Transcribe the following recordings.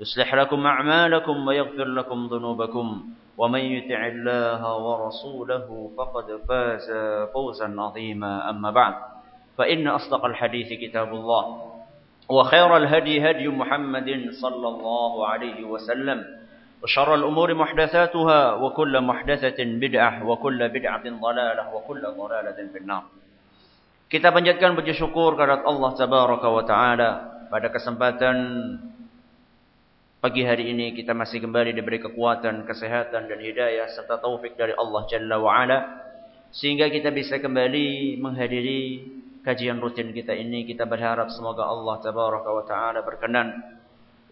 يصلح لكم أعمالكم ويغفر لكم ذنوبكم ومن يطع الله ورسوله فقد فاز فوزا عظيما. أما بعد فإن أصدق الحديث كتاب الله وخير الهدي هدي محمد صلى الله عليه وسلم وشر الأمور محدثاتها وكل محدثة بدعة وكل بدعة ضلالة وكل ضلالة في النار. Kita panjatkan puji syukur kepada Allah Tabaraka wa Taala pada kesempatan Pagi hari ini kita masih kembali diberi kekuatan, kesehatan dan hidayah serta taufik dari Allah Jalla wa Ala sehingga kita bisa kembali menghadiri kajian rutin kita ini. Kita berharap semoga Allah Tabaraka wa Taala berkenan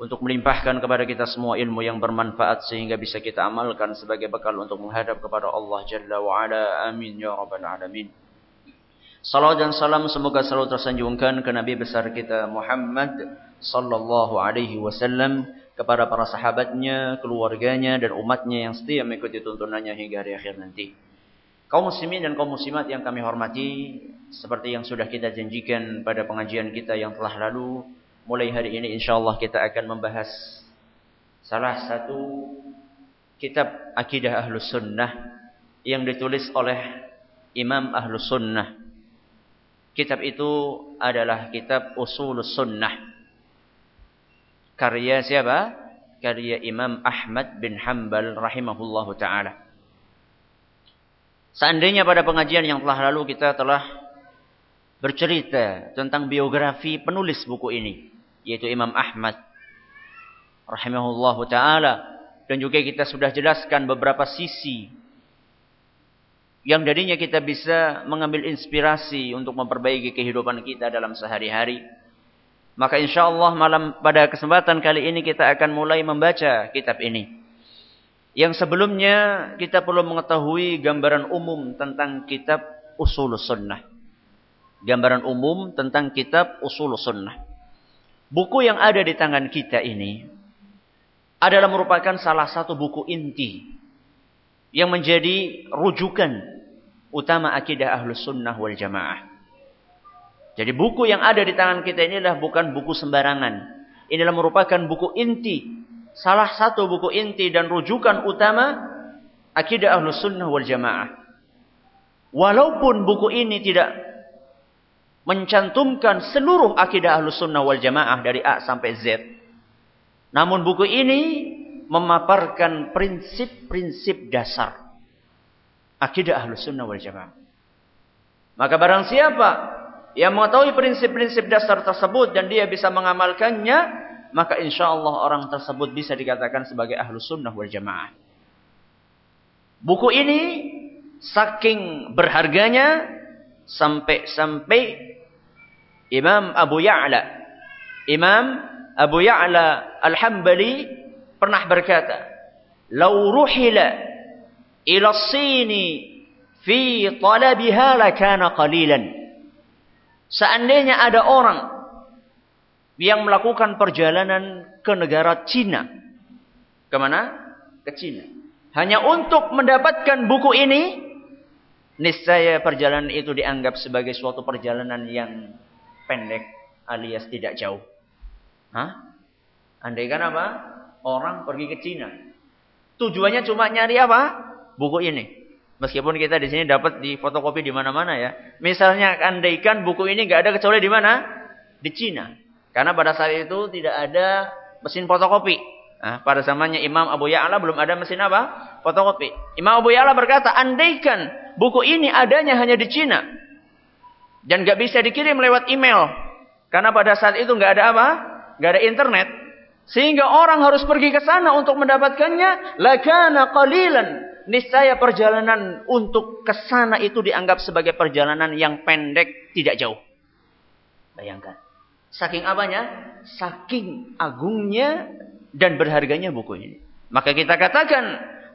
untuk melimpahkan kepada kita semua ilmu yang bermanfaat sehingga bisa kita amalkan sebagai bekal untuk menghadap kepada Allah Jalla wa Ala. Amin ya rabbal alamin. Salam dan salam semoga selalu tersanjungkan ke Nabi besar kita Muhammad sallallahu alaihi wasallam kepada para sahabatnya, keluarganya, dan umatnya yang setia mengikuti tuntunannya hingga hari akhir nanti. Kaum muslimin dan kaum muslimat yang kami hormati, seperti yang sudah kita janjikan pada pengajian kita yang telah lalu, mulai hari ini insyaallah kita akan membahas salah satu kitab akidah ahlus sunnah yang ditulis oleh Imam ahlus sunnah. Kitab itu adalah kitab usulus sunnah Karya siapa? Karya Imam Ahmad bin Hanbal rahimahullahu taala. Seandainya pada pengajian yang telah lalu kita telah bercerita tentang biografi penulis buku ini, yaitu Imam Ahmad rahimahullahu taala dan juga kita sudah jelaskan beberapa sisi yang darinya kita bisa mengambil inspirasi untuk memperbaiki kehidupan kita dalam sehari-hari maka insya Allah malam pada kesempatan kali ini kita akan mulai membaca kitab ini. Yang sebelumnya kita perlu mengetahui gambaran umum tentang kitab usul sunnah. Gambaran umum tentang kitab usul sunnah. Buku yang ada di tangan kita ini adalah merupakan salah satu buku inti yang menjadi rujukan utama akidah ahlus sunnah wal jamaah. Jadi buku yang ada di tangan kita ini adalah bukan buku sembarangan. Inilah merupakan buku inti. Salah satu buku inti dan rujukan utama akidah ahlus sunnah wal jamaah. Walaupun buku ini tidak mencantumkan seluruh akidah ahlus sunnah wal jamaah dari A sampai Z. Namun buku ini memaparkan prinsip-prinsip dasar akidah ahlus sunnah wal jamaah. Maka barang siapa yang mengetahui prinsip-prinsip dasar tersebut dan dia bisa mengamalkannya, maka insya Allah orang tersebut bisa dikatakan sebagai ahlu sunnah wal jamaah. Buku ini saking berharganya sampai-sampai Imam Abu Ya'la, Imam Abu Ya'la Al-Hambali pernah berkata, "Lau ruhila ila sini fi talabiha lakana qalilan." Seandainya ada orang yang melakukan perjalanan ke negara Cina. Ke mana? Ke Cina. Hanya untuk mendapatkan buku ini, niscaya perjalanan itu dianggap sebagai suatu perjalanan yang pendek alias tidak jauh. Hah? Andaikan apa? Orang pergi ke Cina. Tujuannya cuma nyari apa? Buku ini. Meskipun kita di sini dapat di fotokopi di mana-mana ya. Misalnya andaikan buku ini nggak ada kecuali di mana? Di Cina. Karena pada saat itu tidak ada mesin fotokopi. Nah, pada zamannya Imam Abu Ya'la belum ada mesin apa? Fotokopi. Imam Abu Ya'la berkata, andaikan buku ini adanya hanya di Cina. Dan gak bisa dikirim lewat email. Karena pada saat itu gak ada apa? Gak ada internet. Sehingga orang harus pergi ke sana untuk mendapatkannya. Lakana qalilan. Niscaya perjalanan untuk ke sana itu dianggap sebagai perjalanan yang pendek, tidak jauh. Bayangkan. Saking apanya? Saking agungnya dan berharganya buku ini. Maka kita katakan,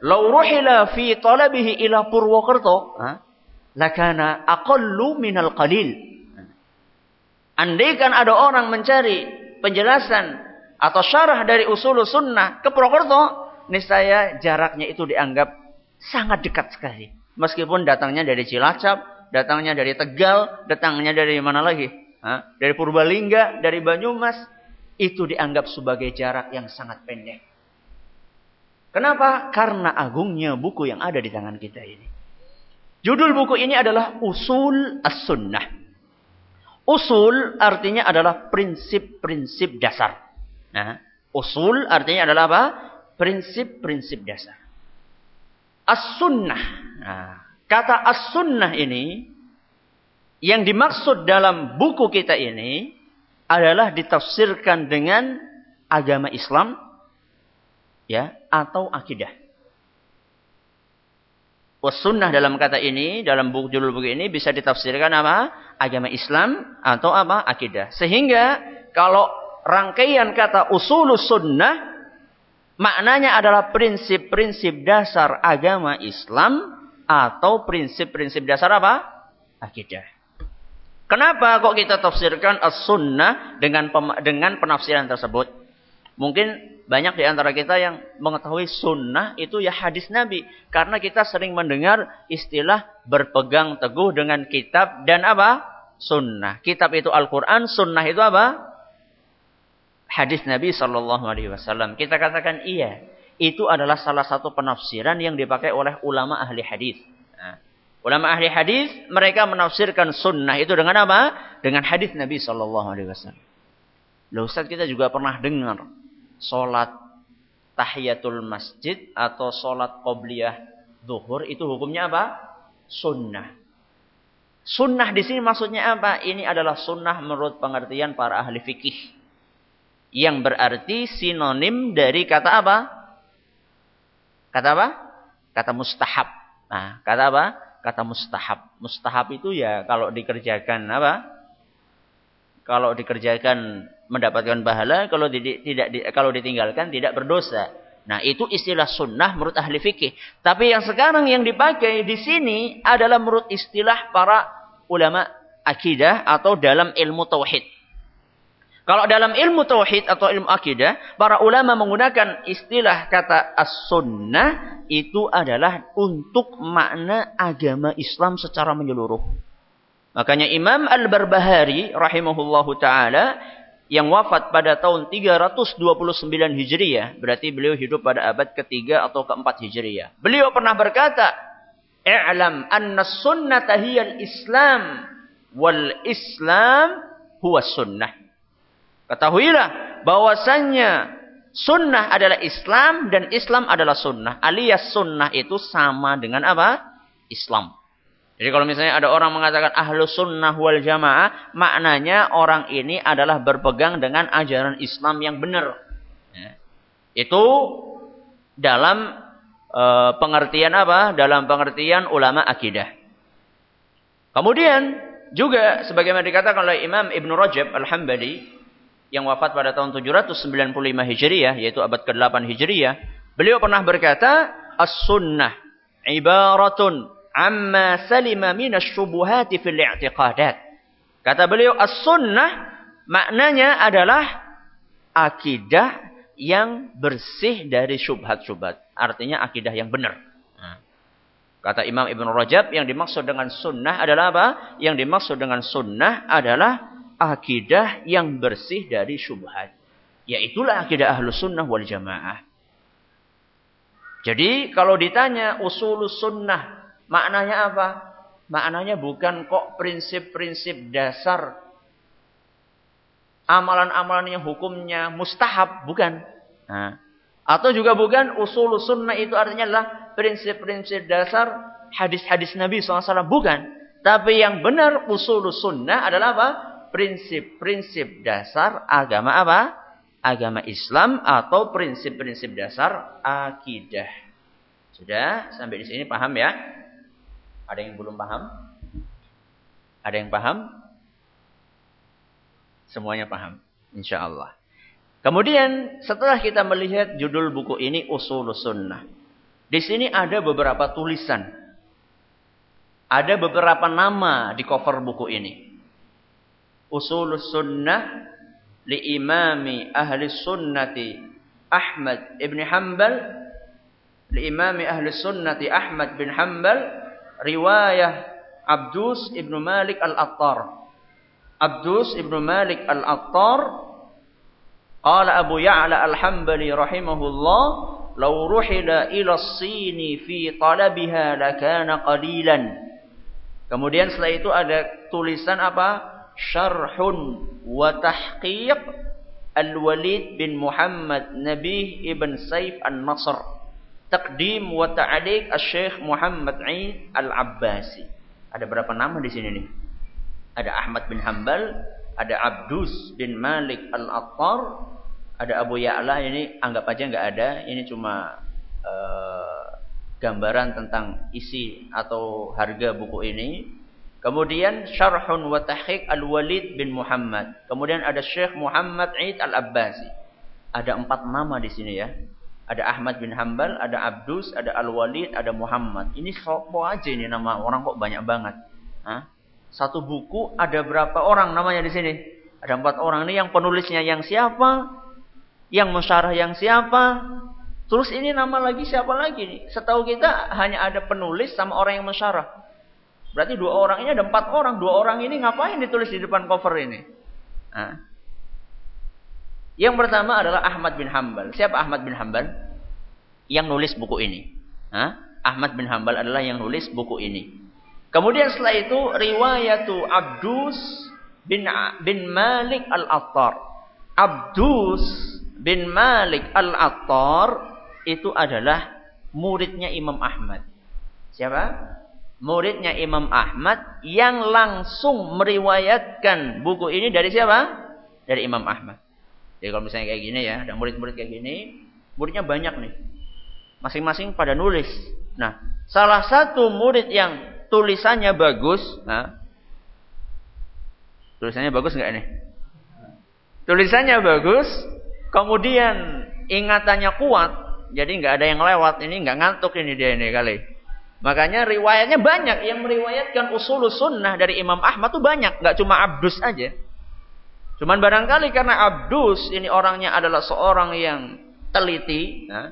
"Lau ruhila fi talabihi ila Purwokerto, lakana aqallu minal qalil." Andaikan ada orang mencari penjelasan atau syarah dari usul sunnah ke Purwokerto, niscaya jaraknya itu dianggap sangat dekat sekali. Meskipun datangnya dari Cilacap, datangnya dari Tegal, datangnya dari mana lagi? Dari Purbalingga, dari Banyumas, itu dianggap sebagai jarak yang sangat pendek. Kenapa? Karena agungnya buku yang ada di tangan kita ini. Judul buku ini adalah Usul As-Sunnah. Usul artinya adalah prinsip-prinsip dasar. Nah, usul artinya adalah apa? Prinsip-prinsip dasar. As-Sunnah. Nah, kata As-Sunnah ini yang dimaksud dalam buku kita ini adalah ditafsirkan dengan agama Islam ya atau akidah. Wasunnah dalam kata ini, dalam buku judul buku ini bisa ditafsirkan apa? Agama Islam atau apa? Akidah. Sehingga kalau rangkaian kata usulus sunnah maknanya adalah prinsip-prinsip dasar agama Islam atau prinsip-prinsip dasar apa? Akidah. Kenapa kok kita tafsirkan as-sunnah dengan dengan penafsiran tersebut? Mungkin banyak di antara kita yang mengetahui sunnah itu ya hadis Nabi. Karena kita sering mendengar istilah berpegang teguh dengan kitab dan apa? Sunnah. Kitab itu Al-Quran, sunnah itu apa? Hadis Nabi Sallallahu Alaihi Wasallam. Kita katakan iya. Itu adalah salah satu penafsiran yang dipakai oleh ulama ahli hadis. Nah, Ulama ahli hadis mereka menafsirkan sunnah itu dengan apa? Dengan hadis Nabi Shallallahu Alaihi Wasallam. Ustaz kita juga pernah dengar sholat tahiyatul masjid atau sholat qobliyah zuhur itu hukumnya apa? Sunnah. Sunnah di sini maksudnya apa? Ini adalah sunnah menurut pengertian para ahli fikih. Yang berarti sinonim dari kata apa? Kata apa? Kata mustahab. Nah, kata apa? kata mustahab. Mustahab itu ya kalau dikerjakan apa? Kalau dikerjakan mendapatkan pahala, kalau di, tidak di, kalau ditinggalkan tidak berdosa. Nah, itu istilah sunnah menurut ahli fikih. Tapi yang sekarang yang dipakai di sini adalah menurut istilah para ulama akidah atau dalam ilmu tauhid. Kalau dalam ilmu tauhid atau ilmu akidah, para ulama menggunakan istilah kata as-sunnah itu adalah untuk makna agama Islam secara menyeluruh. Makanya Imam Al-Barbahari rahimahullahu taala yang wafat pada tahun 329 Hijriah, berarti beliau hidup pada abad ketiga atau keempat Hijriah. Beliau pernah berkata, "I'lam anna sunnata hiya al-Islam wal Islam huwa sunnah." Ketahuilah bahwasannya sunnah adalah Islam dan Islam adalah sunnah. Alias sunnah itu sama dengan apa? Islam. Jadi kalau misalnya ada orang mengatakan ahlu sunnah wal jamaah, maknanya orang ini adalah berpegang dengan ajaran Islam yang benar. Ya. Itu dalam e, pengertian apa? Dalam pengertian ulama akidah. Kemudian juga sebagaimana dikatakan oleh Imam Ibn Rajab Al-Hambali yang wafat pada tahun 795 Hijriah yaitu abad ke-8 Hijriah, beliau pernah berkata, "As-sunnah ibaratun amma salima minasyubuhati fil i'tiqadat." Kata beliau, "As-sunnah" maknanya adalah akidah yang bersih dari syubhat-syubhat. Artinya akidah yang benar. Nah. Kata Imam Ibn Rajab, yang dimaksud dengan sunnah adalah apa? Yang dimaksud dengan sunnah adalah akidah yang bersih dari syubhat. Yaitulah akidah ahlu sunnah wal jamaah. Jadi kalau ditanya usul sunnah maknanya apa? Maknanya bukan kok prinsip-prinsip dasar amalan-amalan yang hukumnya mustahab, bukan. Nah, Atau juga bukan usul sunnah itu artinya adalah prinsip-prinsip dasar hadis-hadis Nabi SAW. Bukan. Tapi yang benar usul sunnah adalah apa? Prinsip-prinsip dasar agama apa? Agama Islam atau prinsip-prinsip dasar akidah. Sudah sampai di sini paham ya? Ada yang belum paham? Ada yang paham? Semuanya paham, insya Allah. Kemudian setelah kita melihat judul buku ini Usul Sunnah. Di sini ada beberapa tulisan. Ada beberapa nama di cover buku ini. Usul Sunnah li imami ahli sunnati Ahmad ibn Hanbal li imami ahli sunnati Ahmad bin Hanbal riwayah Abdus ibn Malik al-Attar Abdus ibnu Malik al-Attar Qala Abu Ya'la al-Hambali rahimahullah Law ruhila ila sini fi talabiha lakana qalilan Kemudian setelah itu ada tulisan apa? Syarhun wa tahqiq Al-Walid bin Muhammad Nabi ibn Saif an-Nasr Taqdim wa ta'aliq Al-Syekh Muhammad Aid Al-Abbasi Ada berapa nama di sini nih? ada Ahmad bin Hambal, ada Abdus bin Malik Al-Attar, ada Abu Ya'la ini anggap aja nggak ada, ini cuma uh, gambaran tentang isi atau harga buku ini. Kemudian Syarhun wa Tahqiq Al-Walid bin Muhammad. Kemudian ada Syekh Muhammad Aid Al-Abbasi. Ada empat nama di sini ya. Ada Ahmad bin Hambal, ada Abdus, ada Al-Walid, ada Muhammad. Ini sopo aja ini nama orang kok banyak banget. Hah? Satu buku ada berapa orang namanya di sini? Ada empat orang ini yang penulisnya yang siapa? Yang mensyarah yang siapa? Terus ini nama lagi siapa lagi nih? Setahu kita hanya ada penulis sama orang yang mensyarah. Berarti dua orang ini ada empat orang. Dua orang ini ngapain ditulis di depan cover ini? Nah. Yang pertama adalah Ahmad bin Hambal. Siapa Ahmad bin Hambal? Yang nulis buku ini. Hah? Ahmad bin Hambal adalah yang nulis buku ini. Kemudian setelah itu riwayatu Abdus bin bin Malik Al-Attar. Abdus bin Malik Al-Attar itu adalah muridnya Imam Ahmad. Siapa? Muridnya Imam Ahmad yang langsung meriwayatkan buku ini dari siapa? Dari Imam Ahmad. Jadi kalau misalnya kayak gini ya, ada murid-murid kayak gini, muridnya banyak nih. Masing-masing pada nulis. Nah, salah satu murid yang tulisannya bagus, nah, tulisannya bagus nggak nih? Tulisannya bagus, kemudian ingatannya kuat, jadi nggak ada yang lewat. Ini nggak ngantuk ini dia ini kali. Makanya riwayatnya banyak yang meriwayatkan usul sunnah dari Imam Ahmad tuh banyak, nggak cuma Abdus aja. Cuman barangkali karena Abdus ini orangnya adalah seorang yang teliti, nah,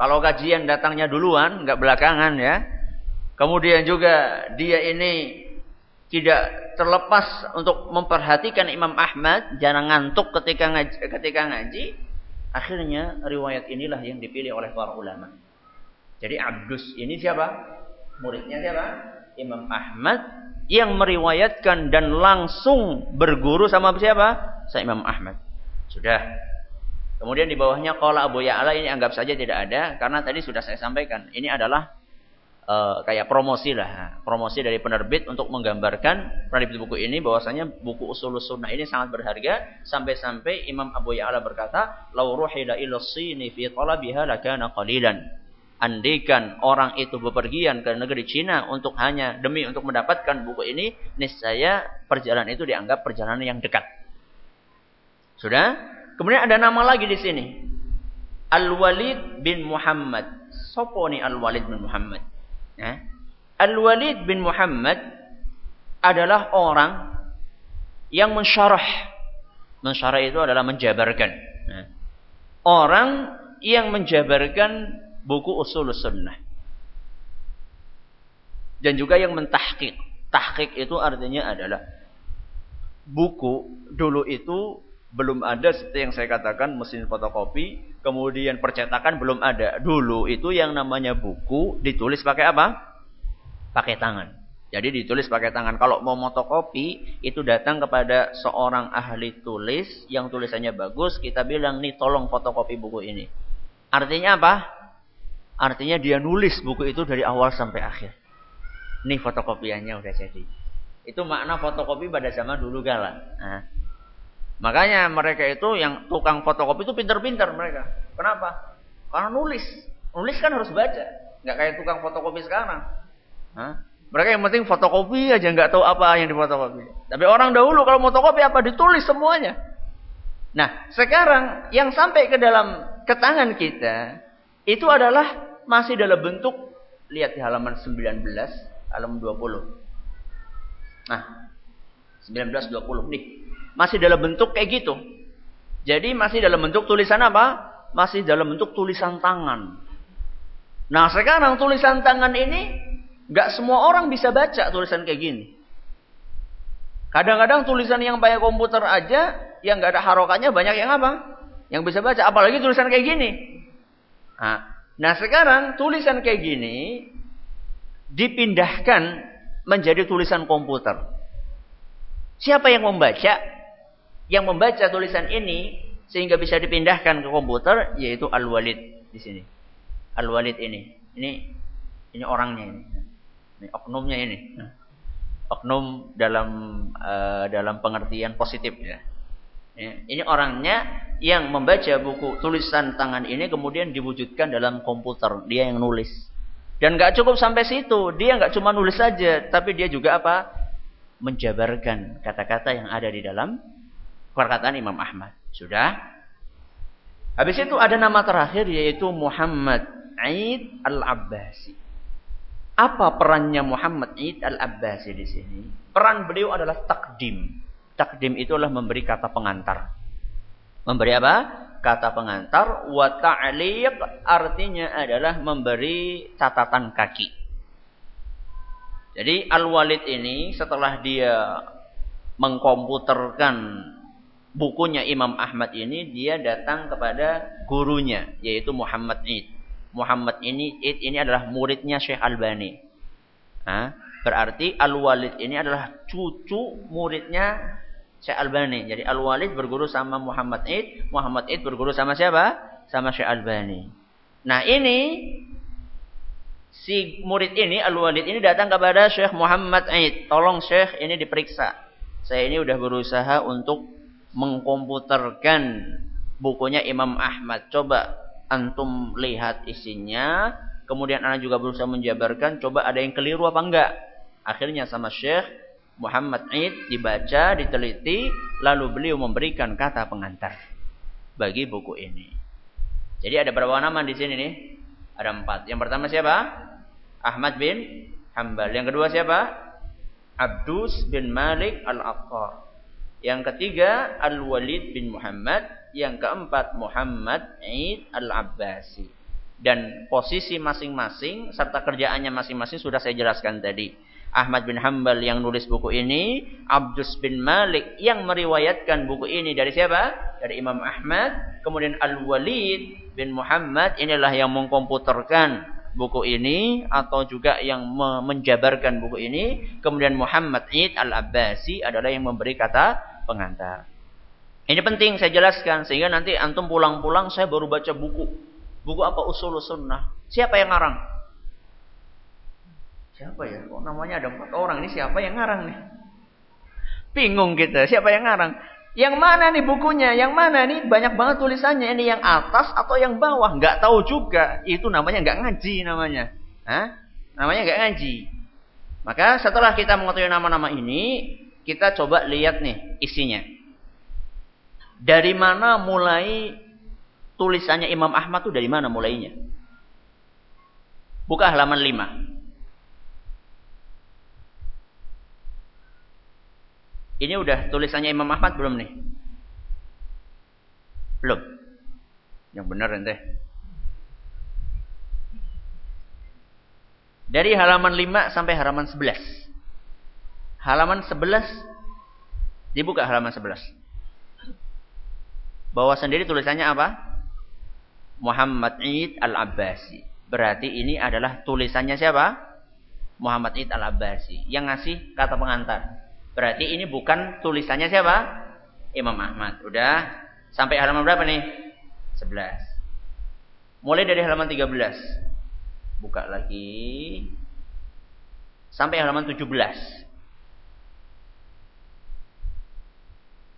kalau kajian datangnya duluan, nggak belakangan ya. Kemudian juga dia ini tidak terlepas untuk memperhatikan Imam Ahmad, jangan ngantuk ketika ngaji, ketika ngaji. Akhirnya riwayat inilah yang dipilih oleh para ulama. Jadi Abdus ini siapa? Muridnya siapa? Imam Ahmad yang meriwayatkan dan langsung berguru sama siapa? Saya Imam Ahmad. Sudah. Kemudian di bawahnya kalau Abu Ya'la ini anggap saja tidak ada karena tadi sudah saya sampaikan. Ini adalah uh, kayak promosi lah, promosi dari penerbit untuk menggambarkan penerbit buku ini bahwasanya buku usul sunnah ini sangat berharga sampai-sampai Imam Abu Ya'la berkata, "Lau ruhila ila sini fi talabiha lakana qalilan." Andaikan orang itu bepergian ke negeri Cina untuk hanya demi untuk mendapatkan buku ini, niscaya perjalanan itu dianggap perjalanan yang dekat. Sudah? Kemudian ada nama lagi di sini. Al-Walid bin Muhammad. Sopo nih Al-Walid bin Muhammad? Ya. Al-Walid bin Muhammad adalah orang yang mensyarah. Mensyarah itu adalah menjabarkan. Ya. Orang yang menjabarkan buku usul sunnah. Dan juga yang mentahkik. Tahkik itu artinya adalah buku dulu itu belum ada seperti yang saya katakan mesin fotokopi, kemudian percetakan belum ada. Dulu itu yang namanya buku ditulis pakai apa? Pakai tangan. Jadi ditulis pakai tangan. Kalau mau motokopi, itu datang kepada seorang ahli tulis yang tulisannya bagus. Kita bilang, nih tolong fotokopi buku ini. Artinya apa? Artinya dia nulis buku itu dari awal sampai akhir. Nih fotokopiannya udah jadi. Itu makna fotokopi pada zaman dulu kala. Nah, makanya mereka itu yang tukang fotokopi itu pinter-pinter mereka. Kenapa? Karena nulis. Nulis kan harus baca. Nggak kayak tukang fotokopi sekarang. Hah? Mereka yang penting fotokopi aja nggak tahu apa yang difotokopi. Tapi orang dahulu kalau fotokopi apa ditulis semuanya. Nah, sekarang yang sampai ke dalam ke tangan kita itu adalah masih dalam bentuk lihat di halaman 19, halaman 20. Nah, 19 20 nih. Masih dalam bentuk kayak gitu. Jadi masih dalam bentuk tulisan apa? Masih dalam bentuk tulisan tangan. Nah, sekarang tulisan tangan ini Gak semua orang bisa baca tulisan kayak gini. Kadang-kadang tulisan yang pakai komputer aja, yang gak ada harokannya banyak yang apa? Yang bisa baca. Apalagi tulisan kayak gini. Nah, nah sekarang tulisan kayak gini dipindahkan menjadi tulisan komputer. Siapa yang membaca? Yang membaca tulisan ini sehingga bisa dipindahkan ke komputer yaitu Al-Walid di sini. Al-Walid ini. Ini ini orangnya ini. Ini oknumnya ini. Oknum dalam uh, dalam pengertian positif ya. Ya. Ini orangnya yang membaca buku tulisan tangan ini kemudian diwujudkan dalam komputer. Dia yang nulis. Dan gak cukup sampai situ. Dia gak cuma nulis saja, tapi dia juga apa? Menjabarkan kata-kata yang ada di dalam perkataan Imam Ahmad. Sudah? Habis itu ada nama terakhir yaitu Muhammad Aid Al-Abbasi. Apa perannya Muhammad Id al-Abbasi di sini? Peran beliau adalah takdim. Takdim itu adalah memberi kata pengantar. Memberi apa? Kata pengantar. Wa ta'liq artinya adalah memberi catatan kaki. Jadi Al-Walid ini setelah dia mengkomputerkan bukunya Imam Ahmad ini, dia datang kepada gurunya, yaitu Muhammad Id. Muhammad ini ini adalah muridnya Syekh Albani. Nah, berarti Al-Walid ini adalah cucu muridnya Syekh Albani. Jadi Al-Walid berguru sama Muhammad Id, Muhammad Id berguru sama siapa? Sama Syekh Albani. Nah, ini si murid ini Al-Walid ini datang kepada Syekh Muhammad Id. Tolong Syekh ini diperiksa. Saya ini udah berusaha untuk mengkomputerkan bukunya Imam Ahmad. Coba antum lihat isinya, kemudian anak juga berusaha menjabarkan, coba ada yang keliru apa enggak. Akhirnya sama Syekh Muhammad Aid dibaca, diteliti, lalu beliau memberikan kata pengantar bagi buku ini. Jadi ada berapa nama di sini nih? Ada empat. Yang pertama siapa? Ahmad bin Hambal. Yang kedua siapa? Abdus bin Malik al-Attar. Yang ketiga Al-Walid bin Muhammad yang keempat Muhammad Aid Al-Abbasi. Dan posisi masing-masing serta kerjaannya masing-masing sudah saya jelaskan tadi. Ahmad bin Hambal yang nulis buku ini, Abdus bin Malik yang meriwayatkan buku ini dari siapa? Dari Imam Ahmad. Kemudian Al-Walid bin Muhammad inilah yang mengkomputerkan buku ini atau juga yang menjabarkan buku ini. Kemudian Muhammad Id Al-Abbasi adalah yang memberi kata pengantar. Ini penting saya jelaskan sehingga nanti antum pulang-pulang saya baru baca buku. Buku apa usul sunnah? Siapa yang ngarang? Siapa ya? Kok namanya ada empat orang ini siapa yang ngarang nih? Bingung kita, siapa yang ngarang? Yang mana nih bukunya? Yang mana nih? Banyak banget tulisannya. Ini yang atas atau yang bawah? Nggak tahu juga. Itu namanya nggak ngaji namanya. Hah? Namanya nggak ngaji. Maka setelah kita mengetahui nama-nama ini, kita coba lihat nih isinya. Dari mana mulai tulisannya Imam Ahmad itu dari mana mulainya? Buka halaman 5. Ini udah tulisannya Imam Ahmad belum nih? Belum. Yang benar ente. Dari halaman 5 sampai halaman 11. Halaman 11 dibuka halaman 11. Bahwa sendiri tulisannya apa? Muhammad Id Al-Abbasi. Berarti ini adalah tulisannya siapa? Muhammad Id Al-Abbasi. Yang ngasih kata pengantar. Berarti ini bukan tulisannya siapa? Imam Ahmad. Udah. Sampai halaman berapa nih? 11. Mulai dari halaman 13. Buka lagi. Sampai halaman 17.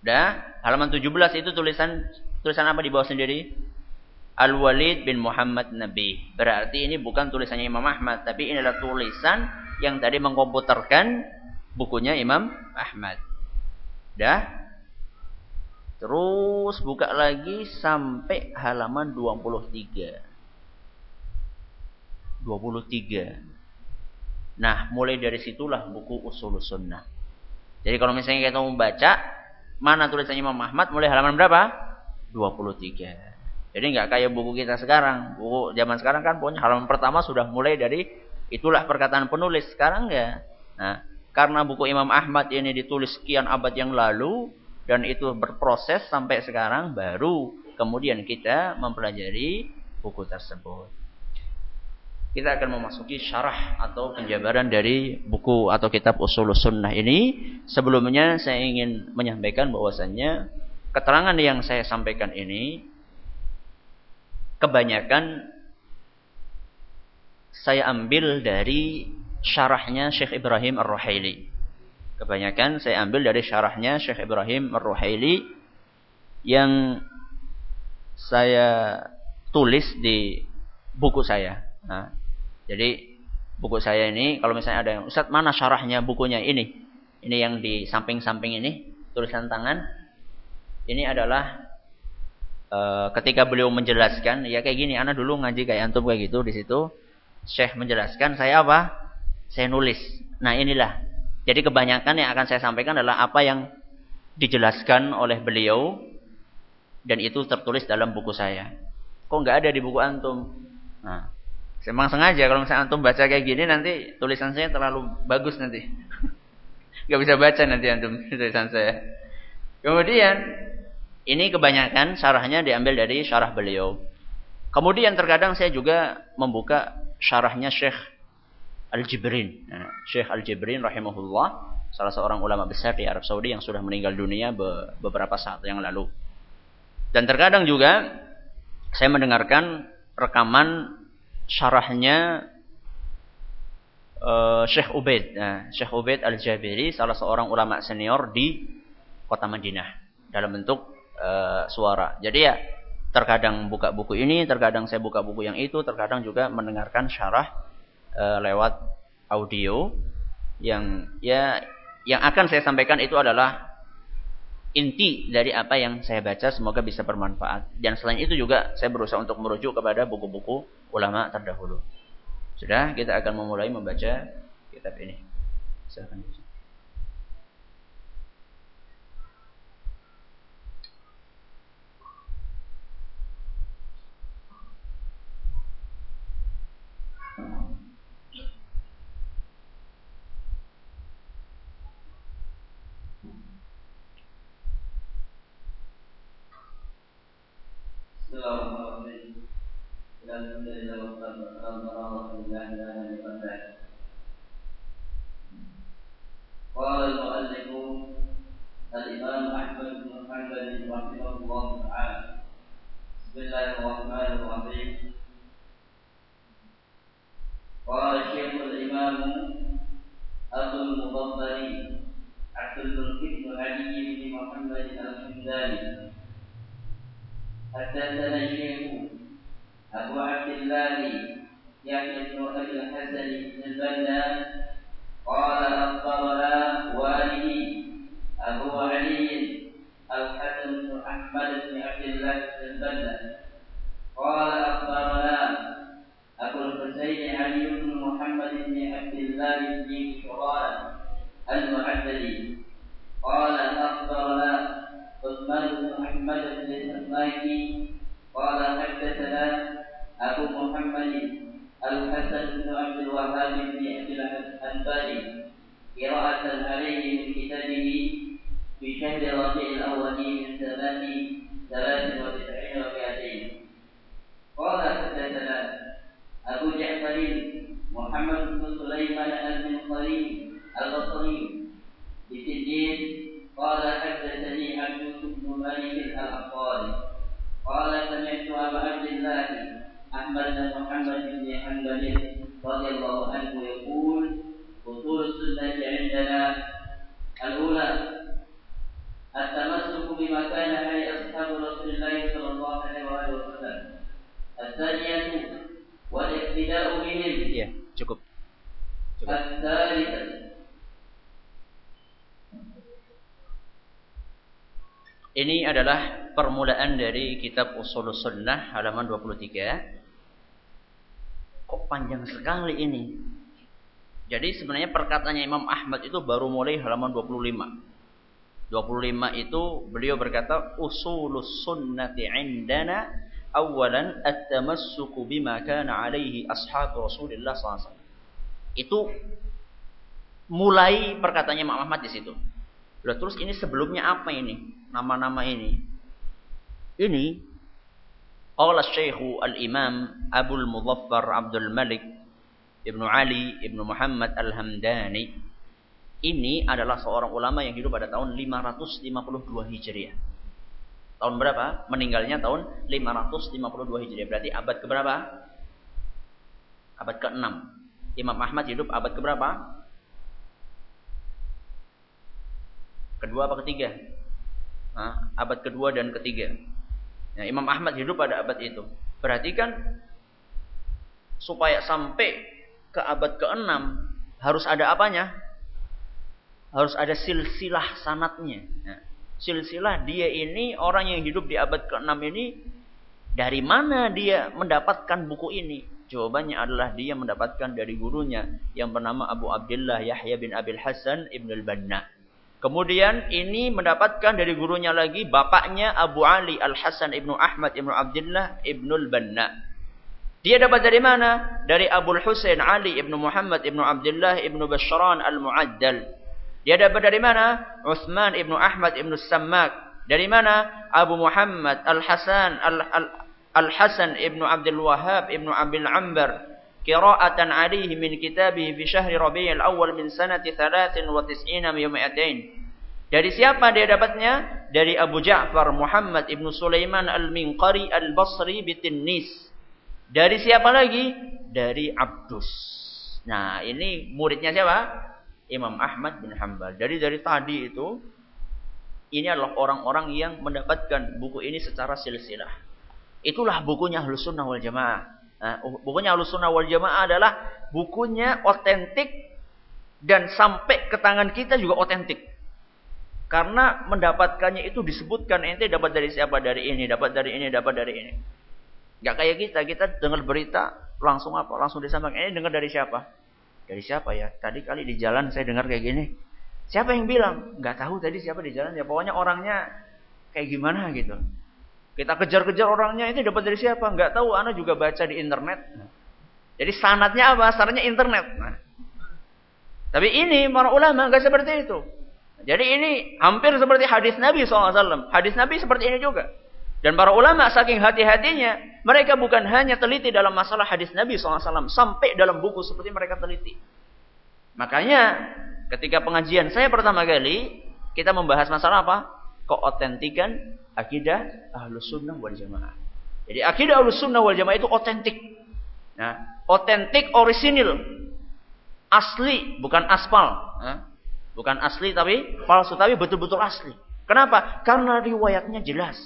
Udah. Halaman 17 itu tulisan tulisan apa di bawah sendiri? Al-Walid bin Muhammad Nabi. Berarti ini bukan tulisannya Imam Ahmad, tapi ini adalah tulisan yang tadi mengkomputerkan bukunya Imam Ahmad. Dah? Terus buka lagi sampai halaman 23. 23. Nah, mulai dari situlah buku Usul Sunnah. Jadi kalau misalnya kita mau baca, mana tulisannya Imam Ahmad, mulai halaman berapa? 23. Jadi nggak kayak buku kita sekarang. Buku zaman sekarang kan punya halaman pertama sudah mulai dari itulah perkataan penulis. Sekarang ya. Nah, karena buku Imam Ahmad ini ditulis sekian abad yang lalu dan itu berproses sampai sekarang baru kemudian kita mempelajari buku tersebut. Kita akan memasuki syarah atau penjabaran dari buku atau kitab Usul Sunnah ini. Sebelumnya saya ingin menyampaikan bahwasannya keterangan yang saya sampaikan ini kebanyakan saya ambil dari syarahnya Syekh Ibrahim Ar-Ruhaili. Kebanyakan saya ambil dari syarahnya Syekh Ibrahim Ar-Ruhaili yang saya tulis di buku saya. Nah, jadi buku saya ini kalau misalnya ada yang Ustaz mana syarahnya bukunya ini? Ini yang di samping-samping ini tulisan tangan. Ini adalah Eh, ketika beliau menjelaskan, ya kayak gini, anak dulu ngaji kayak antum kayak gitu di situ, Syekh menjelaskan, saya apa? Saya nulis. Nah inilah. Jadi kebanyakan yang akan saya sampaikan adalah apa yang dijelaskan oleh beliau dan itu tertulis dalam buku saya. Kok nggak ada di buku antum? Nah, memang sengaja kalau misalnya antum baca kayak gini nanti tulisan saya terlalu bagus nanti. nggak bisa baca nanti antum tulisan saya. Kemudian ini kebanyakan syarahnya diambil dari syarah beliau. Kemudian terkadang saya juga membuka syarahnya Syekh Al-Jibrin. Nah, Syekh Al-Jibrin rahimahullah, salah seorang ulama besar di Arab Saudi yang sudah meninggal dunia beberapa saat yang lalu. Dan terkadang juga saya mendengarkan rekaman syarahnya uh, Syekh Ubaid. Nah, Syekh Ubaid Al-Jabiri salah seorang ulama senior di kota Madinah dalam bentuk uh, suara. Jadi ya terkadang buka buku ini, terkadang saya buka buku yang itu, terkadang juga mendengarkan syarah uh, lewat audio yang ya yang akan saya sampaikan itu adalah inti dari apa yang saya baca semoga bisa bermanfaat. Dan selain itu juga saya berusaha untuk merujuk kepada buku-buku ulama terdahulu. Sudah, kita akan memulai membaca kitab ini. Silakan. قال المؤلف الإمام أحمد بن حنبل رحمه الله تعالى بسم الله الرحمن الرحيم قال الشيخ الإمام أبو المفضل عبد بن علي بن محمد حدثنا الشيخ أبو عبد الله يحيى بن أبي الحسن بن البنا قال أخبرنا والدي أبو علي الحسن بن أحمد بن عبد الله بن البنا. قال أخبرنا أبو الحسين علي بن محمد بن عبد الله بن شرارة المعدلي قال أخبرنا عثمان بن محمد بن الاسماكي قال حدثنا أبو محمد الحسن بن عبد الوهاب بن ابي الانباري قراءة عليه من كتابه في شهر ربيع الأول من زمان ثلاث وتسعين ومائتين. قال حدثنا أبو جعفر محمد بن سليمان المنقري البصري بسجين قال حدثني عبد بن مالك الأنصاري قال سمعت أبا عبد الله أحمد بن محمد بن حنبل رضي الله عنه يقول أصول السنة عندنا الأولى التمسك بما كان عليه أصحاب رسول الله صلى الله عليه وآله وسلم الثانية والاقتداء بهم cukup. cukup. الثالثة Ini adalah permulaan dari kitab Usul Sunnah halaman 23. Kok panjang sekali ini? Jadi sebenarnya perkataannya Imam Ahmad itu baru mulai halaman 25. 25 itu beliau berkata usulus sunnati indana awalan at-tamassuku bima kana alaihi ashabu Rasulullah SAW. Itu mulai perkataannya Imam Ahmad di situ. Lah terus ini sebelumnya apa ini? Nama-nama ini. Ini Qala Syekhu Al-Imam Abdul Muzaffar Abdul Malik Ibnu Ali Ibnu Muhammad Al-Hamdani. Ini adalah seorang ulama yang hidup pada tahun 552 Hijriah. Tahun berapa? Meninggalnya tahun 552 Hijriah. Berarti abad keberapa? Abad ke-6. Imam Ahmad hidup abad keberapa? Kedua apa ketiga? Nah, abad kedua dan ketiga. Nah, Imam Ahmad hidup pada abad itu. Berarti kan supaya sampai ke abad ke-6 harus ada apanya? Harus ada silsilah sanatnya. Nah, silsilah dia ini orang yang hidup di abad ke-6 ini dari mana dia mendapatkan buku ini? Jawabannya adalah dia mendapatkan dari gurunya yang bernama Abu Abdullah Yahya bin Abil Hasan Ibn al-Banna. Kemudian ini mendapatkan dari gurunya lagi bapaknya Abu Ali Al-Hasan Ibnu Ahmad Ibnu Abdullah Ibnu Al-Banna. Dia dapat dari mana? Dari Abu Husain Ali Ibnu Muhammad Ibnu Abdullah Ibnu Bashran Al-Mu'addal. Dia dapat dari mana? Uthman Ibnu Ahmad Ibnu Sammak. Dari mana? Abu Muhammad Al-Hasan Al-Hasan Ibnu Abdul Wahhab Ibnu Abil Ambar qira'atan alaihi min kitabihi fi syahri Rabiul Awal min sanati 93 200. Dari siapa dia dapatnya? Dari Abu Ja'far Muhammad ibnu Sulaiman al-Minqari al-Basri bitinnis. Dari siapa lagi? Dari Abdus. Nah, ini muridnya siapa? Imam Ahmad bin Hanbal. Jadi dari tadi itu ini adalah orang-orang yang mendapatkan buku ini secara silsilah. Itulah bukunya Ahlus Sunnah wal Jamaah. Nah, bukunya Ahlussunnah wal Jamaah adalah bukunya otentik dan sampai ke tangan kita juga otentik. Karena mendapatkannya itu disebutkan ente dapat dari siapa? Dari ini, dapat dari ini, dapat dari ini. Gak kayak kita, kita dengar berita langsung apa? Langsung disampaikan. Ini dengar dari siapa? Dari siapa ya? Tadi kali di jalan saya dengar kayak gini. Siapa yang bilang? Gak tahu tadi siapa di jalan. Ya pokoknya orangnya kayak gimana gitu. Kita kejar-kejar orangnya itu dapat dari siapa? Enggak tahu, Ana juga baca di internet. Jadi sanatnya apa? Sanatnya internet. Nah. Tapi ini para ulama enggak seperti itu. Jadi ini hampir seperti hadis Nabi SAW. Hadis Nabi seperti ini juga. Dan para ulama saking hati-hatinya, mereka bukan hanya teliti dalam masalah hadis Nabi SAW, sampai dalam buku seperti mereka teliti. Makanya ketika pengajian saya pertama kali, kita membahas masalah apa? Keotentikan akidah ahlus sunnah wal jamaah. Jadi akidah ahlus sunnah wal jamaah itu otentik. Nah, otentik orisinil. Asli, bukan aspal. Nah, bukan asli tapi palsu, tapi betul-betul asli. Kenapa? Karena riwayatnya jelas.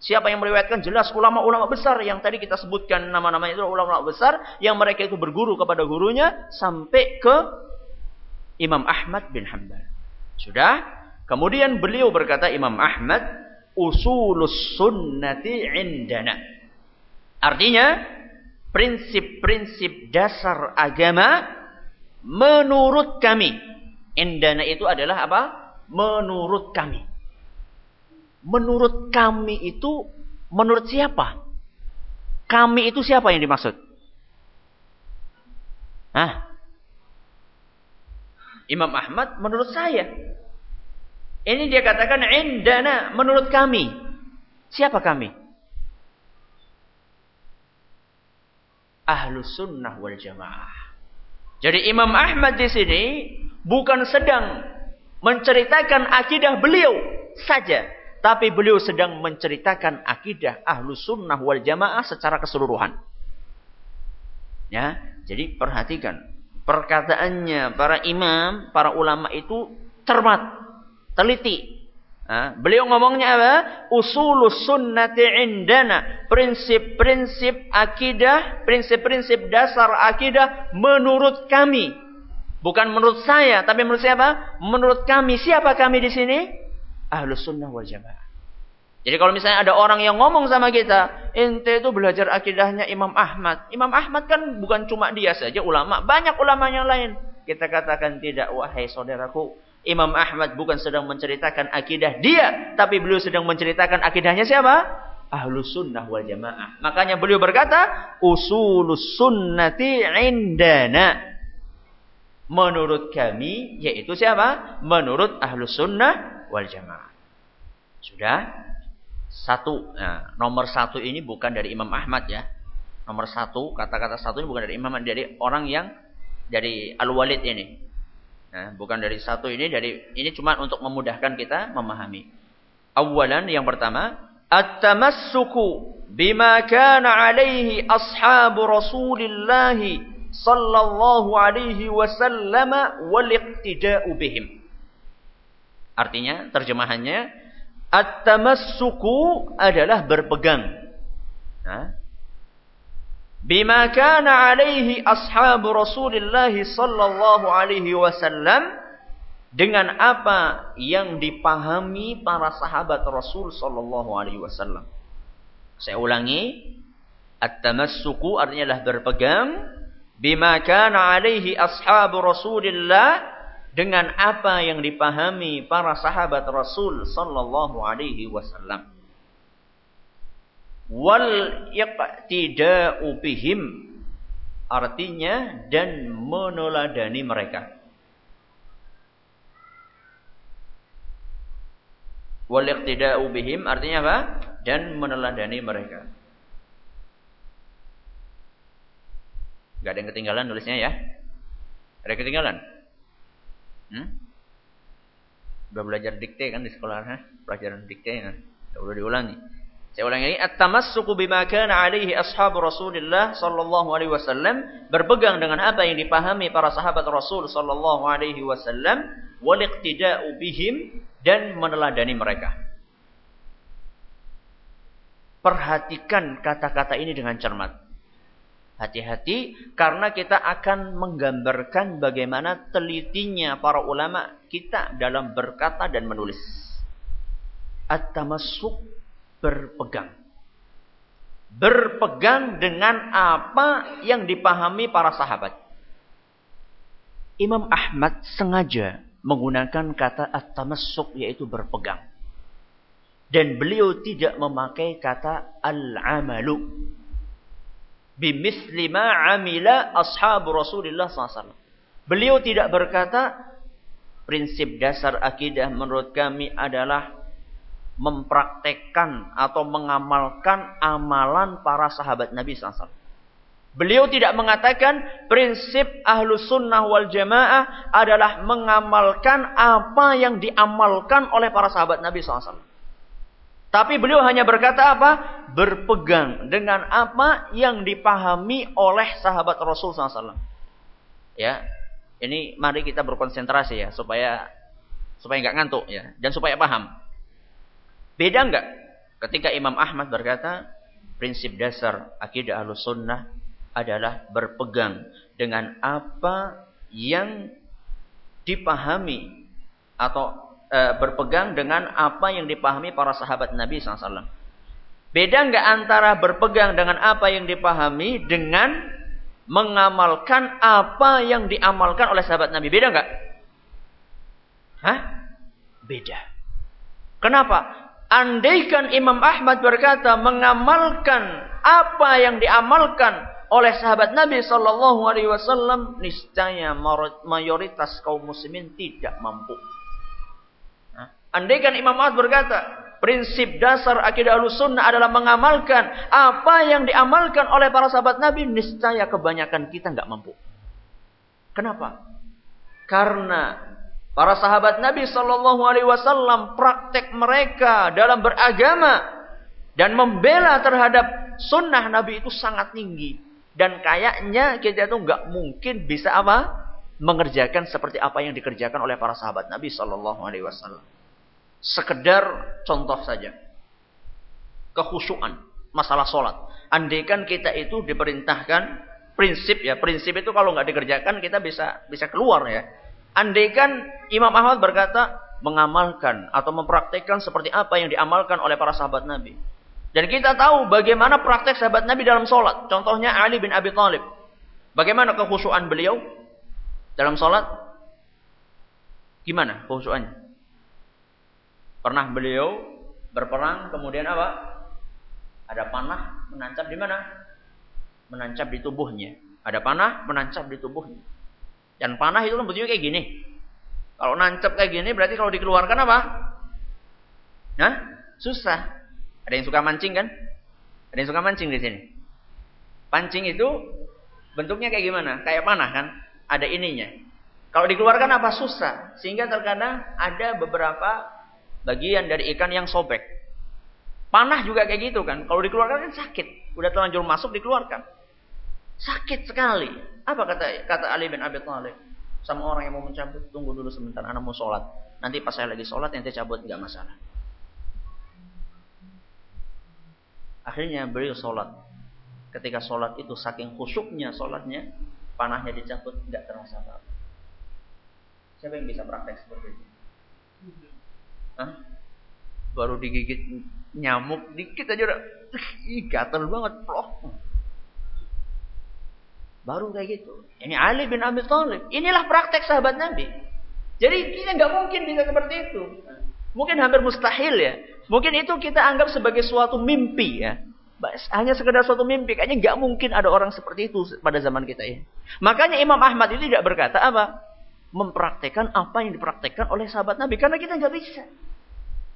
Siapa yang meriwayatkan jelas ulama-ulama besar yang tadi kita sebutkan nama-namanya itu ulama-ulama besar yang mereka itu berguru kepada gurunya sampai ke Imam Ahmad bin Hanbal. Sudah? Kemudian beliau berkata Imam Ahmad usulus sunnati indana. Artinya, prinsip-prinsip dasar agama menurut kami. Indana itu adalah apa? Menurut kami. Menurut kami itu menurut siapa? Kami itu siapa yang dimaksud? Hah? Imam Ahmad menurut saya. Ini dia katakan indana menurut kami. Siapa kami? Ahlus sunnah wal jamaah. Jadi Imam Ahmad di sini bukan sedang menceritakan akidah beliau saja. tapi beliau sedang menceritakan akidah ahlu sunnah wal jamaah secara keseluruhan. Ya, jadi perhatikan perkataannya para imam, para ulama itu cermat, teliti. Nah, beliau ngomongnya apa? Usulus sunnati indana. Prinsip-prinsip akidah, prinsip-prinsip dasar akidah menurut kami. Bukan menurut saya, tapi menurut siapa? Menurut kami. Siapa kami di sini? Ahlus sunnah wal jamaah. Jadi kalau misalnya ada orang yang ngomong sama kita, ente itu belajar akidahnya Imam Ahmad. Imam Ahmad kan bukan cuma dia saja ulama, banyak ulama yang lain. Kita katakan tidak, wahai saudaraku. Imam Ahmad bukan sedang menceritakan akidah dia, tapi beliau sedang menceritakan akidahnya siapa? Ahlus sunnah wal jamaah. Makanya beliau berkata, usulus sunnati indana. Menurut kami, yaitu siapa? Menurut ahlus sunnah wal jamaah. Sudah? Satu, nah, nomor satu ini bukan dari Imam Ahmad ya. Nomor satu, kata-kata satu ini bukan dari Imam Ahmad, dari orang yang dari Al-Walid ini. Nah, bukan dari satu ini, dari ini cuma untuk memudahkan kita memahami. Awalan yang pertama, at-tamassuku bima kana alaihi ashabu Rasulillah sallallahu alaihi wasallam wal iqtida'u bihim. Artinya, terjemahannya At-tamassuku adalah berpegang. Nah. Bima kana alaihi ashabu Rasulullah sallallahu alaihi wasallam dengan apa yang dipahami para sahabat Rasul sallallahu alaihi wasallam. Saya ulangi, at-tamassuku artinya adalah berpegang bima kana alaihi ashabu Rasulillah dengan apa yang dipahami para sahabat Rasul sallallahu alaihi wasallam. Wal iqtida'u bihim artinya dan meneladani mereka. Wal iqtida'u bihim artinya apa? Dan meneladani mereka. Gak ada yang ketinggalan nulisnya ya? Ada yang ketinggalan? Hmm? Udah belajar dikte kan di sekolah, ha? pelajaran dikte kan? Udah diulangi. Saya ulangi ini, at-tamassuku bima kana alaihi ashabu Rasulillah sallallahu alaihi wasallam, berpegang dengan apa yang dipahami para sahabat Rasul sallallahu alaihi wasallam, wal iqtida'u bihim dan meneladani mereka. Perhatikan kata-kata ini dengan cermat. Hati-hati karena kita akan menggambarkan bagaimana telitinya para ulama kita dalam berkata dan menulis. At-tamassuk berpegang. Berpegang dengan apa yang dipahami para sahabat. Imam Ahmad sengaja menggunakan kata at-tamassuk yaitu berpegang. Dan beliau tidak memakai kata al-amalu bimisli ma ashabu Rasulullah SAW. Beliau tidak berkata prinsip dasar akidah menurut kami adalah mempraktekkan atau mengamalkan amalan para sahabat Nabi SAW. Beliau tidak mengatakan prinsip ahlu sunnah wal jamaah adalah mengamalkan apa yang diamalkan oleh para sahabat Nabi SAW. Tapi beliau hanya berkata apa? Berpegang dengan apa yang dipahami oleh sahabat Rasul SAW. Ya, ini mari kita berkonsentrasi ya supaya supaya nggak ngantuk ya dan supaya paham. Beda nggak? Ketika Imam Ahmad berkata prinsip dasar akidah ahlus sunnah adalah berpegang dengan apa yang dipahami atau e, berpegang dengan apa yang dipahami para sahabat Nabi SAW. Beda nggak antara berpegang dengan apa yang dipahami dengan mengamalkan apa yang diamalkan oleh sahabat Nabi? Beda nggak? Hah? Beda. Kenapa? Andaikan Imam Ahmad berkata mengamalkan apa yang diamalkan oleh sahabat Nabi Shallallahu Alaihi Wasallam, niscaya mayoritas kaum muslimin tidak mampu. Andaikan Imam Ahmad berkata, prinsip dasar akidah sunnah adalah mengamalkan apa yang diamalkan oleh para sahabat Nabi, niscaya kebanyakan kita nggak mampu. Kenapa? Karena Para sahabat Nabi Shallallahu Alaihi Wasallam praktek mereka dalam beragama dan membela terhadap sunnah Nabi itu sangat tinggi dan kayaknya kita itu nggak mungkin bisa apa mengerjakan seperti apa yang dikerjakan oleh para sahabat Nabi Shallallahu Alaihi Wasallam. Sekedar contoh saja kekhusyuan masalah sholat. Andaikan kita itu diperintahkan prinsip ya prinsip itu kalau nggak dikerjakan kita bisa bisa keluar ya Andaikan Imam Ahmad berkata mengamalkan atau mempraktekkan seperti apa yang diamalkan oleh para sahabat Nabi. Dan kita tahu bagaimana praktek sahabat Nabi dalam sholat. Contohnya Ali bin Abi Thalib. Bagaimana kekhusyuan beliau dalam sholat? Gimana kekhusyuannya? Pernah beliau berperang kemudian apa? Ada panah menancap di mana? Menancap di tubuhnya. Ada panah menancap di tubuhnya. Dan panah itu kan bentuknya kayak gini. Kalau nancep kayak gini berarti kalau dikeluarkan apa? Nah, susah. Ada yang suka mancing kan? Ada yang suka mancing di sini. Pancing itu bentuknya kayak gimana? Kayak panah kan? Ada ininya. Kalau dikeluarkan apa susah. Sehingga terkadang ada beberapa bagian dari ikan yang sobek. Panah juga kayak gitu kan. Kalau dikeluarkan kan sakit. Udah terlanjur masuk dikeluarkan. Sakit sekali. Apa kata kata Ali bin Abi Thalib? Sama orang yang mau mencabut, tunggu dulu sebentar, anak mau sholat. Nanti pas saya lagi sholat, nanti cabut, nggak masalah. Akhirnya beliau sholat. Ketika sholat itu saking khusyuknya sholatnya, panahnya dicabut, nggak terasa apa, apa Siapa yang bisa praktek seperti itu? Hah? Baru digigit nyamuk dikit aja udah, ih gatel banget, plok. Baru kayak gitu. Ini Ali bin Abi Thalib. Inilah praktek sahabat Nabi. Jadi kita nggak mungkin bisa seperti itu. Mungkin hampir mustahil ya. Mungkin itu kita anggap sebagai suatu mimpi ya. Hanya sekedar suatu mimpi. Kayaknya nggak mungkin ada orang seperti itu pada zaman kita ini. Makanya Imam Ahmad itu tidak berkata apa? Mempraktekkan apa yang dipraktekkan oleh sahabat Nabi. Karena kita nggak bisa.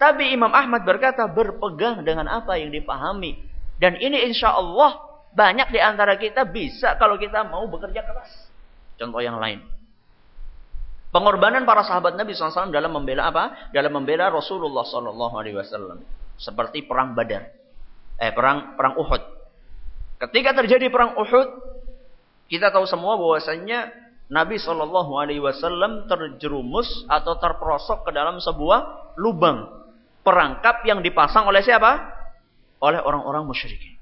Tapi Imam Ahmad berkata berpegang dengan apa yang dipahami. Dan ini insya Allah banyak di antara kita bisa kalau kita mau bekerja keras. Contoh yang lain. Pengorbanan para sahabat Nabi SAW dalam membela apa? Dalam membela Rasulullah SAW. Seperti perang Badar. Eh, perang perang Uhud. Ketika terjadi perang Uhud, kita tahu semua bahwasanya Nabi Wasallam terjerumus atau terperosok ke dalam sebuah lubang perangkap yang dipasang oleh siapa? Oleh orang-orang musyrikin.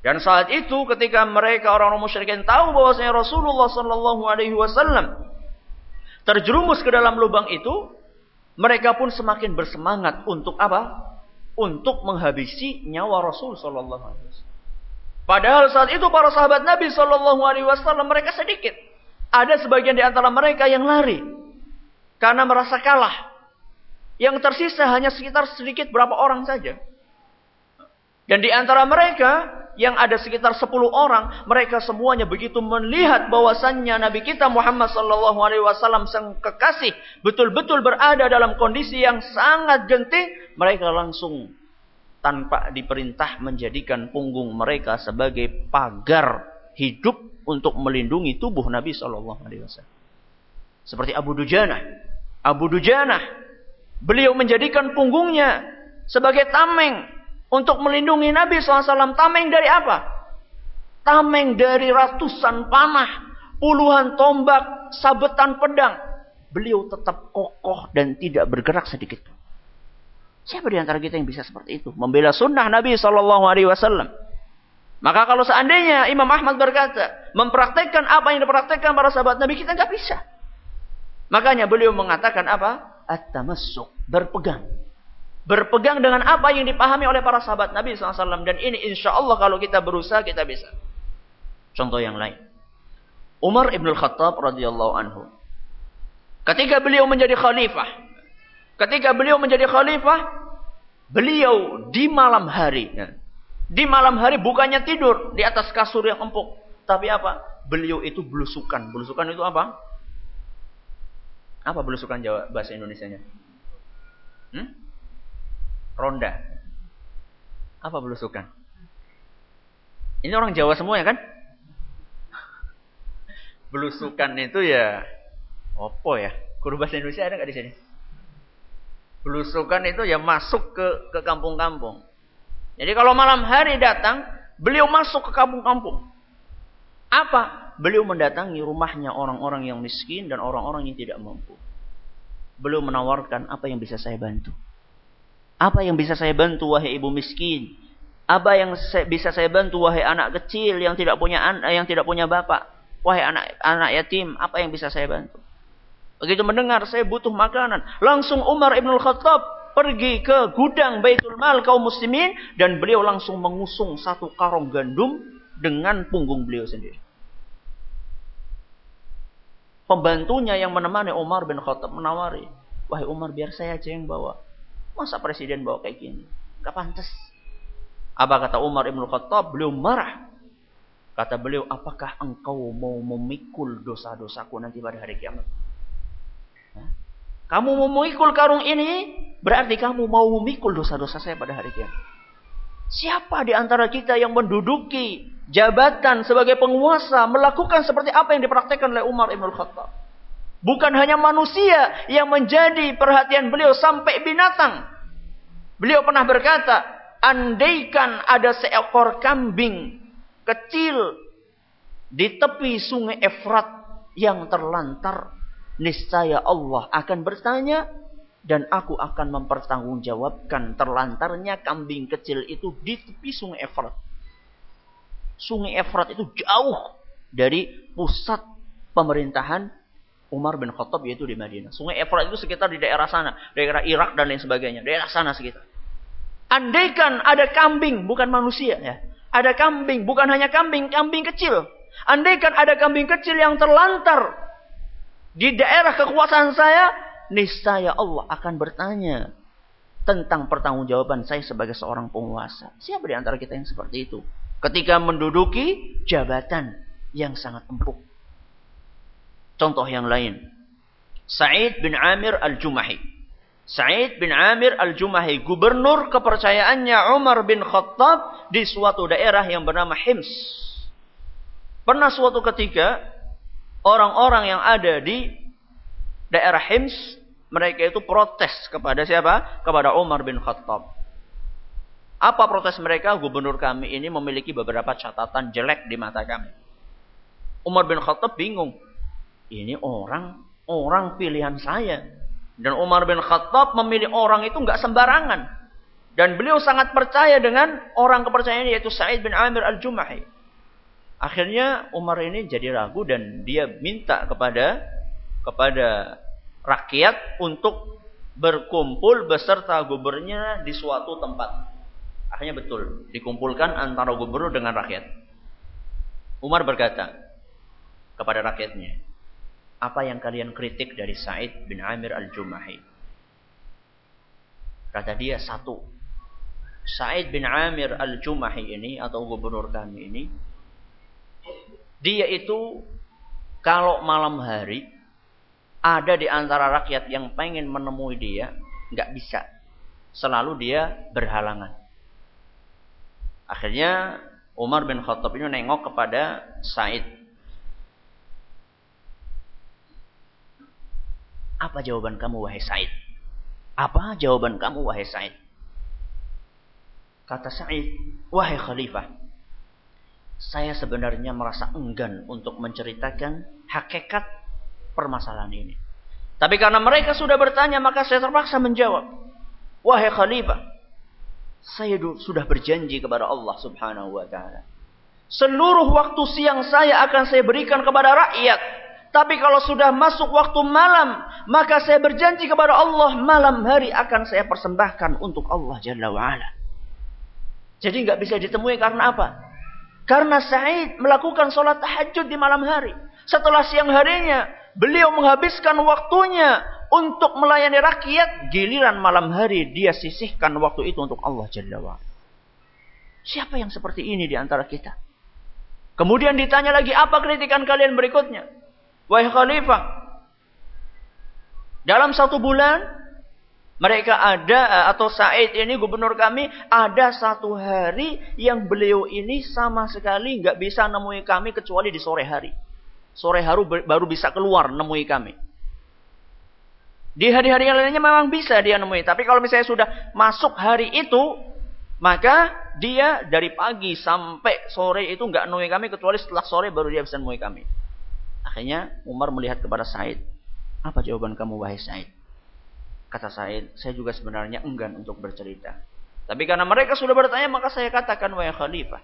Dan saat itu ketika mereka orang-orang musyrikin tahu bahwasanya Rasulullah Shallallahu Alaihi Wasallam terjerumus ke dalam lubang itu, mereka pun semakin bersemangat untuk apa? Untuk menghabisi nyawa Rasul Shallallahu Alaihi Wasallam. Padahal saat itu para sahabat Nabi Shallallahu Alaihi Wasallam mereka sedikit. Ada sebagian di antara mereka yang lari karena merasa kalah. Yang tersisa hanya sekitar sedikit berapa orang saja. Dan di antara mereka yang ada sekitar 10 orang, mereka semuanya begitu melihat bahwasannya Nabi kita Muhammad sallallahu alaihi wasallam sang kekasih betul-betul berada dalam kondisi yang sangat genting, mereka langsung tanpa diperintah menjadikan punggung mereka sebagai pagar hidup untuk melindungi tubuh Nabi sallallahu alaihi wasallam. Seperti Abu Dujana. Abu Dujana beliau menjadikan punggungnya sebagai tameng untuk melindungi Nabi SAW. Tameng dari apa? Tameng dari ratusan panah, puluhan tombak, sabetan pedang. Beliau tetap kokoh dan tidak bergerak sedikit Siapa di antara kita yang bisa seperti itu? Membela sunnah Nabi Shallallahu Alaihi Wasallam. Maka kalau seandainya Imam Ahmad berkata, mempraktekkan apa yang dipraktekkan para sahabat Nabi, kita nggak bisa. Makanya beliau mengatakan apa? At-tamassuk, berpegang. Berpegang dengan apa yang dipahami oleh para sahabat Nabi SAW. Dan ini insya Allah kalau kita berusaha kita bisa. Contoh yang lain. Umar ibn Khattab radhiyallahu anhu. Ketika beliau menjadi khalifah. Ketika beliau menjadi khalifah. Beliau di malam hari. Di malam hari bukannya tidur di atas kasur yang empuk. Tapi apa? Beliau itu belusukan. Belusukan itu apa? Apa belusukan Jawa bahasa Indonesianya? Hmm? Ronda. Apa belusukan? Ini orang Jawa semua ya kan? Belusukan itu ya opo ya? Guru bahasa Indonesia ada nggak di sini? Belusukan itu ya masuk ke ke kampung-kampung. Jadi kalau malam hari datang, beliau masuk ke kampung-kampung. Apa? Beliau mendatangi rumahnya orang-orang yang miskin dan orang-orang yang tidak mampu. Beliau menawarkan apa yang bisa saya bantu. Apa yang bisa saya bantu wahai ibu miskin? Apa yang bisa saya bantu wahai anak kecil yang tidak punya yang tidak punya bapak? Wahai anak anak yatim, apa yang bisa saya bantu? Begitu mendengar saya butuh makanan, langsung Umar Ibn Khattab pergi ke gudang Baitul Mal kaum muslimin dan beliau langsung mengusung satu karung gandum dengan punggung beliau sendiri. Pembantunya yang menemani Umar bin Khattab menawari, "Wahai Umar, biar saya aja yang bawa. Masa presiden bawa kayak gini? Gak pantas." Apa kata Umar Ibn Khattab? Beliau marah. Kata beliau, apakah engkau mau memikul dosa-dosaku nanti pada hari kiamat? Kamu mau memikul karung ini, berarti kamu mau memikul dosa-dosa saya pada hari kiamat. Siapa di antara kita yang menduduki jabatan sebagai penguasa melakukan seperti apa yang dipraktekkan oleh Umar Ibn Khattab? Bukan hanya manusia yang menjadi perhatian beliau sampai binatang. Beliau pernah berkata, andaikan ada seekor kambing kecil di tepi sungai Efrat yang terlantar niscaya Allah akan bertanya dan aku akan mempertanggungjawabkan terlantarnya kambing kecil itu di tepi sungai Efrat. Sungai Efrat itu jauh dari pusat pemerintahan Umar bin Khattab yaitu di Madinah. Sungai Efrat itu sekitar di daerah sana, daerah Irak dan lain sebagainya, daerah sana sekitar. Andaikan ada kambing, bukan manusia ya. Ada kambing, bukan hanya kambing, kambing kecil. Andaikan ada kambing kecil yang terlantar di daerah kekuasaan saya, niscaya Allah akan bertanya tentang pertanggungjawaban saya sebagai seorang penguasa. Siapa di antara kita yang seperti itu? Ketika menduduki jabatan yang sangat empuk. Contoh yang lain. Sa'id bin Amir al-Jumahi. Sa'id bin Amir al-Jumahi, gubernur kepercayaannya Umar bin Khattab di suatu daerah yang bernama Hims. Pernah suatu ketika orang-orang yang ada di daerah Hims, mereka itu protes kepada siapa? Kepada Umar bin Khattab. Apa protes mereka? Gubernur kami ini memiliki beberapa catatan jelek di mata kami. Umar bin Khattab bingung. Ini orang, orang pilihan saya. Dan Umar bin Khattab memilih orang itu nggak sembarangan. Dan beliau sangat percaya dengan orang kepercayaan yaitu Sa'id bin Amir al-Jumahi. Akhirnya Umar ini jadi ragu dan dia minta kepada kepada rakyat untuk berkumpul beserta gubernurnya di suatu tempat. Akhirnya betul, dikumpulkan antara gubernur dengan rakyat. Umar berkata kepada rakyatnya, apa yang kalian kritik dari Said bin Amir al-Jumahi? Kata dia satu. Said bin Amir al-Jumahi ini atau gubernur kami ini dia itu kalau malam hari ada di antara rakyat yang pengen menemui dia, nggak bisa. Selalu dia berhalangan. Akhirnya Umar bin Khattab ini nengok kepada Said. Apa jawaban kamu wahai Said? Apa jawaban kamu wahai Said? Kata Said, wahai khalifah, saya sebenarnya merasa enggan untuk menceritakan hakikat permasalahan ini. Tapi karena mereka sudah bertanya, maka saya terpaksa menjawab. Wahai khalifah, saya sudah berjanji kepada Allah subhanahu wa ta'ala. Seluruh waktu siang saya akan saya berikan kepada rakyat. Tapi kalau sudah masuk waktu malam, maka saya berjanji kepada Allah malam hari akan saya persembahkan untuk Allah Jalla wa'ala. Jadi nggak bisa ditemui karena apa? Karena Sa'id melakukan sholat tahajud di malam hari. Setelah siang harinya, beliau menghabiskan waktunya untuk melayani rakyat. Giliran malam hari, dia sisihkan waktu itu untuk Allah Jalla wa'ala. Siapa yang seperti ini di antara kita? Kemudian ditanya lagi, apa kritikan kalian berikutnya? Wahai khalifah, dalam satu bulan, mereka ada eh, atau Said ini gubernur kami ada satu hari yang beliau ini sama sekali nggak bisa nemui kami kecuali di sore hari. Sore hari baru bisa keluar nemui kami. Di hari-hari yang lainnya memang bisa dia nemui. Tapi kalau misalnya sudah masuk hari itu, maka dia dari pagi sampai sore itu nggak nemui kami kecuali setelah sore baru dia bisa nemui kami. Akhirnya Umar melihat kepada Said. Apa jawaban kamu wahai Said? Kata Said, saya juga sebenarnya enggan untuk bercerita. Tapi karena mereka sudah bertanya, maka saya katakan, wahai Khalifah,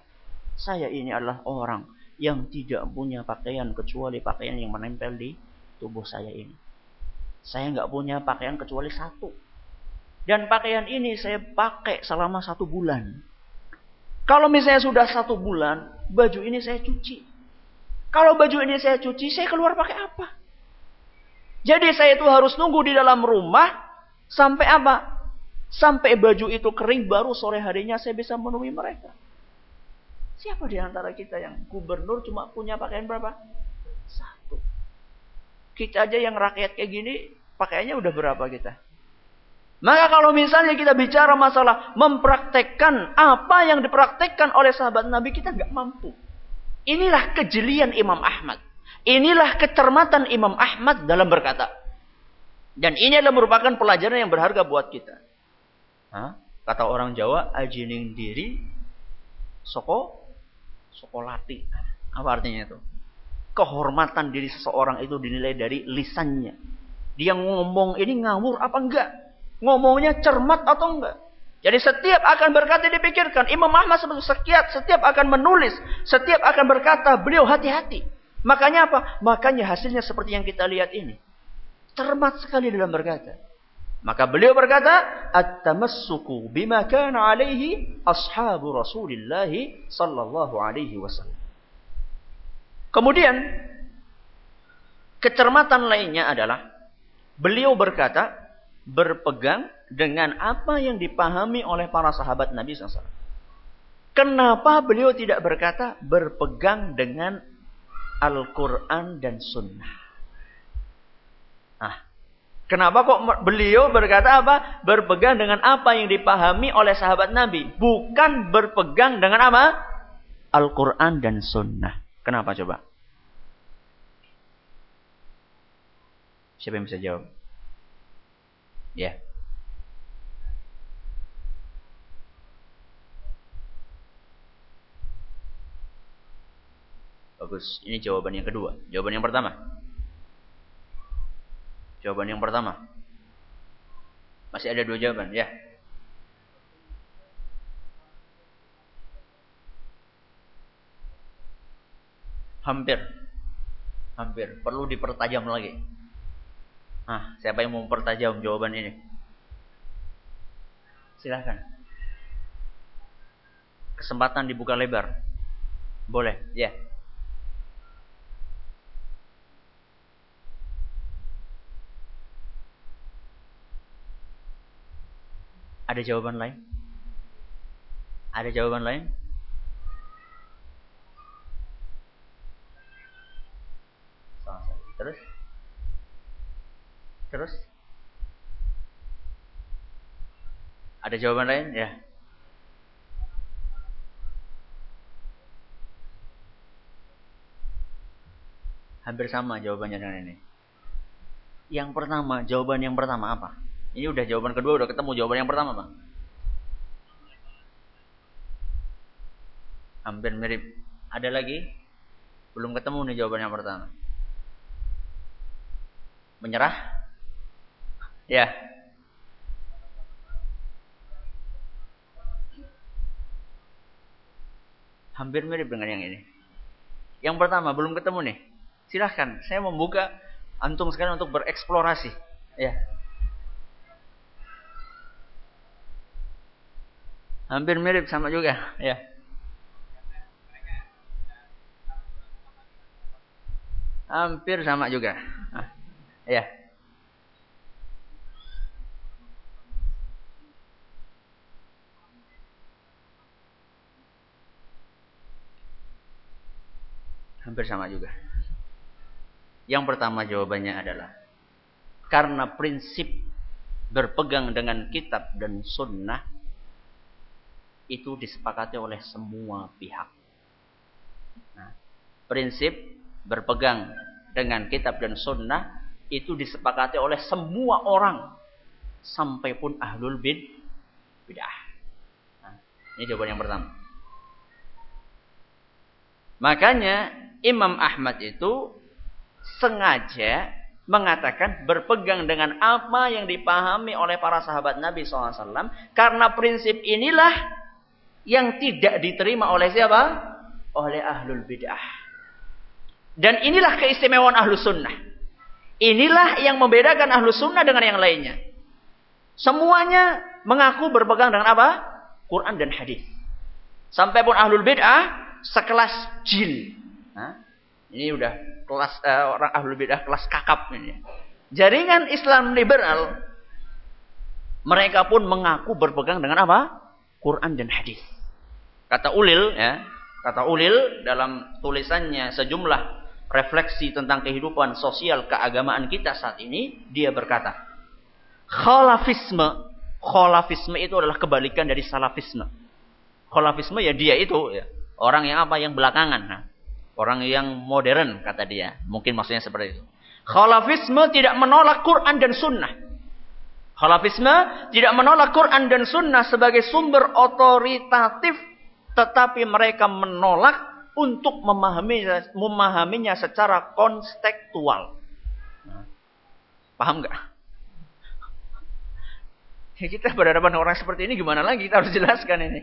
saya ini adalah orang yang tidak punya pakaian kecuali pakaian yang menempel di tubuh saya ini. Saya nggak punya pakaian kecuali satu. Dan pakaian ini saya pakai selama satu bulan. Kalau misalnya sudah satu bulan, baju ini saya cuci. Kalau baju ini saya cuci, saya keluar pakai apa? Jadi saya itu harus nunggu di dalam rumah sampai apa? Sampai baju itu kering baru sore harinya saya bisa menemui mereka. Siapa di antara kita yang gubernur cuma punya pakaian berapa? Satu. Kita aja yang rakyat kayak gini, pakaiannya udah berapa kita? Maka kalau misalnya kita bicara masalah mempraktekkan apa yang dipraktekkan oleh sahabat Nabi, kita nggak mampu. Inilah kejelian Imam Ahmad. Inilah kecermatan Imam Ahmad dalam berkata. Dan ini adalah merupakan pelajaran yang berharga buat kita. Hah? Kata orang Jawa, ajining diri, soko Sokolati. Apa artinya itu? Kehormatan diri seseorang itu dinilai dari lisannya. Dia ngomong ini ngawur apa enggak? Ngomongnya cermat atau enggak? Jadi setiap akan berkata dipikirkan. Imam Ahmad setiap, setiap akan menulis. Setiap akan berkata beliau hati-hati. Makanya apa? Makanya hasilnya seperti yang kita lihat ini. Cermat sekali dalam berkata. Maka beliau berkata, "At-tamassuku bima kana alaihi ashabu Rasulillah sallallahu alaihi wasallam." Kemudian kecermatan lainnya adalah beliau berkata, berpegang dengan apa yang dipahami oleh para sahabat Nabi SAW. Kenapa beliau tidak berkata berpegang dengan Al-Quran dan Sunnah? Ah, Kenapa kok beliau berkata apa? Berpegang dengan apa yang dipahami oleh sahabat Nabi. Bukan berpegang dengan apa? Al-Quran dan Sunnah. Kenapa coba? Siapa yang bisa jawab? Ya. Bagus. Ini jawaban yang kedua. Jawaban yang pertama. Jawaban yang pertama. Masih ada dua jawaban, ya. Hampir. Hampir. Perlu dipertajam lagi. Nah, siapa yang mau mempertajam jawaban ini? Silahkan. Kesempatan dibuka lebar. Boleh, ya. Ada jawaban lain? Ada jawaban lain? Terus? Terus? Ada jawaban lain? Ya. Hampir sama jawabannya dengan ini. Yang pertama, jawaban yang pertama apa? Ini udah jawaban kedua, udah ketemu jawaban yang pertama, Bang. Hampir mirip. Ada lagi? Belum ketemu nih jawaban yang pertama. Menyerah? Ya. Hampir mirip dengan yang ini. Yang pertama belum ketemu nih. Silahkan, saya membuka antum sekarang untuk bereksplorasi. Ya. Hampir mirip sama juga, ya. Hampir sama juga. Ah, ya. Hampir sama juga. Yang pertama jawabannya adalah karena prinsip berpegang dengan kitab dan sunnah itu disepakati oleh semua pihak. Nah, prinsip berpegang dengan kitab dan sunnah itu disepakati oleh semua orang sampai pun ahlul bid bidah. Nah, ini jawaban yang pertama. Makanya Imam Ahmad itu sengaja mengatakan berpegang dengan apa yang dipahami oleh para sahabat Nabi SAW karena prinsip inilah yang tidak diterima oleh siapa? Oleh ahlul bid'ah. Dan inilah keistimewaan ahlu sunnah. Inilah yang membedakan ahlu sunnah dengan yang lainnya. Semuanya mengaku berpegang dengan apa? Quran dan hadis. Sampai pun ahlul bid'ah sekelas jin. Nah, ini udah kelas uh, orang ahlul bid'ah kelas kakap ini. Jaringan Islam liberal mereka pun mengaku berpegang dengan apa? Quran dan hadis. Kata Ulil ya, kata Ulil dalam tulisannya sejumlah refleksi tentang kehidupan sosial keagamaan kita saat ini, dia berkata, Khalafisme. Khalafisme itu adalah kebalikan dari salafisme. Khalafisme ya dia itu ya. Orang yang apa? Yang belakangan. Nah, orang yang modern kata dia. Mungkin maksudnya seperti itu. Khalafisme tidak menolak Quran dan Sunnah. Khalafisme tidak menolak Quran dan Sunnah sebagai sumber otoritatif. Tetapi mereka menolak untuk memahami, memahaminya secara konstektual. Paham nggak? Ya kita berhadapan orang seperti ini gimana lagi? Kita harus jelaskan ini.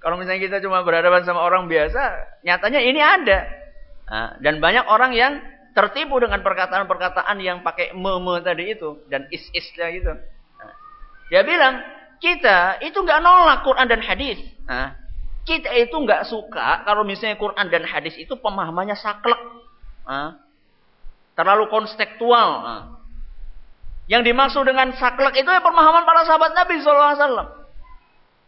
Kalau misalnya kita cuma berhadapan sama orang biasa, nyatanya ini ada. Nah, dan banyak orang yang tertipu dengan perkataan-perkataan yang pakai meme tadi itu dan is-isnya gitu. Nah, dia bilang kita itu nggak nolak Quran dan hadis. Nah, kita itu nggak suka kalau misalnya Quran dan hadis itu pemahamannya saklek, nah, terlalu konstektual. Nah, yang dimaksud dengan saklek itu ya pemahaman para sahabat Nabi SAW.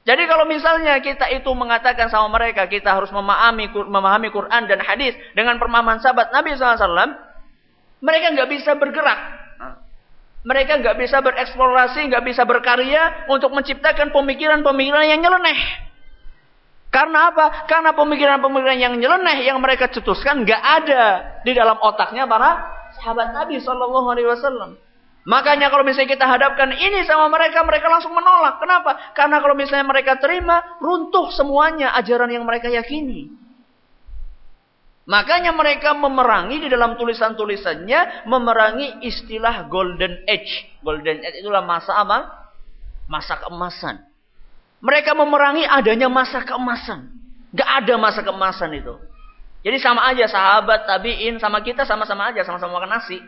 Jadi kalau misalnya kita itu mengatakan sama mereka kita harus memahami memahami Quran dan hadis dengan pemahaman sahabat Nabi SAW, mereka nggak bisa bergerak. Mereka nggak bisa bereksplorasi, nggak bisa berkarya untuk menciptakan pemikiran-pemikiran yang nyeleneh. Karena apa? Karena pemikiran-pemikiran yang nyeleneh yang mereka cetuskan nggak ada di dalam otaknya para sahabat Nabi Shallallahu Alaihi Wasallam. Makanya kalau misalnya kita hadapkan ini sama mereka, mereka langsung menolak. Kenapa? Karena kalau misalnya mereka terima, runtuh semuanya ajaran yang mereka yakini. Makanya mereka memerangi di dalam tulisan-tulisannya, memerangi istilah golden age. Golden age itulah masa apa? Masa keemasan. Mereka memerangi adanya masa keemasan. Gak ada masa keemasan itu. Jadi sama aja sahabat, tabiin, sama kita sama-sama aja, sama-sama makan nasi.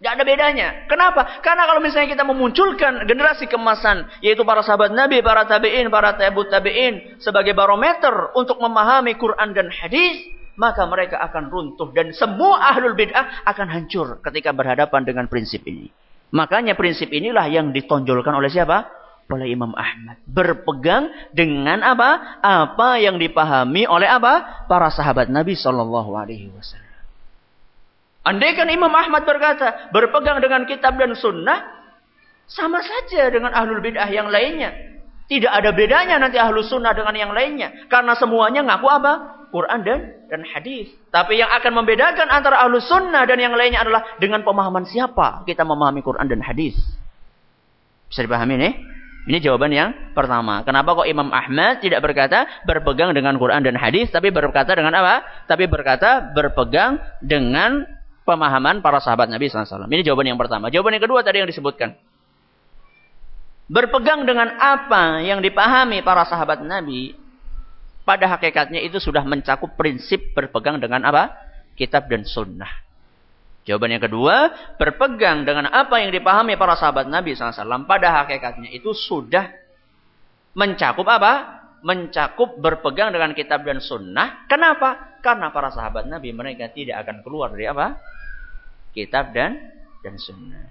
Gak ada bedanya. Kenapa? Karena kalau misalnya kita memunculkan generasi kemasan, yaitu para sahabat Nabi, para tabi'in, para tabi'ut tabi'in, sebagai barometer untuk memahami Quran dan hadis, maka mereka akan runtuh. Dan semua ahlul bid'ah akan hancur ketika berhadapan dengan prinsip ini. Makanya prinsip inilah yang ditonjolkan oleh siapa? Oleh Imam Ahmad. Berpegang dengan apa? Apa yang dipahami oleh apa? Para sahabat Nabi Sallallahu Alaihi Wasallam. Andaikan Imam Ahmad berkata, berpegang dengan kitab dan sunnah, sama saja dengan ahlul bid'ah yang lainnya. Tidak ada bedanya nanti ahlul sunnah dengan yang lainnya. Karena semuanya ngaku apa? Quran dan dan hadis. Tapi yang akan membedakan antara ahlul sunnah dan yang lainnya adalah dengan pemahaman siapa kita memahami Quran dan hadis. Bisa dipahami nih? Ini jawaban yang pertama. Kenapa kok Imam Ahmad tidak berkata berpegang dengan Quran dan hadis, tapi berkata dengan apa? Tapi berkata berpegang dengan pemahaman para sahabat Nabi SAW. Ini jawaban yang pertama. Jawaban yang kedua tadi yang disebutkan. Berpegang dengan apa yang dipahami para sahabat Nabi, pada hakikatnya itu sudah mencakup prinsip berpegang dengan apa? Kitab dan sunnah. Jawaban yang kedua, berpegang dengan apa yang dipahami para sahabat Nabi SAW, pada hakikatnya itu sudah mencakup apa? Mencakup berpegang dengan kitab dan sunnah. Kenapa? Karena para sahabat Nabi mereka tidak akan keluar dari apa? kitab dan dan sunnah.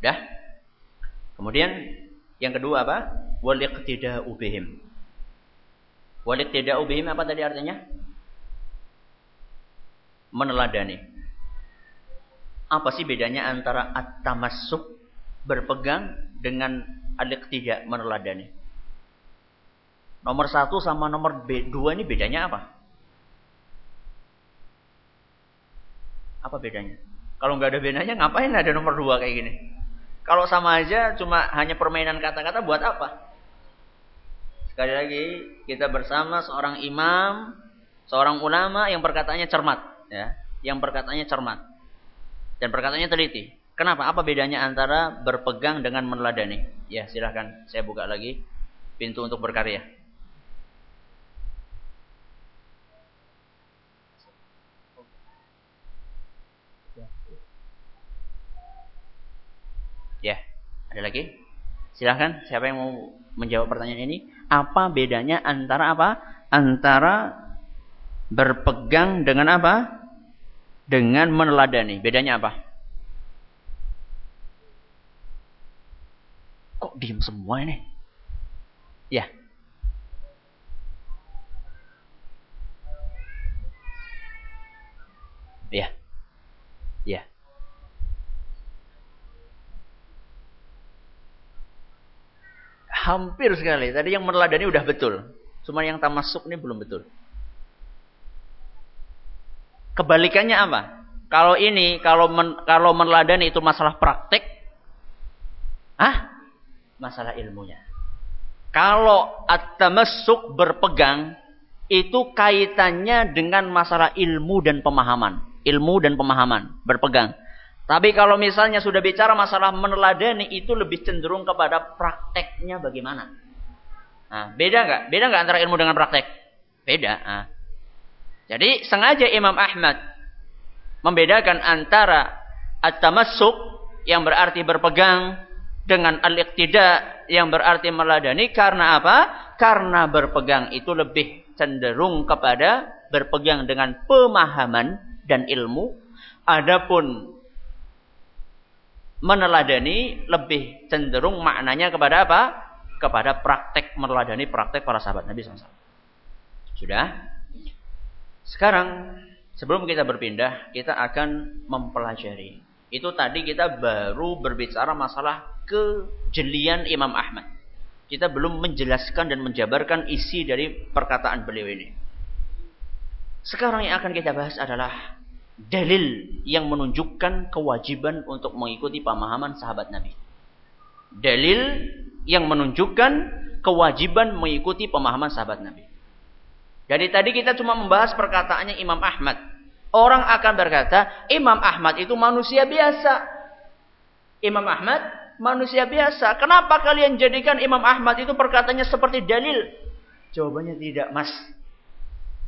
Dah. Kemudian yang kedua apa? Waliqtida'u bihim. Waliqtida'u bihim apa tadi artinya? Meneladani. Apa sih bedanya antara at-tamassuk berpegang dengan alik tidak meneladani. Nomor satu sama nomor dua ini bedanya apa? Apa bedanya? Kalau nggak ada bedanya, ngapain ada nomor dua kayak gini? Kalau sama aja, cuma hanya permainan kata-kata, buat apa? Sekali lagi, kita bersama seorang imam, seorang ulama yang perkataannya cermat, ya, yang perkataannya cermat dan perkataannya teliti. Kenapa? Apa bedanya antara berpegang dengan meneladani? Ya, silahkan saya buka lagi pintu untuk berkarya. Ya, ada lagi? Silahkan, siapa yang mau menjawab pertanyaan ini? Apa bedanya antara apa? Antara berpegang dengan apa? Dengan meneladani. Bedanya apa? Kok diem semua ini? Ya. Ya. Hampir sekali. Tadi yang meneladani udah betul. Cuma yang tamasuk ini belum betul. Kebalikannya apa? Kalau ini, kalau men, kalau meneladani itu masalah praktek, ah, masalah ilmunya. Kalau at-tamassuk berpegang itu kaitannya dengan masalah ilmu dan pemahaman, ilmu dan pemahaman berpegang. Tapi kalau misalnya sudah bicara masalah meneladani itu lebih cenderung kepada prakteknya bagaimana. Nah, beda nggak? Beda nggak antara ilmu dengan praktek? Beda. Nah. Jadi sengaja Imam Ahmad membedakan antara at-tamassuk yang berarti berpegang dengan al-iqtida yang berarti meladani karena apa? Karena berpegang itu lebih cenderung kepada berpegang dengan pemahaman dan ilmu. Adapun meneladani lebih cenderung maknanya kepada apa? Kepada praktek meneladani praktek para sahabat Nabi SAW. Sudah? Sekarang sebelum kita berpindah, kita akan mempelajari. Itu tadi kita baru berbicara masalah kejelian Imam Ahmad. Kita belum menjelaskan dan menjabarkan isi dari perkataan beliau ini. Sekarang yang akan kita bahas adalah dalil yang menunjukkan kewajiban untuk mengikuti pemahaman sahabat Nabi. Dalil yang menunjukkan kewajiban mengikuti pemahaman sahabat Nabi. Jadi tadi kita cuma membahas perkataannya Imam Ahmad. Orang akan berkata, Imam Ahmad itu manusia biasa. Imam Ahmad manusia biasa. Kenapa kalian jadikan Imam Ahmad itu perkataannya seperti dalil? Jawabannya tidak, Mas.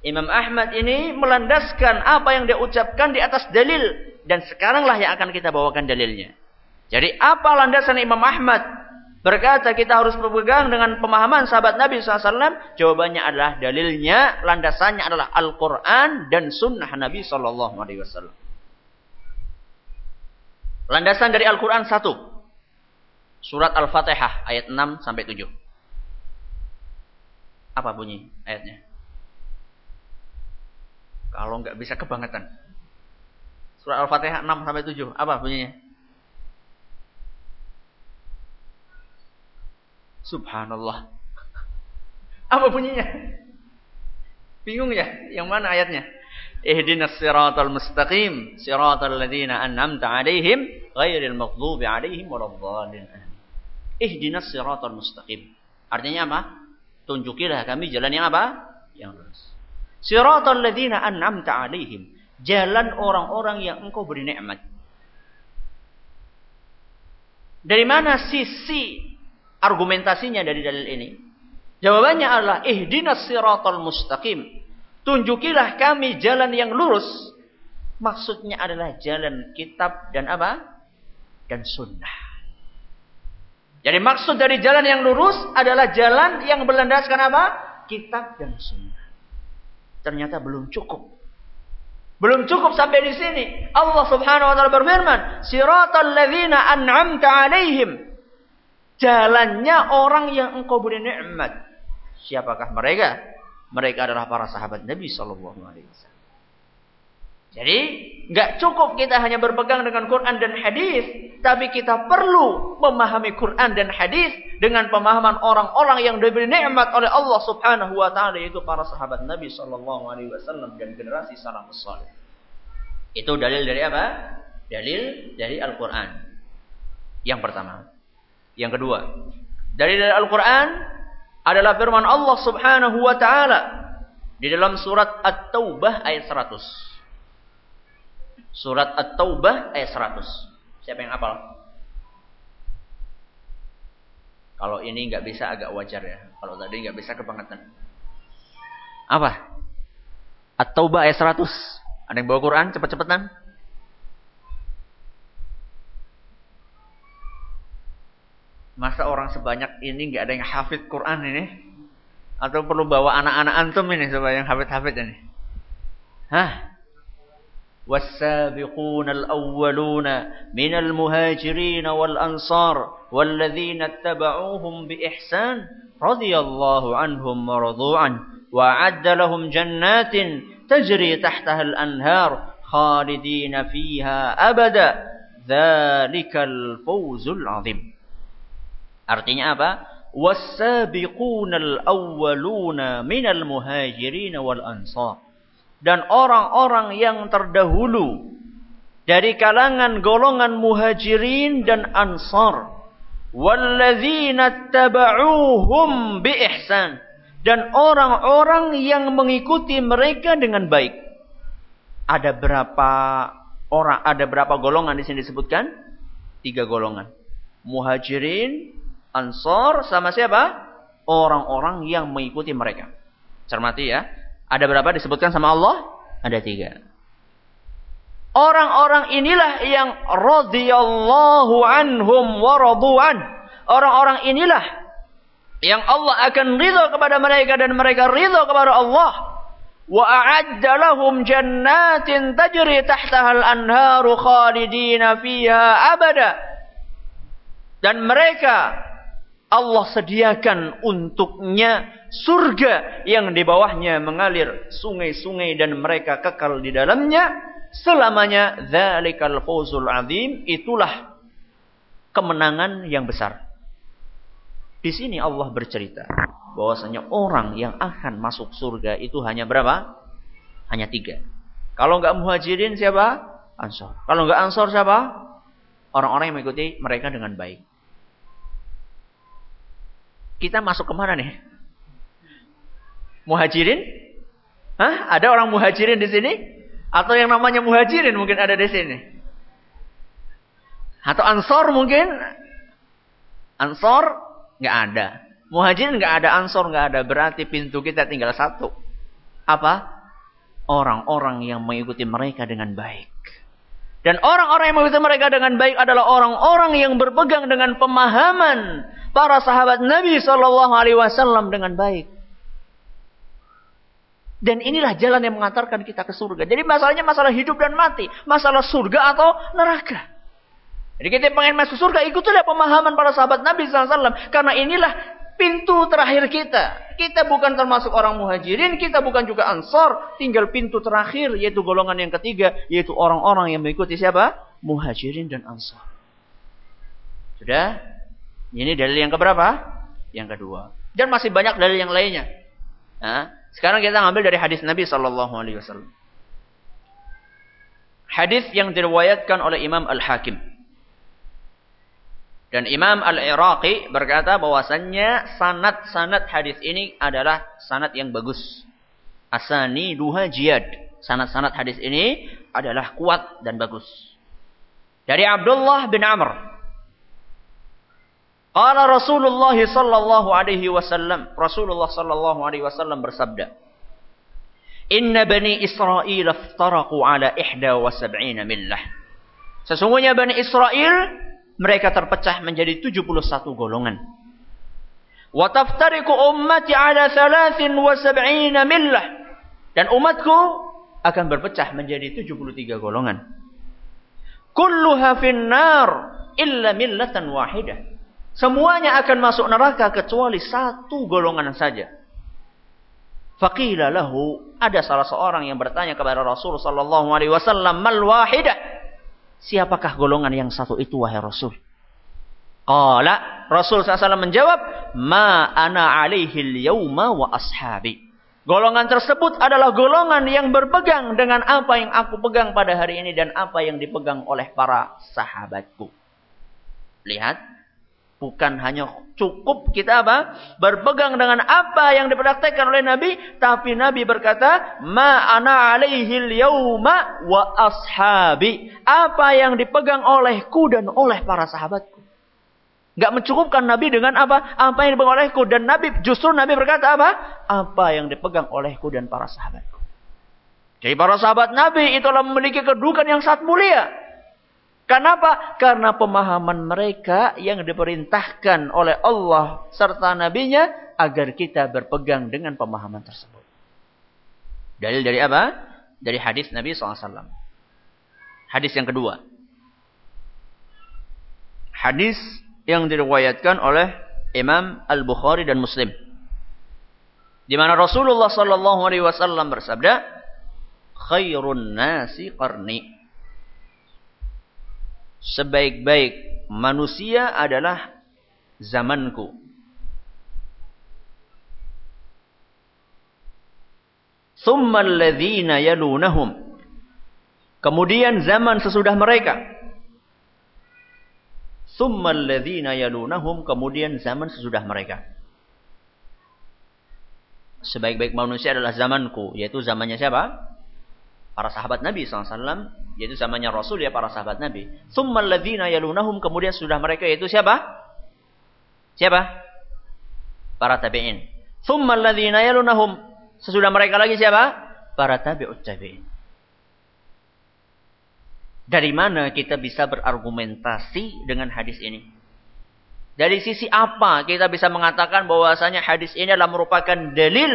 Imam Ahmad ini melandaskan apa yang dia ucapkan di atas dalil. Dan sekaranglah yang akan kita bawakan dalilnya. Jadi apa landasan Imam Ahmad? Berkata kita harus berpegang dengan pemahaman sahabat Nabi SAW. Jawabannya adalah dalilnya, landasannya adalah Al-Quran dan Sunnah Nabi SAW. Landasan dari Al-Quran satu. Surat Al-Fatihah ayat 6 sampai 7. Apa bunyi ayatnya? Kalau nggak bisa kebangetan. Surah Al-Fatihah 6 sampai 7. Apa bunyinya? Subhanallah. Apa bunyinya? Bingung ya? Yang mana ayatnya? Ihdinas siratal mustaqim, siratal ladzina an'amta 'alaihim, ghairil maghdubi 'alaihim waladdallin. Ihdinas siratal mustaqim. Artinya apa? Tunjukilah kami jalan yang apa? Yang lurus. Siratal ladzina an'amta 'alaihim. Jalan orang-orang yang engkau beri nikmat. Dari mana sisi argumentasinya dari dalil ini? Jawabannya adalah ihdinas siratal mustaqim. Tunjukilah kami jalan yang lurus. Maksudnya adalah jalan kitab dan apa? Dan sunnah. Jadi maksud dari jalan yang lurus adalah jalan yang berlandaskan apa? Kitab dan sunnah ternyata belum cukup. Belum cukup sampai di sini. Allah Subhanahu wa taala berfirman, "Siratal ladzina an'amta 'alaihim." Jalannya orang yang engkau beri nikmat. Siapakah mereka? Mereka adalah para sahabat Nabi sallallahu alaihi wasallam. Jadi nggak cukup kita hanya berpegang dengan Quran dan hadis, tapi kita perlu memahami Quran dan hadis dengan pemahaman orang-orang yang diberi nikmat oleh Allah Subhanahu wa taala yaitu para sahabat Nabi sallallahu alaihi wasallam dan generasi salafus saleh. Itu dalil dari apa? Dalil dari Al-Qur'an. Yang pertama. Yang kedua, dalil dari Al-Qur'an adalah firman Allah Subhanahu wa taala di dalam surat At-Taubah ayat 100. Surat At-Taubah ayat 100. Siapa yang hafal? Kalau ini nggak bisa agak wajar ya. Kalau tadi nggak bisa kebangetan. Apa? At-Taubah ayat 100. Ada yang bawa Quran cepet-cepetan? Masa orang sebanyak ini nggak ada yang hafid Quran ini? Atau perlu bawa anak-anak antum ini supaya yang hafid-hafid ini? Hah? والسابقون الأولون من المهاجرين والأنصار والذين اتبعوهم بإحسان رضي الله عنهم ورضوا عنه. وأعد لهم جنات تجري تحتها الأنهار خالدين فيها أبدا. ذلك الفوز العظيم. Artinya apa? والسابقون الأولون من المهاجرين والأنصار. Dan orang-orang yang terdahulu dari kalangan golongan muhajirin dan ansar. Walladzina taba'uhum bi ihsan dan orang-orang yang mengikuti mereka dengan baik. Ada berapa orang ada berapa golongan di sini disebutkan? Tiga golongan. Muhajirin ansar sama siapa? Orang-orang yang mengikuti mereka. Cermati ya ada berapa disebutkan sama Allah? Ada tiga. Orang-orang inilah yang radhiyallahu anhum wa radu'an. Orang-orang inilah yang Allah akan ridha kepada mereka dan mereka ridha kepada Allah. Wa a'adda lahum jannatin tajri tahtaha al-anharu khalidina fiha abada. Dan mereka Allah sediakan untuknya surga yang di bawahnya mengalir sungai-sungai dan mereka kekal di dalamnya selamanya dzalikal fawzul azim itulah kemenangan yang besar. Di sini Allah bercerita bahwasanya orang yang akan masuk surga itu hanya berapa? Hanya tiga. Kalau enggak muhajirin siapa? Ansor. Kalau enggak ansor siapa? Orang-orang yang mengikuti mereka dengan baik. Kita masuk ke mana nih? Muhajirin? Hah? Ada orang muhajirin di sini? Atau yang namanya muhajirin mungkin ada di sini? Atau ansor mungkin? Ansor nggak ada. Muhajirin nggak ada, ansor nggak ada. Berarti pintu kita tinggal satu. Apa? Orang-orang yang mengikuti mereka dengan baik. Dan orang-orang yang mengikuti mereka dengan baik adalah orang-orang yang berpegang dengan pemahaman para sahabat Nabi Shallallahu Alaihi Wasallam dengan baik. Dan inilah jalan yang mengantarkan kita ke surga. Jadi masalahnya masalah hidup dan mati, masalah surga atau neraka. Jadi kita pengen masuk surga, ikutilah pemahaman para sahabat Nabi SAW. Karena inilah pintu terakhir kita. Kita bukan termasuk orang muhajirin, kita bukan juga ansor. Tinggal pintu terakhir, yaitu golongan yang ketiga, yaitu orang-orang yang mengikuti siapa? Muhajirin dan ansor. Sudah? Ini dalil yang keberapa? Yang kedua. Dan masih banyak dalil yang lainnya. Nah, sekarang kita ngambil dari hadis Nabi Sallallahu Alaihi Wasallam. Hadis yang diriwayatkan oleh Imam Al Hakim. Dan Imam Al-Iraqi berkata bahwasannya sanad-sanad hadis ini adalah sanad yang bagus. Asani duha jihad. Sanad-sanad hadis ini adalah kuat dan bagus. Dari Abdullah bin Amr. Qala Rasulullah sallallahu alaihi wasallam, Rasulullah sallallahu alaihi wasallam bersabda, "Inna bani Israel iftaraqu ala 71 millah." Sesungguhnya Bani Israel mereka terpecah menjadi 71 golongan. Wa taftariqu ummati ala 73 millah. Dan umatku akan berpecah menjadi 73 golongan. Kulluha finnar illa millatan wahidah. Semuanya akan masuk neraka kecuali satu golongan saja. Faqila lahu ada salah seorang yang bertanya kepada Rasul sallallahu alaihi wasallam mal Siapakah golongan yang satu itu wahai Rasul? Qala Rasul SAW menjawab, "Ma ana alaihi yauma wa ashabi." Golongan tersebut adalah golongan yang berpegang dengan apa yang aku pegang pada hari ini dan apa yang dipegang oleh para sahabatku. Lihat, bukan hanya cukup kita apa? Berpegang dengan apa yang dipraktekkan oleh Nabi, tapi Nabi berkata, "Ma ana alaihi yauma wa ashabi." Apa yang dipegang olehku dan oleh para sahabatku. Gak mencukupkan Nabi dengan apa? Apa yang dipegang olehku. Dan Nabi justru Nabi berkata apa? Apa yang dipegang olehku dan para sahabatku. Jadi para sahabat Nabi itulah memiliki kedudukan yang sangat mulia. Kenapa? Karena pemahaman mereka yang diperintahkan oleh Allah serta Nabi-Nya agar kita berpegang dengan pemahaman tersebut. Dalil dari apa? Dari hadis Nabi SAW. Hadis yang kedua. Hadis yang diriwayatkan oleh Imam Al-Bukhari dan Muslim. Di mana Rasulullah wasallam bersabda, "Khairun nasi qarni." Sebaik-baik manusia adalah zamanku. Thumma alladhina yalunahum. Kemudian zaman sesudah mereka. Thummal ladzina yalunahum kemudian zaman sesudah mereka. Sebaik-baik manusia adalah zamanku, yaitu zamannya siapa? Para sahabat Nabi SAW, yaitu zamannya Rasul ya para sahabat Nabi. Thummal ladzina yalunahum kemudian sudah mereka yaitu siapa? Siapa? Para tabi'in. Thummal ladzina yalunahum sesudah mereka lagi siapa? Para tabi'ut tabi'in. Dari mana kita bisa berargumentasi dengan hadis ini? Dari sisi apa kita bisa mengatakan bahwasanya hadis ini adalah merupakan dalil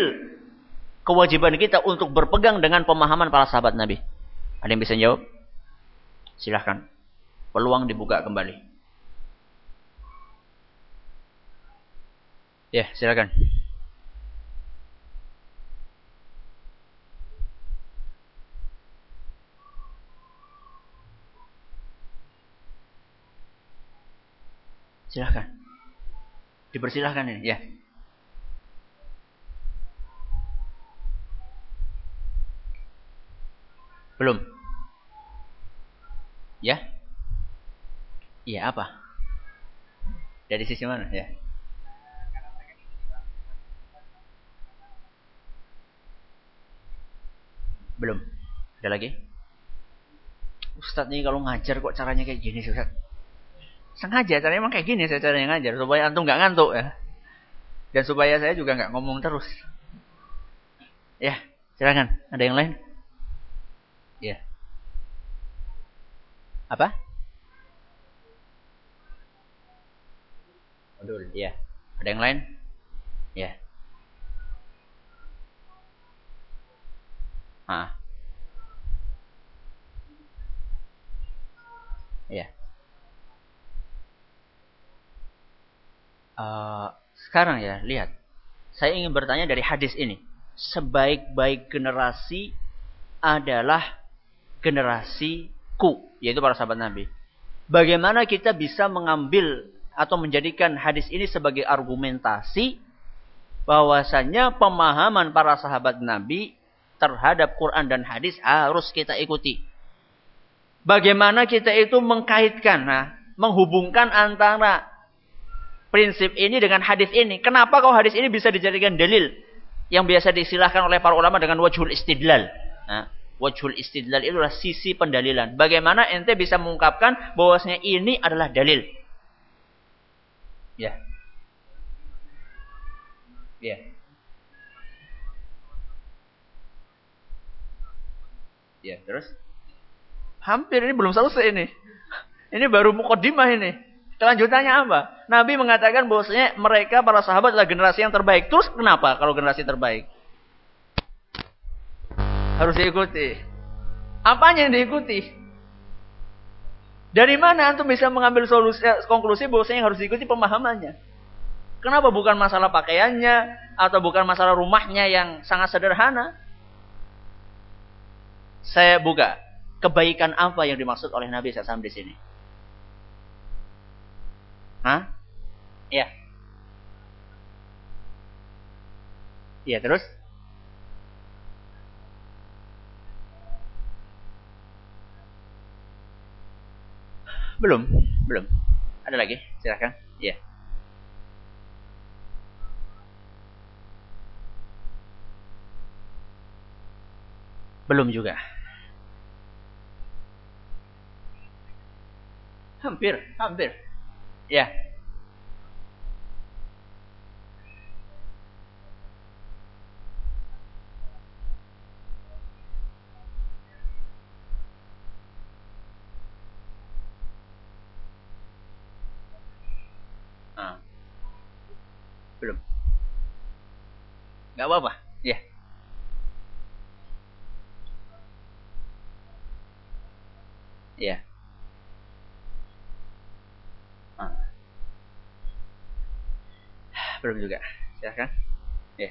kewajiban kita untuk berpegang dengan pemahaman para sahabat Nabi? Ada yang bisa jawab? Silahkan. Peluang dibuka kembali. Ya, silakan. Silahkan. Dipersilahkan ini, ya. Belum? Ya? Iya apa? Dari sisi mana? Ya. Belum. Ada lagi? Ustadz ini kalau ngajar kok caranya kayak gini Ustadz? Sengaja caranya emang kayak gini saya caranya ngajar supaya antum nggak ngantuk ya. Dan supaya saya juga nggak ngomong terus. Ya, silakan. Ada yang lain? Ya. Apa? Modul, ya. Ada yang lain? Ya. Ah. Ya. Uh, sekarang ya, lihat. Saya ingin bertanya dari hadis ini. Sebaik-baik generasi adalah generasiku, yaitu para sahabat Nabi. Bagaimana kita bisa mengambil atau menjadikan hadis ini sebagai argumentasi bahwasanya pemahaman para sahabat Nabi terhadap Quran dan hadis harus kita ikuti. Bagaimana kita itu mengkaitkan, nah, menghubungkan antara prinsip ini dengan hadis ini. Kenapa kau hadis ini bisa dijadikan dalil? Yang biasa disilahkan oleh para ulama dengan wajhul istidlal. Nah, wajhul istidlal itu adalah sisi pendalilan. Bagaimana ente bisa mengungkapkan bahwasanya ini adalah dalil? Ya. Ya. Ya, terus? Hampir ini belum selesai ini. Ini baru mukodimah ini. Kelanjutannya apa? Nabi mengatakan bahwasanya mereka para sahabat adalah generasi yang terbaik. Terus kenapa kalau generasi terbaik? Harus diikuti. Apanya yang diikuti? Dari mana antum bisa mengambil solusi konklusi bahwasanya yang harus diikuti pemahamannya? Kenapa bukan masalah pakaiannya atau bukan masalah rumahnya yang sangat sederhana? Saya buka kebaikan apa yang dimaksud oleh Nabi SAW di sini. Hah? Ya. Ya terus? Belum, belum. Ada lagi? Silakan. Ya. Belum juga. Hampir, hampir. Ya. Ah. Belum. Gak apa-apa. Ya. Ya. Belum juga. Silahkan. Ya.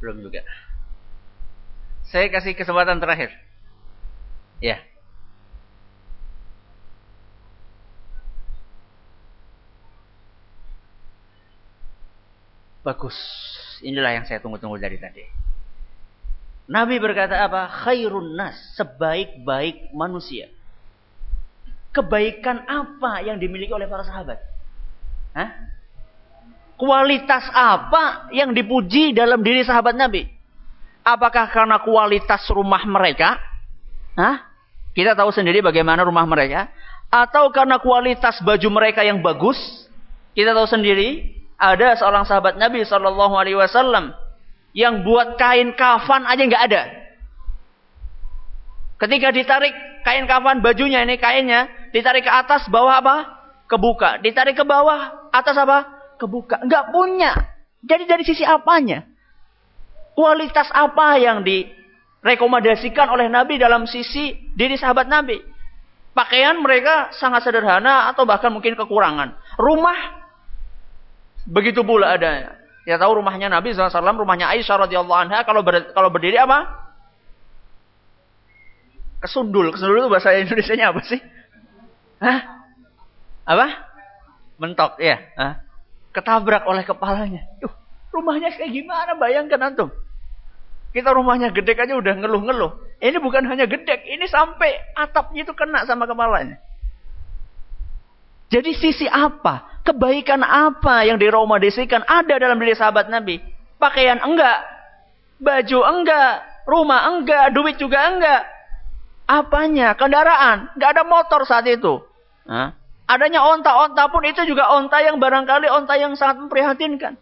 Belum juga. Saya kasih kesempatan terakhir. Ya. Bagus. Inilah yang saya tunggu-tunggu dari tadi. Nabi berkata apa? Khairun nas, sebaik-baik manusia. Kebaikan apa yang dimiliki oleh para sahabat? Hah? Kualitas apa yang dipuji dalam diri sahabat Nabi? Apakah karena kualitas rumah mereka? Hah? Kita tahu sendiri bagaimana rumah mereka. Atau karena kualitas baju mereka yang bagus? Kita tahu sendiri ada seorang sahabat Nabi Shallallahu Alaihi Wasallam yang buat kain kafan aja nggak ada. Ketika ditarik kain kafan bajunya ini kainnya ditarik ke atas bawah apa? Kebuka. Ditarik ke bawah atas apa? Kebuka. Nggak punya. Jadi dari sisi apanya? Kualitas apa yang direkomendasikan oleh Nabi dalam sisi diri sahabat Nabi? Pakaian mereka sangat sederhana atau bahkan mungkin kekurangan. Rumah begitu pula adanya. Ya tahu rumahnya Nabi SAW, rumahnya Aisyah radhiyallahu anha kalau ber, kalau berdiri apa? Kesundul. Kesundul itu bahasa Indonesia-nya apa sih? Hah? Apa? Mentok, ya. Hah? Ketabrak oleh kepalanya. Yuh, rumahnya kayak gimana? Bayangkan antum. Kita rumahnya gede aja udah ngeluh-ngeluh. Ini bukan hanya gede, ini sampai atapnya itu kena sama kepalanya. Jadi sisi apa? Kebaikan apa yang diromodesikan ada dalam diri sahabat Nabi? Pakaian enggak, baju enggak, rumah enggak, duit juga enggak. Apanya? Kendaraan. Enggak ada motor saat itu. Hah? Adanya onta-onta pun itu juga onta yang barangkali onta yang sangat memprihatinkan.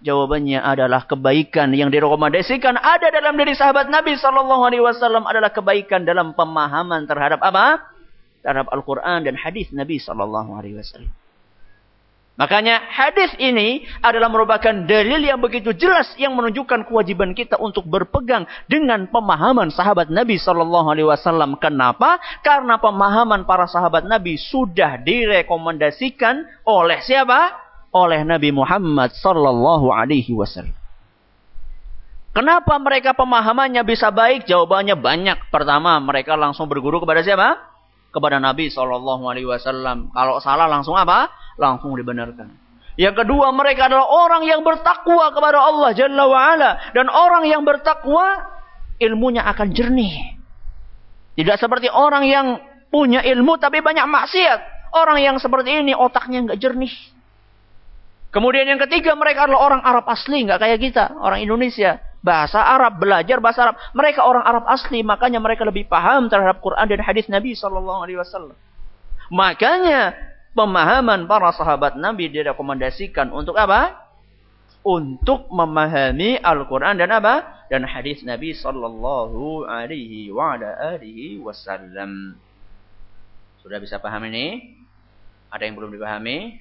Jawabannya adalah kebaikan yang direkomendasikan ada dalam diri sahabat Nabi Shallallahu Alaihi Wasallam adalah kebaikan dalam pemahaman terhadap apa? Terhadap Al-Quran dan hadis Nabi Shallallahu Alaihi Wasallam. Makanya hadis ini adalah merupakan dalil yang begitu jelas yang menunjukkan kewajiban kita untuk berpegang dengan pemahaman sahabat Nabi Shallallahu Alaihi Wasallam. Kenapa? Karena pemahaman para sahabat Nabi sudah direkomendasikan oleh siapa? oleh Nabi Muhammad sallallahu alaihi wasallam. Kenapa mereka pemahamannya bisa baik? Jawabannya banyak. Pertama, mereka langsung berguru kepada siapa? Kepada Nabi sallallahu alaihi wasallam. Kalau salah langsung apa? Langsung dibenarkan. Yang kedua, mereka adalah orang yang bertakwa kepada Allah Jalla wa'ala. Dan orang yang bertakwa, ilmunya akan jernih. Tidak seperti orang yang punya ilmu tapi banyak maksiat. Orang yang seperti ini otaknya nggak jernih. Kemudian yang ketiga mereka adalah orang Arab asli, nggak kayak kita, orang Indonesia. Bahasa Arab, belajar bahasa Arab. Mereka orang Arab asli, makanya mereka lebih paham terhadap Quran dan hadis Nabi Shallallahu Alaihi Wasallam. Makanya pemahaman para sahabat Nabi direkomendasikan untuk apa? Untuk memahami Al-Quran dan apa? Dan hadis Nabi Shallallahu Alaihi Wasallam. Sudah bisa paham ini? Ada yang belum dipahami?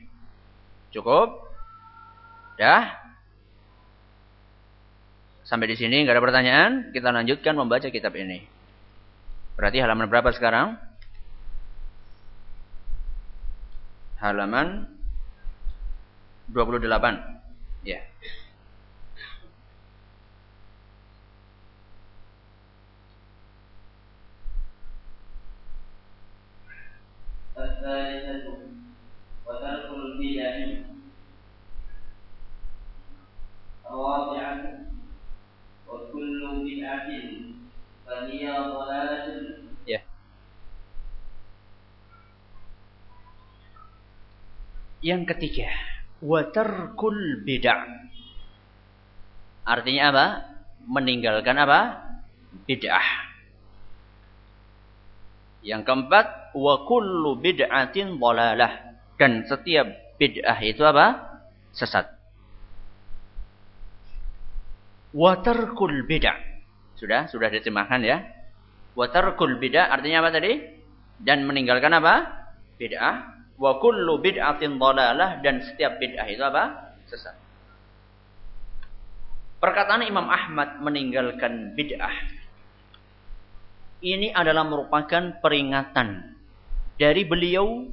Cukup? Ya. Sampai di sini nggak ada pertanyaan, kita lanjutkan membaca kitab ini. Berarti halaman berapa sekarang? halaman 28. Ya. الثالثة وترك البدع الرابعة وكل بدعة فهي ضلالة Ya. Yang ketiga, watarkul bid'ah. Artinya apa? Meninggalkan apa? Bid'ah. Yang keempat, wa kullu bid'atin dhalalah. Dan setiap bid'ah itu apa? Sesat. Watarkul bid'ah. Sudah, sudah diterjemahkan ya. Watarkul bid'ah artinya apa tadi? Dan meninggalkan apa? Bid'ah. Wa kullu bid'atin dhalalah dan setiap bid'ah itu apa? Sesat. Perkataan Imam Ahmad meninggalkan bid'ah ini adalah merupakan peringatan dari beliau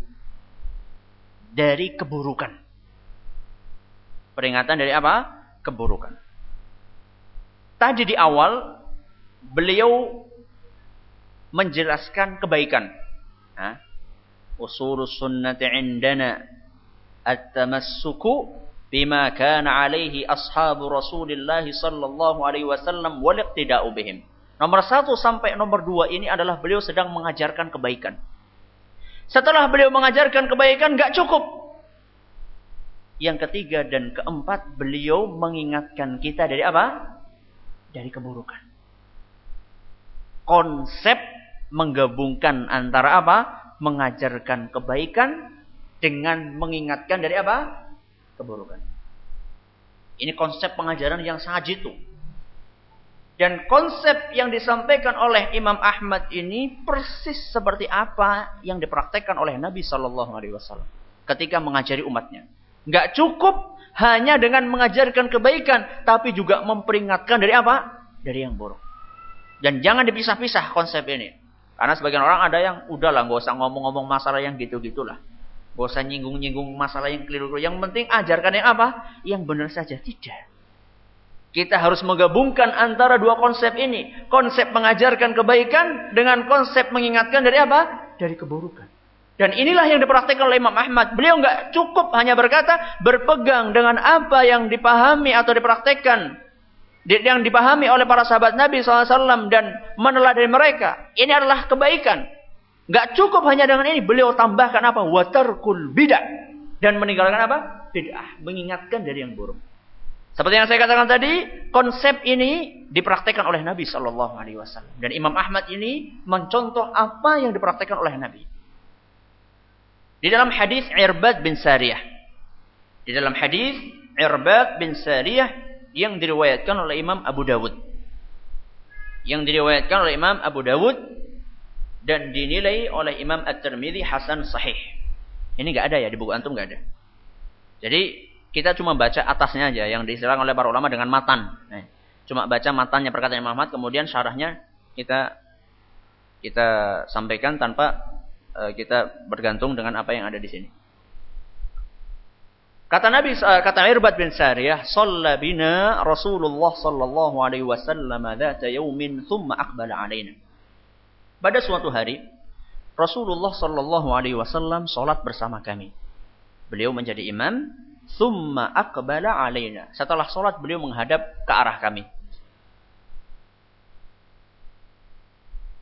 dari keburukan. Peringatan dari apa? Keburukan. Tadi di awal beliau menjelaskan kebaikan. Ha? Usul sunnati indana at-tamassuku bima kana alaihi ashabu Rasulillah sallallahu alaihi wasallam wal iqtida'u bihim. Nomor satu sampai nomor dua ini adalah beliau sedang mengajarkan kebaikan. Setelah beliau mengajarkan kebaikan, gak cukup. Yang ketiga dan keempat, beliau mengingatkan kita dari apa? Dari keburukan. Konsep menggabungkan antara apa? Mengajarkan kebaikan dengan mengingatkan dari apa? Keburukan. Ini konsep pengajaran yang sangat jitu. Dan konsep yang disampaikan oleh Imam Ahmad ini persis seperti apa yang dipraktekkan oleh Nabi Shallallahu Alaihi Wasallam ketika mengajari umatnya. Nggak cukup hanya dengan mengajarkan kebaikan, tapi juga memperingatkan dari apa? Dari yang buruk. Dan jangan dipisah-pisah konsep ini. Karena sebagian orang ada yang udahlah nggak usah ngomong-ngomong masalah yang gitu-gitulah. Gak usah nyinggung-nyinggung masalah yang keliru. Yang penting ajarkan yang apa? Yang benar saja. Tidak. Kita harus menggabungkan antara dua konsep ini. Konsep mengajarkan kebaikan dengan konsep mengingatkan dari apa? Dari keburukan. Dan inilah yang dipraktikkan oleh Imam Ahmad. Beliau nggak cukup hanya berkata berpegang dengan apa yang dipahami atau dipraktikkan. Yang dipahami oleh para sahabat Nabi SAW dan menelah dari mereka. Ini adalah kebaikan. Nggak cukup hanya dengan ini. Beliau tambahkan apa? Watarkul bidah. Dan meninggalkan apa? Bid'ah. Mengingatkan dari yang buruk. Seperti yang saya katakan tadi, konsep ini dipraktekkan oleh Nabi Wasallam dan Imam Ahmad ini mencontoh apa yang dipraktekkan oleh Nabi. Di dalam hadis Irbad bin Sariyah, di dalam hadis Irbad bin Sariyah yang diriwayatkan oleh Imam Abu Dawud, yang diriwayatkan oleh Imam Abu Dawud dan dinilai oleh Imam At-Tirmidzi hasan sahih. Ini nggak ada ya di buku antum nggak ada. Jadi kita cuma baca atasnya aja yang diserang oleh para ulama dengan matan. Nah, cuma baca matannya perkataan Imam Ahmad, kemudian syarahnya kita kita sampaikan tanpa kita bergantung dengan apa yang ada di sini. Kata Nabi kata Irbad bin Sariyah, "Shalla bina Rasulullah sallallahu alaihi wasallam dzata yaumin thumma aqbala alaina." Pada suatu hari Rasulullah sallallahu alaihi wasallam salat bersama kami. Beliau menjadi imam Thumma akbala alaina. Setelah sholat beliau menghadap ke arah kami.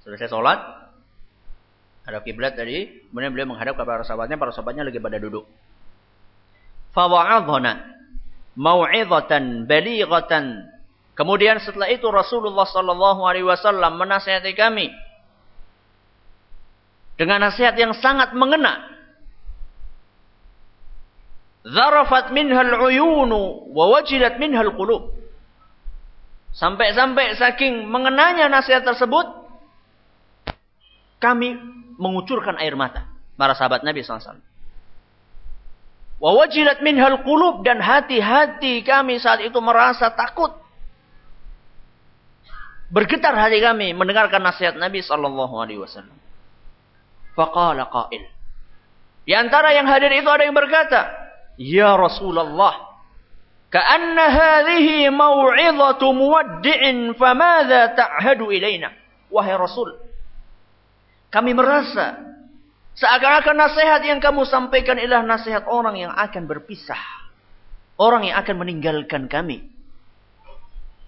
Selesai sholat. Ada kiblat tadi. Kemudian beliau menghadap ke para sahabatnya. Para sahabatnya lagi pada duduk. Fawa'adhana. Mau'idhatan balighatan. Kemudian setelah itu Rasulullah sallallahu alaihi wasallam menasihati kami dengan nasihat yang sangat mengena Zarafat minhal uyunu wa wajilat minhal qulub. Sampai-sampai saking mengenanya nasihat tersebut, kami mengucurkan air mata. Para sahabat Nabi SAW. Wa wajilat minhal qulub dan hati-hati kami saat itu merasa takut. Bergetar hati kami mendengarkan nasihat Nabi sallallahu alaihi wasallam. Faqala qail. Di antara yang hadir itu ada yang berkata, "Ya Rasulullah, ka'anna hadhihi mau'izatu muwaddi'in famadza ta'hadu ilaina?" Wahai Rasul, kami merasa seakan-akan nasihat yang kamu sampaikan ialah nasihat orang yang akan berpisah. Orang yang akan meninggalkan kami.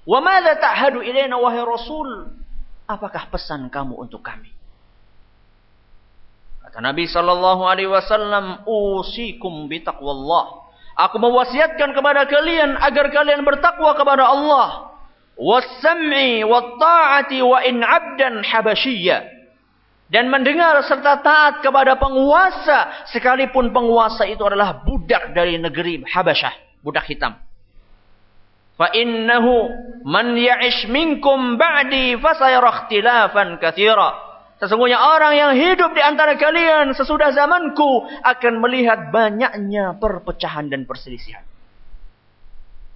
Wa madza ta'hadu ilaina wahai Rasul? Apakah pesan kamu untuk kami? Kata Nabi sallallahu alaihi wasallam, "Usikum bitaqwallah." Aku mewasiatkan kepada kalian agar kalian bertakwa kepada Allah. Was-sam'i wat-ta'ati wa in 'abdan habasyiyya. Dan mendengar serta taat kepada penguasa sekalipun penguasa itu adalah budak dari negeri Habasyah, budak hitam. Fa innahu man ya'ish minkum ba'di fasayara ikhtilafan katsira. Sesungguhnya orang yang hidup di antara kalian sesudah zamanku akan melihat banyaknya perpecahan dan perselisihan.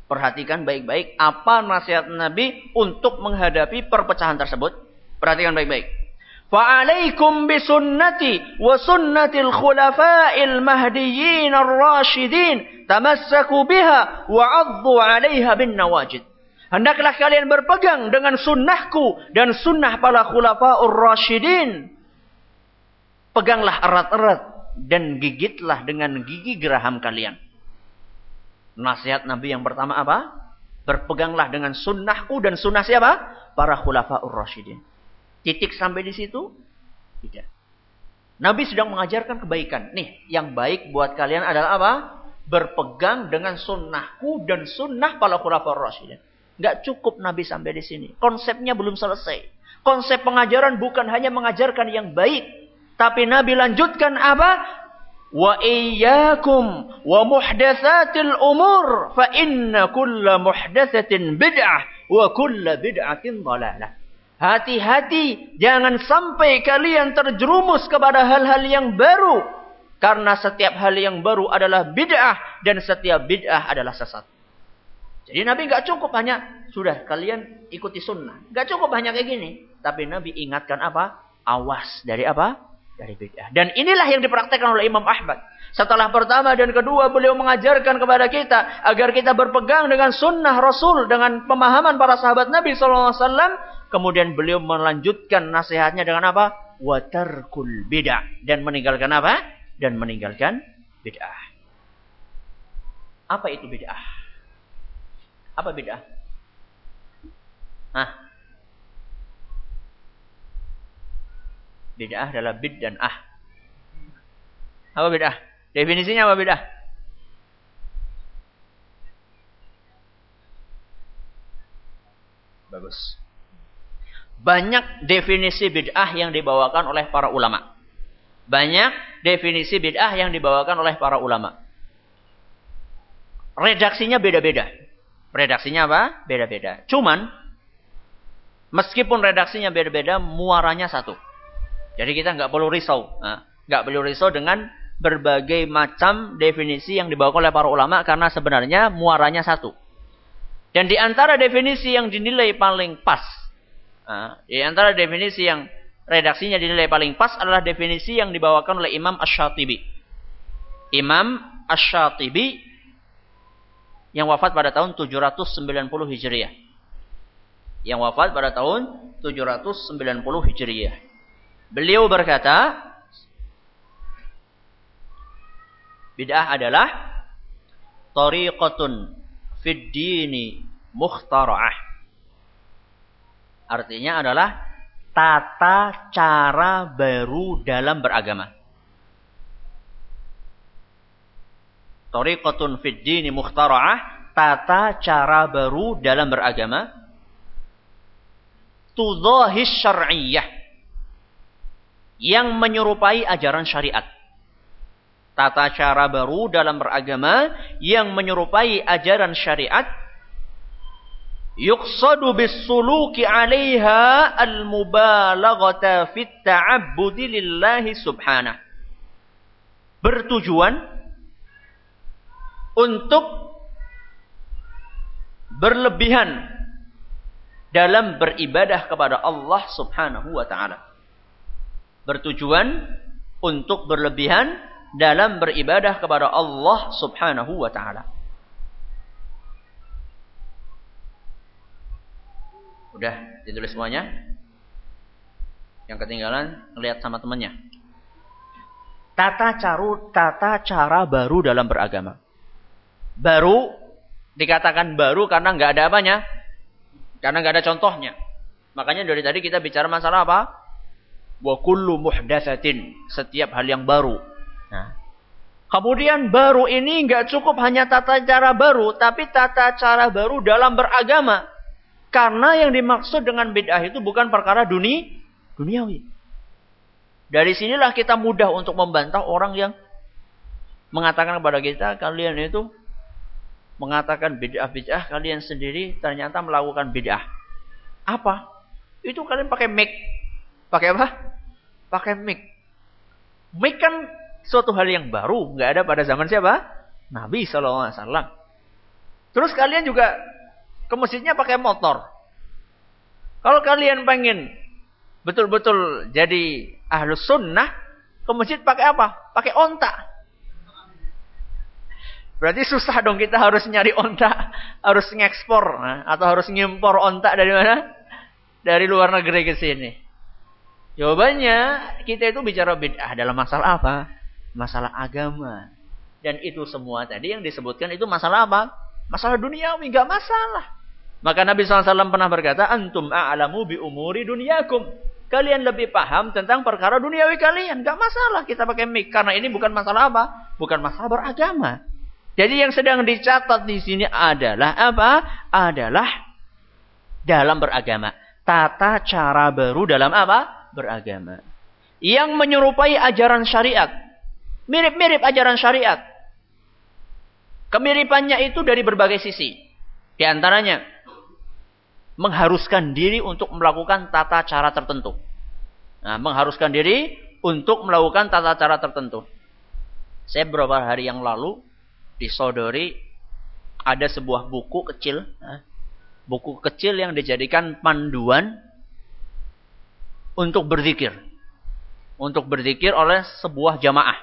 Perhatikan baik-baik apa nasihat Nabi untuk menghadapi perpecahan tersebut. Perhatikan baik-baik. Sunnatil khulafa'il mahdiyyin ar-rasyidin tamassaku biha wa 'addu 'alaiha bin nawajid. Hendaklah kalian berpegang dengan sunnahku dan sunnah para khulafa'ur rasyidin. Peganglah erat-erat dan gigitlah dengan gigi geraham kalian. Nasihat Nabi yang pertama apa? Berpeganglah dengan sunnahku dan sunnah siapa? Para khulafa'ur rasyidin. Titik sampai di situ? Tidak. Nabi sedang mengajarkan kebaikan. Nih, yang baik buat kalian adalah apa? Berpegang dengan sunnahku dan sunnah para khulafa'ur rasyidin. Nggak cukup Nabi sampai di sini. Konsepnya belum selesai. Konsep pengajaran bukan hanya mengajarkan yang baik. Tapi Nabi lanjutkan apa? Wa iyyakum wa muhdatsatil umur fa inna kulla muhdatsatin bid'ah wa kulla bid'atin dhalalah. Hati-hati jangan sampai kalian terjerumus kepada hal-hal yang baru karena setiap hal yang baru adalah bid'ah dan setiap bid'ah adalah sesat. Jadi Nabi nggak cukup hanya sudah kalian ikuti sunnah, nggak cukup hanya kayak gini. Tapi Nabi ingatkan apa? Awas dari apa? Dari bid'ah. Dan inilah yang dipraktekkan oleh Imam Ahmad. Setelah pertama dan kedua beliau mengajarkan kepada kita agar kita berpegang dengan sunnah Rasul dengan pemahaman para sahabat Nabi SAW. Kemudian beliau melanjutkan nasihatnya dengan apa? Watarkul bid'ah dan meninggalkan apa? Dan meninggalkan bid'ah. Apa itu bid'ah? Apa bid'ah? Hah? Bid'ah adalah bid dan ah. Apa bid'ah? Definisinya apa bid'ah? Bagus. Banyak definisi bid'ah yang dibawakan oleh para ulama. Banyak definisi bid'ah yang dibawakan oleh para ulama. Redaksinya beda-beda. Redaksinya apa? Beda-beda. Cuman, meskipun redaksinya beda-beda, muaranya satu. Jadi kita nggak perlu risau. Nah, nggak perlu risau dengan berbagai macam definisi yang dibawa oleh para ulama karena sebenarnya muaranya satu. Dan di antara definisi yang dinilai paling pas, nah, di antara definisi yang redaksinya dinilai paling pas adalah definisi yang dibawakan oleh Imam Ash-Shatibi. Imam Ash-Shatibi yang wafat pada tahun 790 Hijriah. Yang wafat pada tahun 790 Hijriah. Beliau berkata, bid'ah adalah tariqatun fid dini mukhtara'ah. Artinya adalah tata cara baru dalam beragama. Tariqatun fid dini mukhtara'ah, tata cara baru dalam beragama. Tudahis syar'iyyah. Yang menyerupai ajaran syariat. Tata cara baru dalam beragama yang menyerupai ajaran syariat yuqsadu bis-suluki 'alaiha al-mubalaghata fit ta'abbudi lillahi subhanahu. Bertujuan untuk berlebihan dalam beribadah kepada Allah Subhanahu wa taala. Bertujuan untuk berlebihan dalam beribadah kepada Allah Subhanahu wa taala. Udah ditulis semuanya? Yang ketinggalan ngelihat sama temannya. Tata cara tata cara baru dalam beragama. Baru dikatakan baru karena nggak ada apanya? Karena nggak ada contohnya. Makanya dari tadi kita bicara masalah apa? Wa kullu muhdatsatin, setiap hal yang baru. Nah, kemudian baru ini nggak cukup hanya tata cara baru, tapi tata cara baru dalam beragama. Karena yang dimaksud dengan bid'ah itu bukan perkara duni, duniawi. Dari sinilah kita mudah untuk membantah orang yang mengatakan kepada kita, kalian itu mengatakan bid'ah-bid'ah, kalian sendiri ternyata melakukan bid'ah. Apa? Itu kalian pakai mic. Pakai apa? Pakai mic. Mic kan suatu hal yang baru, nggak ada pada zaman siapa? Nabi Wasallam. Terus kalian juga ke masjidnya pakai motor. Kalau kalian pengen betul-betul jadi ahlus sunnah, ke masjid pakai apa? Pakai onta. Berarti susah dong kita harus nyari onta, harus ngekspor nah, atau harus ngimpor onta dari mana? Dari luar negeri ke sini. Jawabannya kita itu bicara bid'ah dalam masalah apa? Masalah agama. Dan itu semua tadi yang disebutkan itu masalah apa? Masalah duniawi, nggak masalah. Maka Nabi SAW pernah berkata, Antum a'lamu bi umuri dunyakum. Kalian lebih paham tentang perkara duniawi kalian. Gak masalah kita pakai mic. Karena ini bukan masalah apa? Bukan masalah beragama. Jadi yang sedang dicatat di sini adalah apa? Adalah dalam beragama. Tata cara baru dalam apa? Beragama. Yang menyerupai ajaran syariat. Mirip-mirip ajaran syariat. Kemiripannya itu dari berbagai sisi. Di antaranya, mengharuskan diri untuk melakukan tata cara tertentu. Nah, mengharuskan diri untuk melakukan tata cara tertentu. Saya beberapa hari yang lalu disodori ada sebuah buku kecil, buku kecil yang dijadikan panduan untuk berzikir, untuk berzikir oleh sebuah jamaah.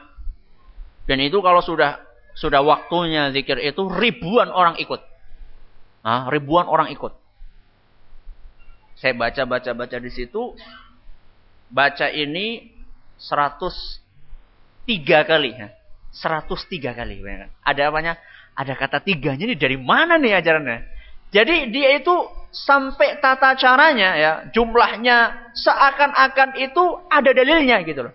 Dan itu kalau sudah sudah waktunya zikir itu ribuan orang ikut, nah, ribuan orang ikut. Saya baca baca baca di situ baca ini 103 kali ya. 103 kali. Ada apanya? Ada kata tiganya ini dari mana nih ajarannya? Jadi dia itu sampai tata caranya ya, jumlahnya seakan-akan itu ada dalilnya gitu loh.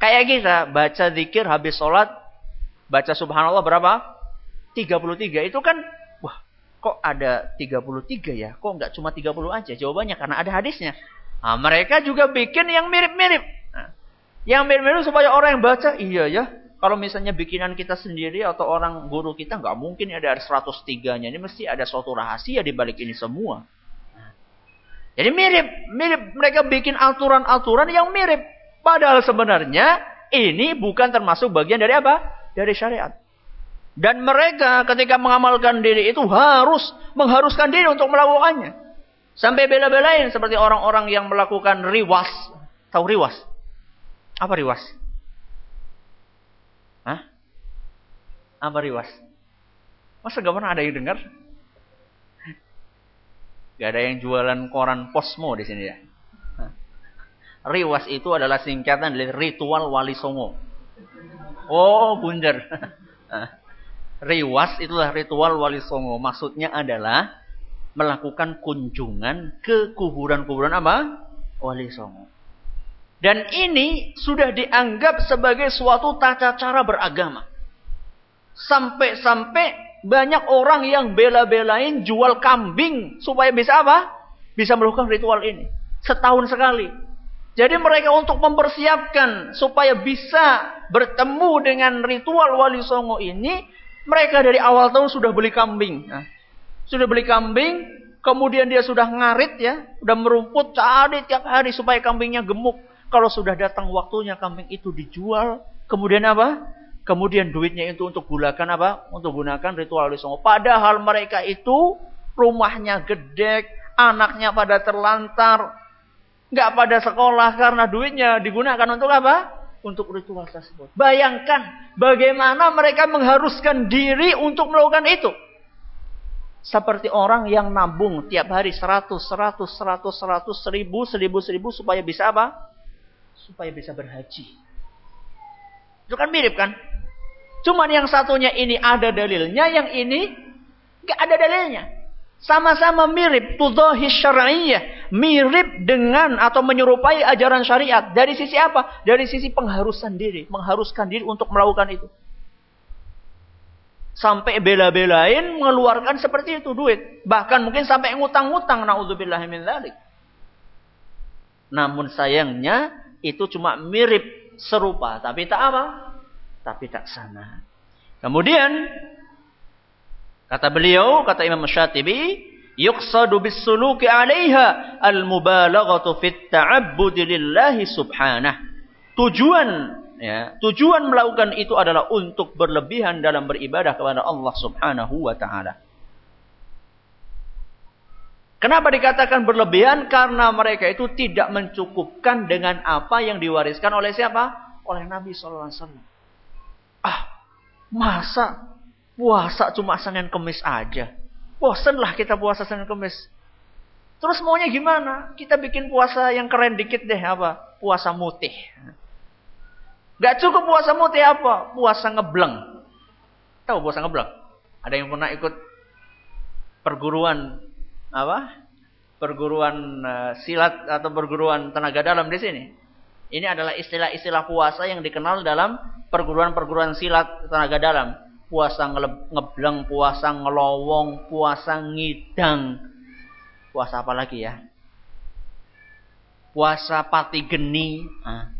Kayak kita baca zikir habis sholat, baca subhanallah berapa? 33. Itu kan kok ada 33 ya? Kok nggak cuma 30 aja? Jawabannya karena ada hadisnya. Nah, mereka juga bikin yang mirip-mirip. Nah, yang mirip-mirip supaya orang yang baca, iya ya. Kalau misalnya bikinan kita sendiri atau orang guru kita nggak mungkin ada 103-nya. Ini mesti ada suatu rahasia di balik ini semua. Nah, jadi mirip, mirip mereka bikin aturan-aturan yang mirip. Padahal sebenarnya ini bukan termasuk bagian dari apa? Dari syariat. Dan mereka ketika mengamalkan diri itu harus mengharuskan diri untuk melakukannya. Sampai bela-belain seperti orang-orang yang melakukan riwas. Tahu riwas? Apa riwas? Hah? Apa riwas? Masa gak pernah ada yang dengar? Gak ada yang jualan koran posmo di sini ya. Riwas itu adalah singkatan dari ritual wali songo. Oh, bunder. Riwas itulah ritual wali songo. Maksudnya adalah melakukan kunjungan ke kuburan-kuburan apa? Wali songo. Dan ini sudah dianggap sebagai suatu tata cara beragama. Sampai-sampai banyak orang yang bela-belain jual kambing supaya bisa apa? Bisa melakukan ritual ini. Setahun sekali. Jadi mereka untuk mempersiapkan supaya bisa bertemu dengan ritual wali songo ini, mereka dari awal tahun sudah beli kambing. Nah, sudah beli kambing, kemudian dia sudah ngarit ya, sudah merumput cari tiap hari supaya kambingnya gemuk. Kalau sudah datang waktunya kambing itu dijual, kemudian apa? Kemudian duitnya itu untuk gunakan apa? Untuk gunakan ritual songo. Padahal mereka itu rumahnya gede, anaknya pada terlantar, nggak pada sekolah karena duitnya digunakan untuk apa? Untuk ritual tersebut. Bayangkan bagaimana mereka mengharuskan diri untuk melakukan itu. Seperti orang yang nabung tiap hari 100, 100, 100, 100, 1000, 1000, 1000 supaya bisa apa? Supaya bisa berhaji. Itu kan mirip kan? Cuman yang satunya ini ada dalilnya, yang ini nggak ada dalilnya. Sama-sama mirip tudahi syar'iyyah, mirip dengan atau menyerupai ajaran syariat. Dari sisi apa? Dari sisi pengharusan diri, mengharuskan diri untuk melakukan itu. Sampai bela-belain mengeluarkan seperti itu duit. Bahkan mungkin sampai ngutang-ngutang naudzubillah min dzalik. Namun sayangnya itu cuma mirip serupa, tapi tak apa? Tapi tak sama. Kemudian Kata beliau, kata Imam Syatibi, yuqsadu bis-suluki 'alaiha al-mubalaghatu fit ta'abbud lillahi subhanah. Tujuan ya, tujuan melakukan itu adalah untuk berlebihan dalam beribadah kepada Allah Subhanahu wa taala. Kenapa dikatakan berlebihan? Karena mereka itu tidak mencukupkan dengan apa yang diwariskan oleh siapa? Oleh Nabi wasallam. Ah, masa Puasa cuma Senin Kemis aja. Bosenlah kita puasa Senin Kemis. Terus maunya gimana? Kita bikin puasa yang keren dikit deh apa? Puasa mutih. Gak cukup puasa mutih apa? Puasa ngebleng. Tahu puasa ngebleng? Ada yang pernah ikut perguruan apa? Perguruan uh, silat atau perguruan tenaga dalam di sini. Ini adalah istilah-istilah puasa yang dikenal dalam perguruan-perguruan silat tenaga dalam puasa ngebleng, puasa ngelowong, puasa ngidang. Puasa apa lagi ya? Puasa pati geni. Nah.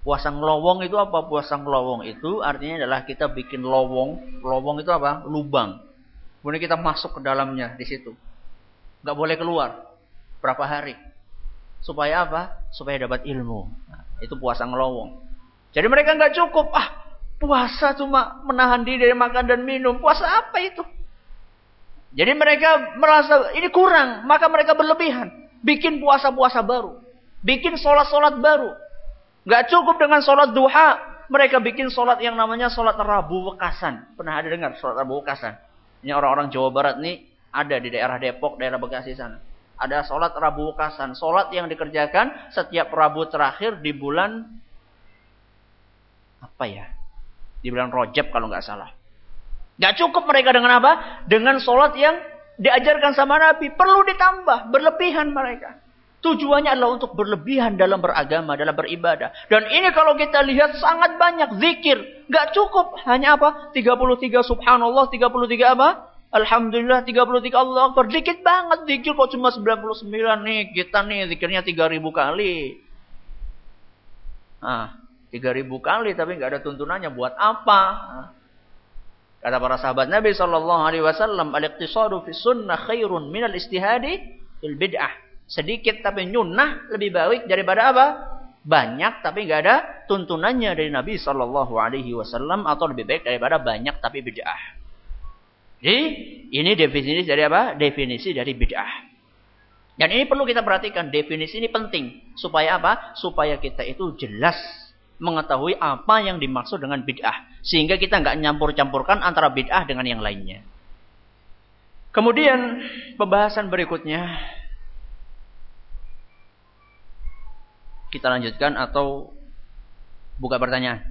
Puasa ngelowong itu apa? Puasa ngelowong itu artinya adalah kita bikin lowong. Lowong itu apa? Lubang. Kemudian kita masuk ke dalamnya di situ. Gak boleh keluar. Berapa hari? Supaya apa? Supaya dapat ilmu. Nah, itu puasa ngelowong. Jadi mereka nggak cukup. Ah, Puasa cuma menahan diri dari makan dan minum. Puasa apa itu? Jadi mereka merasa ini kurang, maka mereka berlebihan. Bikin puasa-puasa baru. Bikin sholat-sholat baru. Gak cukup dengan sholat duha. Mereka bikin sholat yang namanya sholat Rabu Wekasan. Pernah ada dengar sholat Rabu Wekasan? Ini orang-orang Jawa Barat nih ada di daerah Depok, daerah Bekasi sana. Ada sholat Rabu Wekasan. Sholat yang dikerjakan setiap Rabu terakhir di bulan apa ya? Di bulan Rojab kalau nggak salah. Gak cukup mereka dengan apa? Dengan sholat yang diajarkan sama Nabi. Perlu ditambah. Berlebihan mereka. Tujuannya adalah untuk berlebihan dalam beragama, dalam beribadah. Dan ini kalau kita lihat sangat banyak zikir. Gak cukup. Hanya apa? 33 subhanallah, 33 apa? Alhamdulillah 33 Allah Akbar. Dikit banget zikir kok cuma 99 nih. Kita nih zikirnya 3000 kali. Nah, 3000 kali tapi nggak ada tuntunannya buat apa? Kata para sahabat Nabi Shallallahu Alaihi Wasallam, al-iqtisadu fi sunnah khairun min al-istihadi fil bid'ah. Sedikit tapi nyunnah lebih baik daripada apa? Banyak tapi nggak ada tuntunannya dari Nabi Shallallahu Alaihi Wasallam atau lebih baik daripada banyak tapi bid'ah. Jadi ini definisi dari apa? Definisi dari bid'ah. Dan ini perlu kita perhatikan, definisi ini penting. Supaya apa? Supaya kita itu jelas mengetahui apa yang dimaksud dengan bid'ah. Sehingga kita nggak nyampur-campurkan antara bid'ah dengan yang lainnya. Kemudian pembahasan berikutnya. Kita lanjutkan atau buka pertanyaan?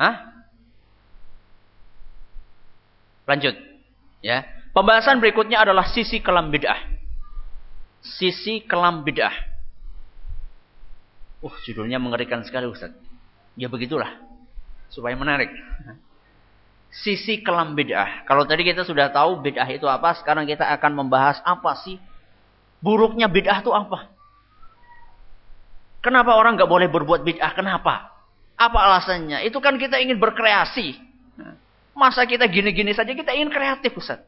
Hah? Lanjut. Ya. Pembahasan berikutnya adalah sisi kelam bid'ah. Sisi kelam bid'ah. Uh, judulnya mengerikan sekali Ustaz. Ya begitulah. Supaya menarik. Sisi kelam bid'ah. Kalau tadi kita sudah tahu bid'ah itu apa, sekarang kita akan membahas apa sih buruknya bid'ah itu apa? Kenapa orang nggak boleh berbuat bid'ah? Kenapa? Apa alasannya? Itu kan kita ingin berkreasi. Masa kita gini-gini saja kita ingin kreatif Ustaz.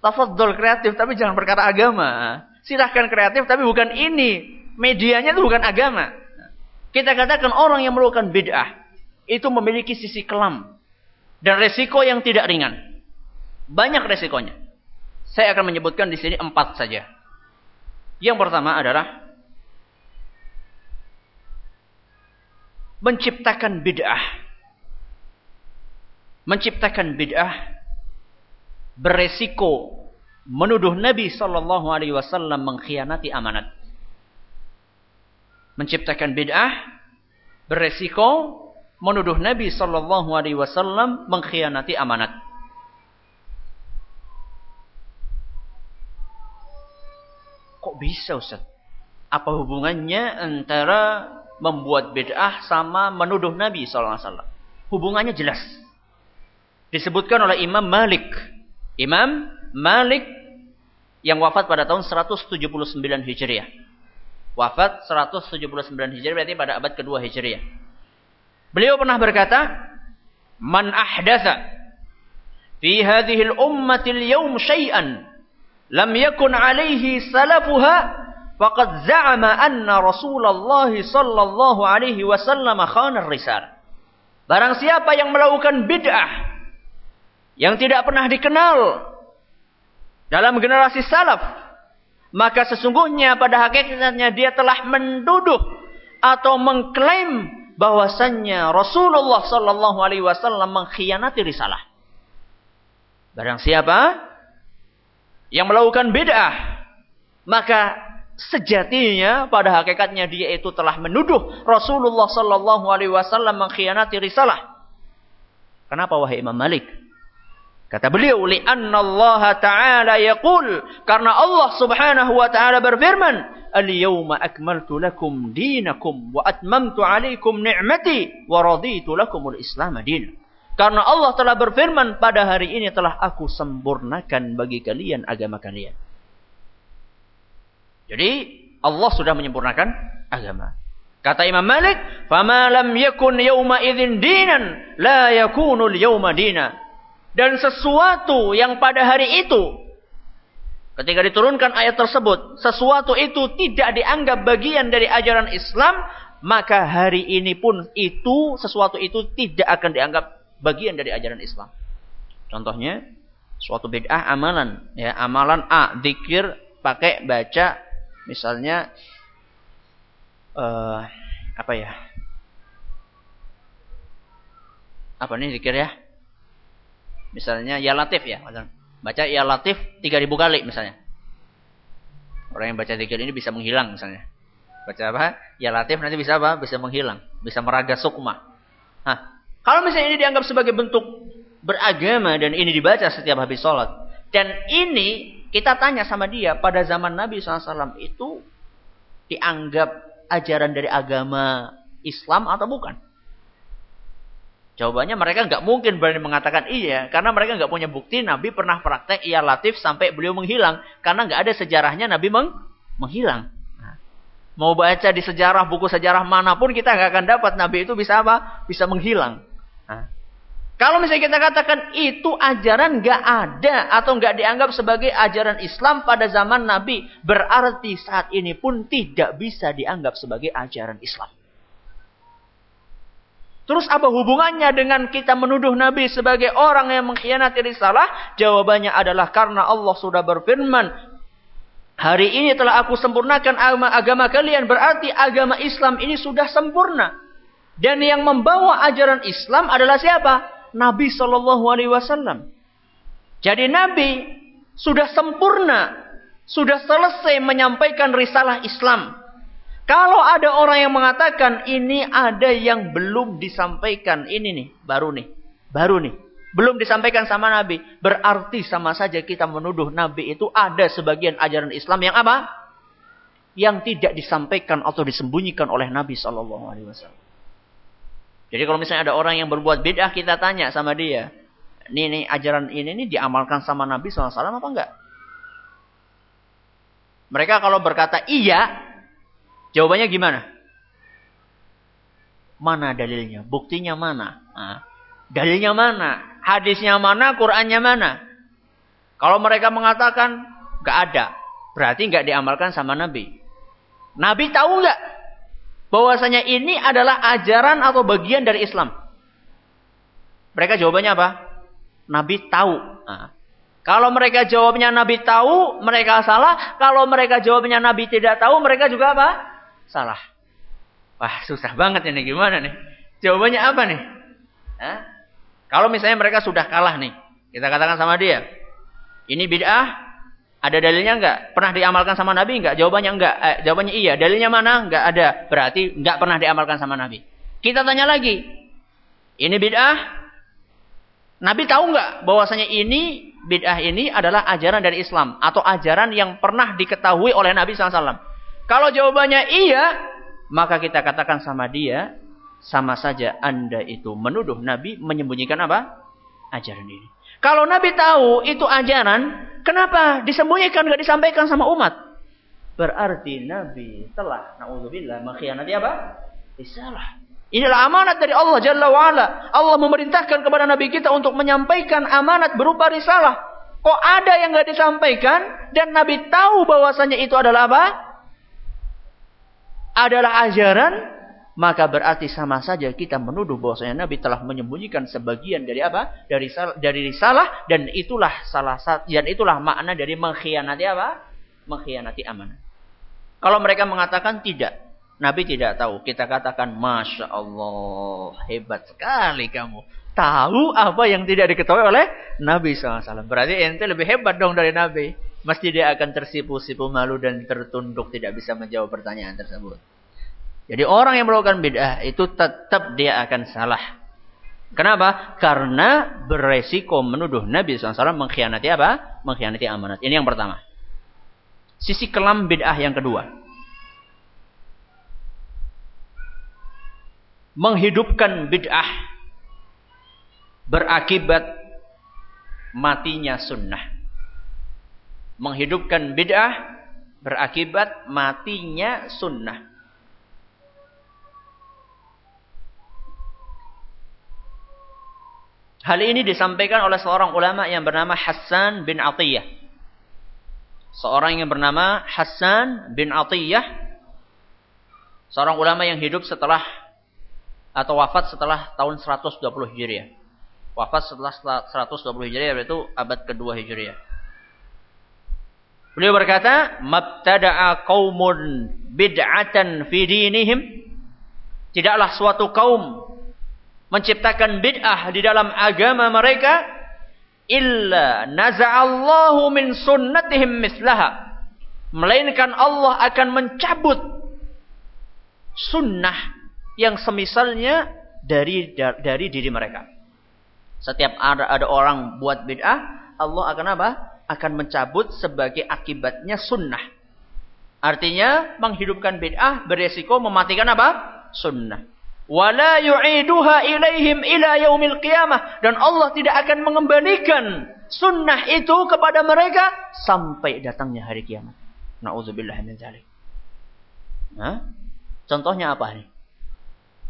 Tafadhol kreatif tapi jangan perkara agama. Silahkan kreatif tapi bukan ini medianya itu bukan agama. Kita katakan orang yang melakukan bid'ah itu memiliki sisi kelam dan resiko yang tidak ringan. Banyak resikonya. Saya akan menyebutkan di sini empat saja. Yang pertama adalah menciptakan bid'ah. Menciptakan bid'ah beresiko menuduh Nabi Shallallahu Alaihi Wasallam mengkhianati amanat. Menciptakan bid'ah beresiko menuduh Nabi Shallallahu Alaihi Wasallam mengkhianati amanat. Kok bisa Ustaz? Apa hubungannya antara membuat bid'ah sama menuduh Nabi Wasallam? Hubungannya jelas. Disebutkan oleh Imam Malik Imam Malik yang wafat pada tahun 179 Hijriah. Wafat 179 Hijriah berarti pada abad kedua Hijriah. Beliau pernah berkata, "Man ahdatha fi hadhihi al-ummati al-yawm syai'an lam yakun 'alayhi salafuha faqad za'ama anna Rasulullah sallallahu alaihi wasallam khana ar-risalah." Barang siapa yang melakukan bid'ah yang tidak pernah dikenal dalam generasi salaf, maka sesungguhnya pada hakikatnya dia telah menduduh atau mengklaim bahwasannya Rasulullah Sallallahu Alaihi Wasallam mengkhianati risalah. Barang siapa yang melakukan bid'ah, maka sejatinya pada hakikatnya dia itu telah menuduh Rasulullah Sallallahu Alaihi Wasallam mengkhianati risalah. Kenapa wahai Imam Malik? Kata beliau, "Li'anna Allah Ta'ala yaqul" karena Allah Subhanahu wa taala berfirman, "Al-yawma akmaltu lakum dinakum wa atmamtu 'alaikum ni'mati wa raditu lakumul Islam dinan." Karena Allah telah berfirman, pada hari ini telah aku sempurnakan bagi kalian agama kalian. Jadi Allah sudah menyempurnakan agama. Kata Imam Malik, "Fama lam yakun yawma idzin dinan, la yakunu al-yawma dinan." Dan sesuatu yang pada hari itu, ketika diturunkan ayat tersebut, sesuatu itu tidak dianggap bagian dari ajaran Islam, maka hari ini pun itu, sesuatu itu tidak akan dianggap bagian dari ajaran Islam. Contohnya, suatu bid'ah amalan. ya Amalan A, zikir pakai baca, misalnya, uh, apa ya, apa nih zikir ya? Misalnya ya latif ya. Baca ya latif 3000 kali misalnya. Orang yang baca zikir ini bisa menghilang misalnya. Baca apa? Ya latif nanti bisa apa? Bisa menghilang. Bisa meraga sukma. Nah, kalau misalnya ini dianggap sebagai bentuk beragama dan ini dibaca setiap habis sholat. Dan ini kita tanya sama dia pada zaman Nabi SAW itu dianggap ajaran dari agama Islam atau bukan? Jawabannya mereka nggak mungkin berani mengatakan iya, karena mereka nggak punya bukti Nabi pernah praktek iya latif sampai beliau menghilang, karena nggak ada sejarahnya Nabi meng menghilang. Nah, mau baca di sejarah buku sejarah mana pun kita nggak akan dapat Nabi itu bisa apa? Bisa menghilang. Nah, kalau misalnya kita katakan itu ajaran nggak ada atau nggak dianggap sebagai ajaran Islam pada zaman Nabi, berarti saat ini pun tidak bisa dianggap sebagai ajaran Islam. Terus apa hubungannya dengan kita menuduh Nabi sebagai orang yang mengkhianati risalah? Jawabannya adalah karena Allah sudah berfirman, hari ini telah aku sempurnakan agama, agama kalian. Berarti agama Islam ini sudah sempurna. Dan yang membawa ajaran Islam adalah siapa? Nabi Shallallahu Alaihi Wasallam. Jadi Nabi sudah sempurna, sudah selesai menyampaikan risalah Islam. Kalau ada orang yang mengatakan ini ada yang belum disampaikan, ini nih, baru nih, baru nih, belum disampaikan sama Nabi, berarti sama saja kita menuduh Nabi itu ada sebagian ajaran Islam yang apa? Yang tidak disampaikan atau disembunyikan oleh Nabi Shallallahu Alaihi Wasallam. Jadi kalau misalnya ada orang yang berbuat bid'ah, kita tanya sama dia, ini nih ajaran ini nih diamalkan sama Nabi SAW apa enggak? Mereka kalau berkata iya, Jawabannya gimana? Mana dalilnya? Buktinya mana? Nah, dalilnya mana? Hadisnya mana? Qurannya mana? Kalau mereka mengatakan gak ada, berarti gak diamalkan sama Nabi. Nabi tahu gak bahwasanya ini adalah ajaran atau bagian dari Islam? Mereka jawabannya apa? Nabi tahu. Nah, kalau mereka jawabnya Nabi tahu, mereka salah. Kalau mereka jawabnya Nabi tidak tahu, mereka juga apa? Salah. Wah, susah banget ini gimana nih? Jawabannya apa nih? Hah? Kalau misalnya mereka sudah kalah nih, kita katakan sama dia, ini bid'ah, ada dalilnya enggak? Pernah diamalkan sama Nabi enggak? Jawabannya enggak. Eh, jawabannya iya. Dalilnya mana? Enggak ada. Berarti enggak pernah diamalkan sama Nabi. Kita tanya lagi. Ini bid'ah? Nabi tahu enggak bahwasanya ini bid'ah ini adalah ajaran dari Islam atau ajaran yang pernah diketahui oleh Nabi SAW. Kalau jawabannya iya, maka kita katakan sama dia, sama saja Anda itu menuduh Nabi menyembunyikan apa? Ajaran ini. Kalau Nabi tahu itu ajaran, kenapa disembunyikan gak disampaikan sama umat? Berarti Nabi telah naudzubillah mengkhianati apa? Risalah. Inilah amanat dari Allah Jalla wa'ala. Allah memerintahkan kepada Nabi kita untuk menyampaikan amanat berupa risalah. Kok ada yang gak disampaikan dan Nabi tahu bahwasanya itu adalah apa? Adalah ajaran, maka berarti sama saja kita menuduh bahwasanya Nabi telah menyembunyikan sebagian dari apa? Dari dari risalah dan itulah salah satu dan itulah makna dari mengkhianati apa? Mengkhianati amanah. Kalau mereka mengatakan tidak, Nabi tidak tahu. Kita katakan, Masya Allah, hebat sekali kamu. Tahu apa yang tidak diketahui oleh Nabi SAW. Berarti ente lebih hebat dong dari Nabi. Mesti dia akan tersipu-sipu malu dan tertunduk tidak bisa menjawab pertanyaan tersebut. Jadi orang yang melakukan bid'ah itu tetap dia akan salah. Kenapa? Karena beresiko menuduh Nabi SAW mengkhianati apa? Mengkhianati amanat. Ini yang pertama. Sisi kelam bid'ah yang kedua. menghidupkan bid'ah berakibat matinya sunnah. Menghidupkan bid'ah berakibat matinya sunnah. Hal ini disampaikan oleh seorang ulama yang bernama Hassan bin Atiyah. Seorang yang bernama Hassan bin Atiyah. Seorang ulama yang hidup setelah atau wafat setelah tahun 120 Hijriah. Wafat setelah 120 Hijriah yaitu abad kedua Hijriah. Beliau berkata, "Mabtada'a qaumun bid'atan fi dinihim." Tidaklah suatu kaum menciptakan bid'ah di dalam agama mereka illa naza'allahu min sunnatihim mislaha. Melainkan Allah akan mencabut sunnah yang semisalnya dari dari diri mereka. Setiap ada, ada orang buat bid'ah, Allah akan apa? Akan mencabut sebagai akibatnya sunnah. Artinya menghidupkan bid'ah beresiko mematikan apa? Sunnah. Wala yu'iduha ilaihim ila yaumil qiyamah. Dan Allah tidak akan mengembalikan sunnah itu kepada mereka sampai datangnya hari kiamat. Na'udzubillah min zalik. Nah, contohnya apa nih?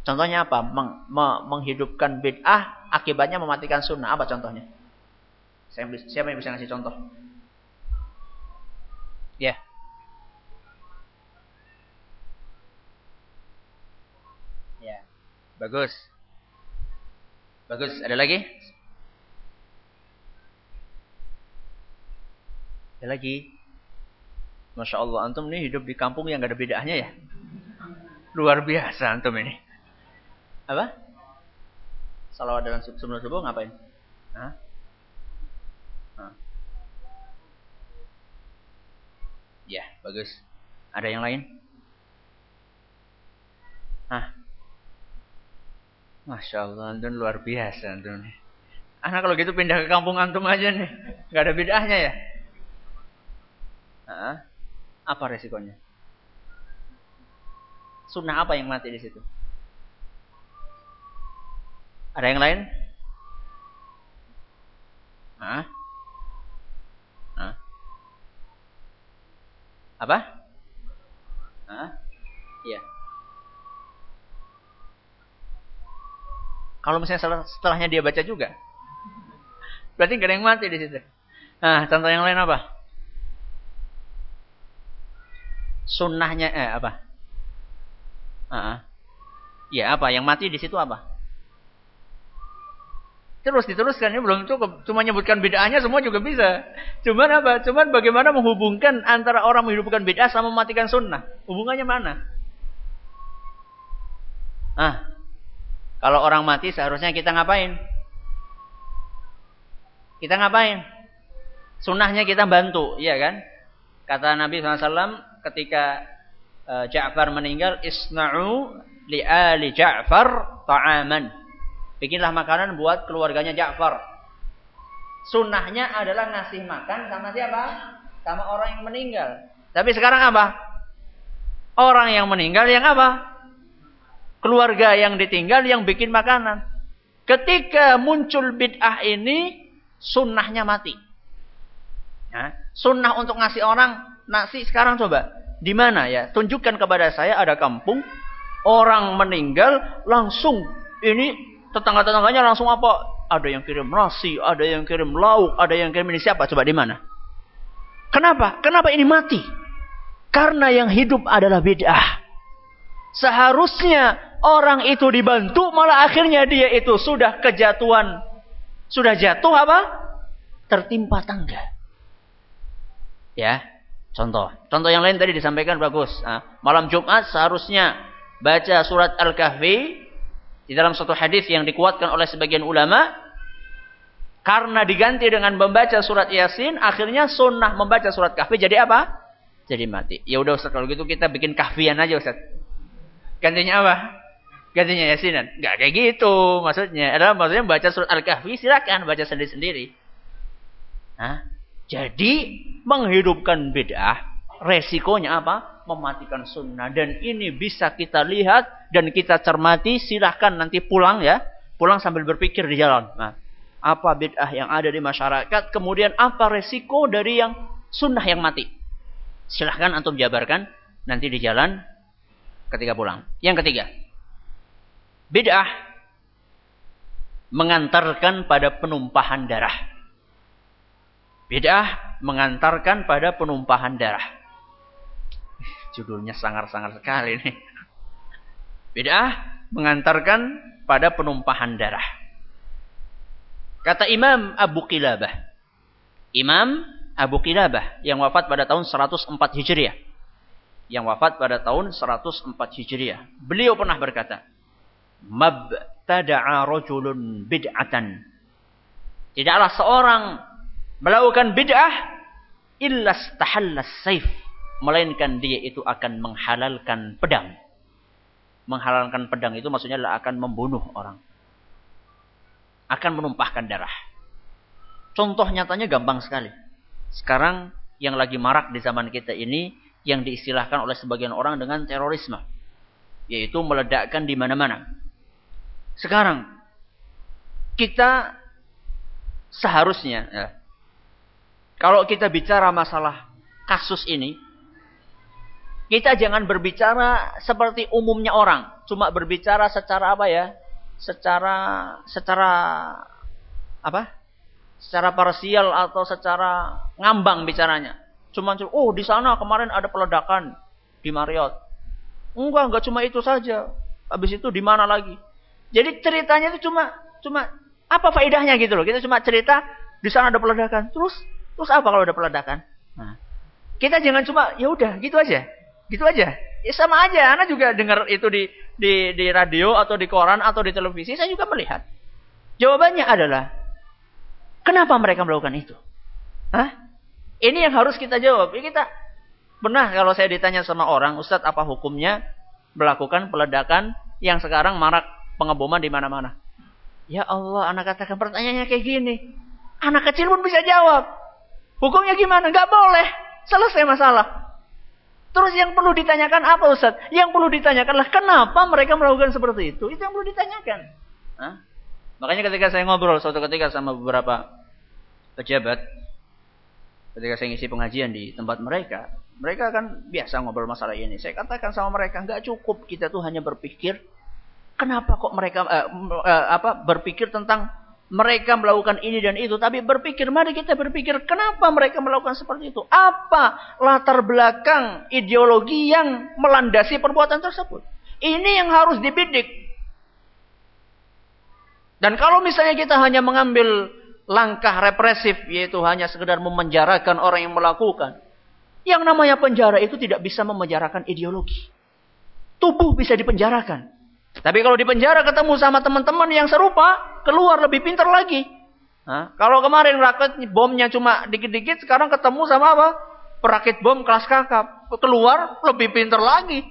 Contohnya apa? Meng, me, menghidupkan bid'ah, akibatnya mematikan sunnah. Apa contohnya? Siapa yang bisa ngasih contoh? Ya. Yeah. Ya. Yeah. Bagus. Bagus. Ada lagi? Ada lagi? Masya Allah, antum ini hidup di kampung yang gak ada bedanya ya. Luar biasa antum ini. Apa? Salawat dalam sebelum subuh ngapain? Hah? Ya, bagus. Ada yang lain? Hah? Masya Allah, antum luar biasa antum. Anak kalau gitu pindah ke kampung antum aja nih. Gak ada bedanya ya? Hah? Apa resikonya? Sunnah apa yang mati di situ? Ada yang lain? Hah? Apa? Hah? Iya. Kalau misalnya setelahnya dia baca juga. Berarti gak ada yang mati di situ. Nah, contoh yang lain apa? Sunnahnya eh apa? Ah, ya apa? Yang mati di situ apa? Terus diteruskan ini belum cukup. Cuma nyebutkan bid'ahnya semua juga bisa. Cuman apa? Cuman bagaimana menghubungkan antara orang menghidupkan bid'ah sama mematikan sunnah. Hubungannya mana? Ah. Kalau orang mati seharusnya kita ngapain? Kita ngapain? Sunnahnya kita bantu, iya kan? Kata Nabi SAW ketika uh, Ja'far meninggal, Isna'u li ali Ja'far ta'aman. Bikinlah makanan buat keluarganya Ja'far. Sunnahnya adalah ngasih makan sama siapa? Sama orang yang meninggal. Tapi sekarang apa? Orang yang meninggal yang apa? keluarga yang ditinggal yang bikin makanan. Ketika muncul bid'ah ini, sunnahnya mati. Ya, sunnah untuk ngasih orang nasi sekarang coba. Di mana ya? Tunjukkan kepada saya ada kampung, orang meninggal langsung ini tetangga-tetangganya langsung apa? Ada yang kirim nasi, ada yang kirim lauk, ada yang kirim ini siapa? Coba di mana? Kenapa? Kenapa ini mati? Karena yang hidup adalah bid'ah. Seharusnya orang itu dibantu, malah akhirnya dia itu sudah kejatuhan. Sudah jatuh apa? Tertimpa tangga. Ya, contoh. Contoh yang lain tadi disampaikan bagus. Nah, malam Jumat seharusnya baca surat Al-Kahfi di dalam satu hadis yang dikuatkan oleh sebagian ulama karena diganti dengan membaca surat Yasin, akhirnya sunnah membaca surat Kahfi jadi apa? Jadi mati. Ya udah Ustaz kalau gitu kita bikin kahfian aja Ustaz. Gantinya apa? gantinya yasinan. Enggak kayak gitu maksudnya. Adalah maksudnya baca surat Al-Kahfi silakan baca sendiri-sendiri. Nah, jadi menghidupkan bid'ah resikonya apa? Mematikan sunnah. Dan ini bisa kita lihat dan kita cermati. Silahkan nanti pulang ya. Pulang sambil berpikir di jalan. Nah, apa bid'ah yang ada di masyarakat. Kemudian apa resiko dari yang sunnah yang mati. Silahkan antum jabarkan nanti di jalan ketika pulang. Yang ketiga. Bid'ah mengantarkan pada penumpahan darah. Bid'ah mengantarkan pada penumpahan darah. Judulnya sangar-sangar sekali nih. Bid'ah mengantarkan pada penumpahan darah. Kata Imam Abu Qilabah. Imam Abu Qilabah yang wafat pada tahun 104 Hijriah. Yang wafat pada tahun 104 Hijriah. Beliau pernah berkata, mabtada'a rajulun bid'atan. Tidaklah seorang melakukan bid'ah illa stahalla saif. Melainkan dia itu akan menghalalkan pedang. Menghalalkan pedang itu maksudnya adalah akan membunuh orang. Akan menumpahkan darah. Contoh nyatanya gampang sekali. Sekarang yang lagi marak di zaman kita ini yang diistilahkan oleh sebagian orang dengan terorisme. Yaitu meledakkan di mana-mana. Sekarang kita seharusnya ya, kalau kita bicara masalah kasus ini, kita jangan berbicara seperti umumnya orang, cuma berbicara secara apa ya? Secara secara apa? Secara parsial atau secara ngambang bicaranya. Cuma oh di sana kemarin ada peledakan di Marriott. Enggak, enggak cuma itu saja. Habis itu di mana lagi? Jadi ceritanya itu cuma cuma apa faedahnya gitu loh. Kita cuma cerita di sana ada peledakan. Terus terus apa kalau ada peledakan? Nah, kita jangan cuma ya udah gitu aja. Gitu aja. Ya sama aja. Anak juga dengar itu di di di radio atau di koran atau di televisi, saya juga melihat. Jawabannya adalah kenapa mereka melakukan itu? Hah? Ini yang harus kita jawab. Ya kita pernah kalau saya ditanya sama orang, Ustadz apa hukumnya melakukan peledakan yang sekarang marak pengeboman di mana-mana. Ya Allah, anak katakan pertanyaannya kayak gini. Anak kecil pun bisa jawab. Hukumnya gimana? Gak boleh. Selesai masalah. Terus yang perlu ditanyakan apa Ustaz? Yang perlu ditanyakanlah kenapa mereka melakukan seperti itu. Itu yang perlu ditanyakan. Hah? Makanya ketika saya ngobrol suatu ketika sama beberapa pejabat. Ketika saya ngisi pengajian di tempat mereka. Mereka kan biasa ngobrol masalah ini. Saya katakan sama mereka, nggak cukup kita tuh hanya berpikir Kenapa kok mereka uh, uh, apa berpikir tentang mereka melakukan ini dan itu, tapi berpikir mari kita berpikir kenapa mereka melakukan seperti itu? Apa latar belakang ideologi yang melandasi perbuatan tersebut? Ini yang harus dibidik. Dan kalau misalnya kita hanya mengambil langkah represif yaitu hanya sekedar memenjarakan orang yang melakukan, yang namanya penjara itu tidak bisa memenjarakan ideologi. Tubuh bisa dipenjarakan, Tapi kalau di penjara ketemu sama teman-teman yang serupa, keluar lebih pintar lagi. Nah, kalau kemarin rakit bomnya cuma dikit-dikit, sekarang ketemu sama apa? Perakit bom kelas kakap. Keluar lebih pintar lagi.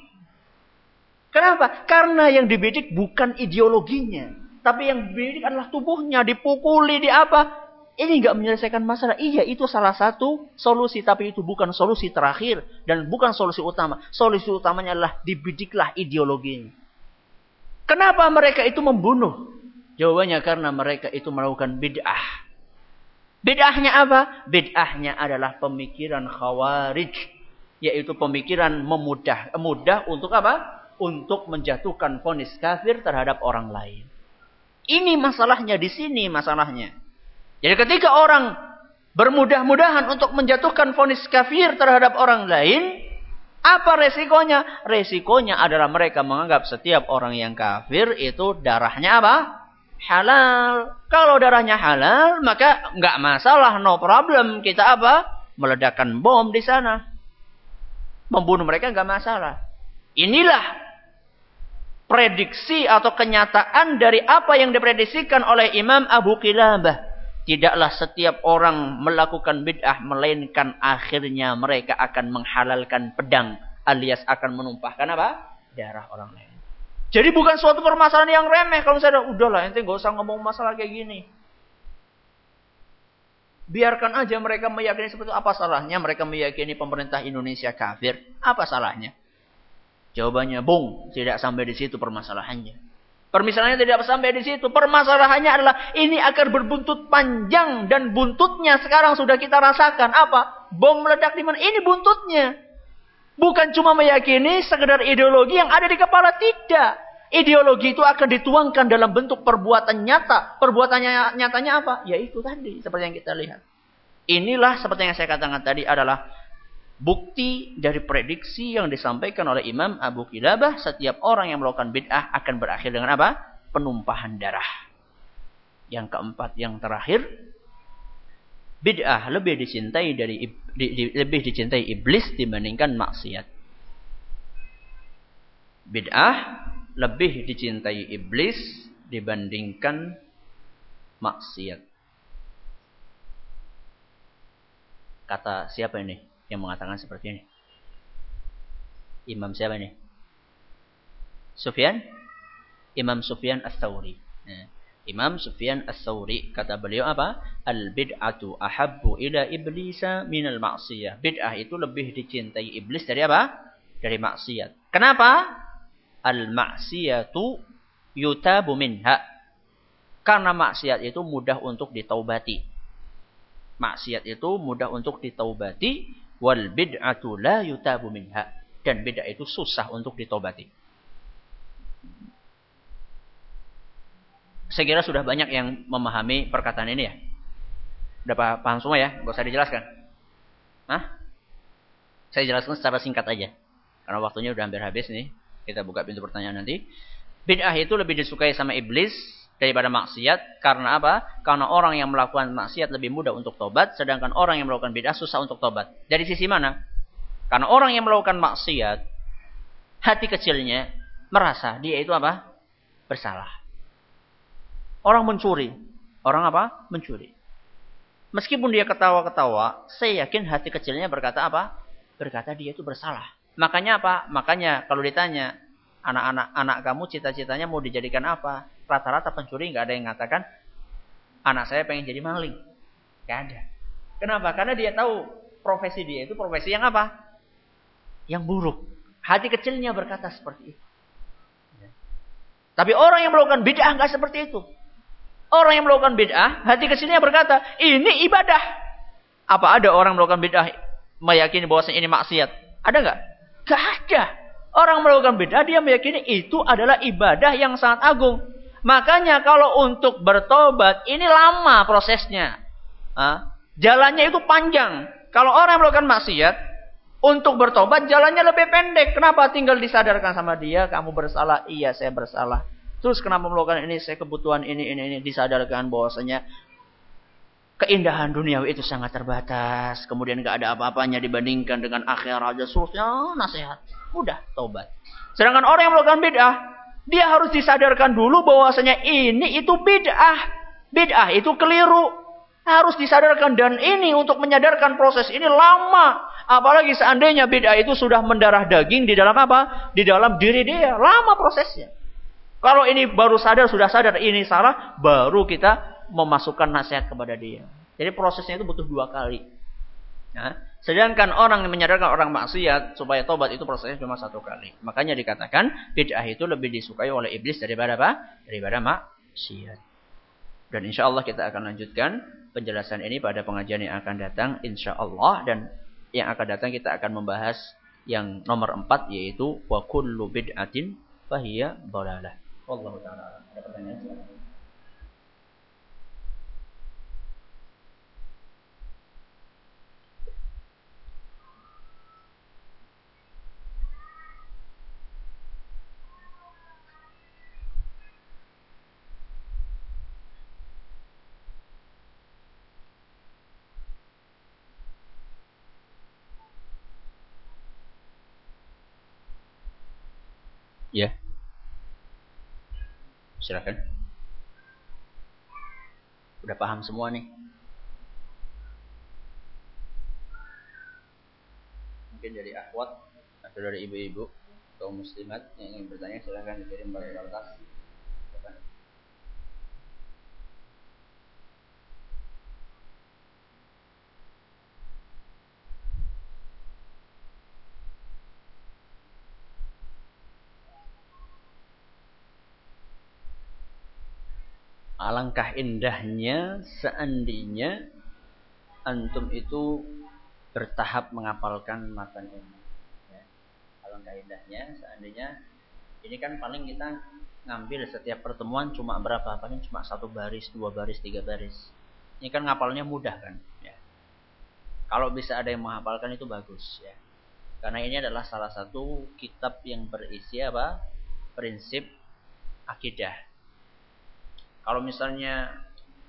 Kenapa? Karena yang dibidik bukan ideologinya. Tapi yang dibidik adalah tubuhnya. Dipukuli, di apa. Ini nggak menyelesaikan masalah. Iya, itu salah satu solusi. Tapi itu bukan solusi terakhir. Dan bukan solusi utama. Solusi utamanya adalah dibidiklah ideologinya. Kenapa mereka itu membunuh? Jawabannya karena mereka itu melakukan bid'ah. Bid'ahnya apa? Bid'ahnya adalah pemikiran khawarij. Yaitu pemikiran memudah, mudah untuk apa? untuk menjatuhkan vonis kafir terhadap orang lain. Ini masalahnya di sini masalahnya. Jadi ketika orang bermudah-mudahan untuk menjatuhkan vonis kafir terhadap orang lain, apa resikonya? Resikonya adalah mereka menganggap setiap orang yang kafir itu darahnya apa? Halal. Kalau darahnya halal, maka nggak masalah, no problem. Kita apa? Meledakkan bom di sana. Membunuh mereka nggak masalah. Inilah prediksi atau kenyataan dari apa yang diprediksikan oleh Imam Abu Qilabah. Tidaklah setiap orang melakukan bid'ah melainkan akhirnya mereka akan menghalalkan pedang alias akan menumpahkan apa? darah orang lain. Jadi bukan suatu permasalahan yang remeh kalau saya udahlah ente gak usah ngomong masalah kayak gini. Biarkan aja mereka meyakini seperti. Apa salahnya mereka meyakini pemerintah Indonesia kafir? Apa salahnya? Jawabannya, bung, tidak sampai di situ permasalahannya. Permasalahannya tidak sampai di situ. Permasalahannya adalah ini akan berbuntut panjang dan buntutnya sekarang sudah kita rasakan. Apa? Bom meledak di mana? Ini buntutnya. Bukan cuma meyakini sekedar ideologi yang ada di kepala. Tidak. Ideologi itu akan dituangkan dalam bentuk perbuatan nyata. Perbuatannya nyatanya apa? Ya itu tadi. Seperti yang kita lihat. Inilah seperti yang saya katakan tadi adalah Bukti dari prediksi yang disampaikan oleh Imam Abu Kilabah, setiap orang yang melakukan bid'ah akan berakhir dengan apa? Penumpahan darah. Yang keempat, yang terakhir, bid'ah lebih dicintai dari di, di, lebih dicintai iblis dibandingkan maksiat. Bid'ah lebih dicintai iblis dibandingkan maksiat. Kata siapa ini? Yang mengatakan seperti ini. Imam siapa ini? Sufyan? Imam Sufyan As-Sawri. Nah, Imam Sufyan As-Sawri kata beliau apa? Al-bid'atu ahabbu ila iblisa minal ma'siyah. Bid'ah itu lebih dicintai iblis dari apa? Dari maksiat. Kenapa? Al-ma'siyatu yutabu minha. Karena maksiat itu mudah untuk ditaubati. Maksiat itu mudah untuk ditaubati wal bid'atu la yutabu minha dan bid'ah itu susah untuk ditobati. Saya kira sudah banyak yang memahami perkataan ini ya. Udah paham semua ya? Gak usah dijelaskan. Hah? Saya jelaskan secara singkat aja. Karena waktunya udah hampir habis nih. Kita buka pintu pertanyaan nanti. Bid'ah itu lebih disukai sama iblis daripada maksiat. Karena apa? Karena orang yang melakukan maksiat lebih mudah untuk tobat, sedangkan orang yang melakukan bid'ah susah untuk tobat. Dari sisi mana? Karena orang yang melakukan maksiat, hati kecilnya merasa dia itu apa? Bersalah. Orang mencuri. Orang apa? Mencuri. Meskipun dia ketawa-ketawa, saya yakin hati kecilnya berkata apa? Berkata dia itu bersalah. Makanya apa? Makanya kalau ditanya, anak-anak anak kamu cita-citanya mau dijadikan apa? Rata-rata pencuri nggak ada yang mengatakan anak saya pengen jadi maling. Gak ada. Kenapa? Karena dia tahu profesi dia itu profesi yang apa? Yang buruk. Hati kecilnya berkata seperti itu. Tapi orang yang melakukan bid'ah nggak seperti itu. Orang yang melakukan bid'ah, hati kecilnya berkata, ini ibadah. Apa ada orang melakukan bid'ah meyakini bahwasanya ini maksiat? Ada nggak? Gak ada. Orang melakukan bid'ah dia meyakini itu adalah ibadah yang sangat agung. Makanya kalau untuk bertobat ini lama prosesnya. Jalannya itu panjang. Kalau orang melakukan maksiat, untuk bertobat jalannya lebih pendek. Kenapa? Tinggal disadarkan sama dia, kamu bersalah. Iya, saya bersalah. Terus kenapa melakukan ini? Saya kebutuhan ini, ini, ini. Disadarkan bahwasanya keindahan dunia itu sangat terbatas. Kemudian gak ada apa-apanya dibandingkan dengan akhirat. Seterusnya nasihat. Mudah tobat. Sedangkan orang yang melakukan bid'ah, Dia harus disadarkan dulu bahwasanya ini itu bid'ah. Bid'ah itu keliru. Harus disadarkan dan ini untuk menyadarkan proses ini lama. Apalagi seandainya bid'ah itu sudah mendarah daging di dalam apa? Di dalam diri dia. Lama prosesnya. Kalau ini baru sadar, sudah sadar ini salah, baru kita memasukkan nasihat kepada dia. Jadi prosesnya itu butuh dua kali. Ya. Sedangkan orang yang menyadarkan orang maksiat supaya tobat itu prosesnya cuma satu kali. Makanya dikatakan bid'ah itu lebih disukai oleh iblis daripada apa? Daripada maksiat. Dan insya Allah kita akan lanjutkan penjelasan ini pada pengajian yang akan datang insya Allah dan yang akan datang kita akan membahas yang nomor empat yaitu wa kullu bid'atin fahiya dalalah. Wallahu taala. Ada pertanyaan? Ya. Silakan. Udah paham semua nih? Mungkin dari akhwat atau dari ibu-ibu kaum muslimat yang ingin bertanya silahkan dikirim pakai kertas. Alangkah indahnya seandainya antum itu bertahap menghafalkan matan ini. Ya. Alangkah indahnya seandainya ini kan paling kita ngambil setiap pertemuan cuma berapa? Paling cuma satu baris, dua baris, tiga baris. Ini kan ngapalnya mudah kan? Ya. Kalau bisa ada yang menghafalkan itu bagus ya. Karena ini adalah salah satu kitab yang berisi apa? Prinsip akidah kalau misalnya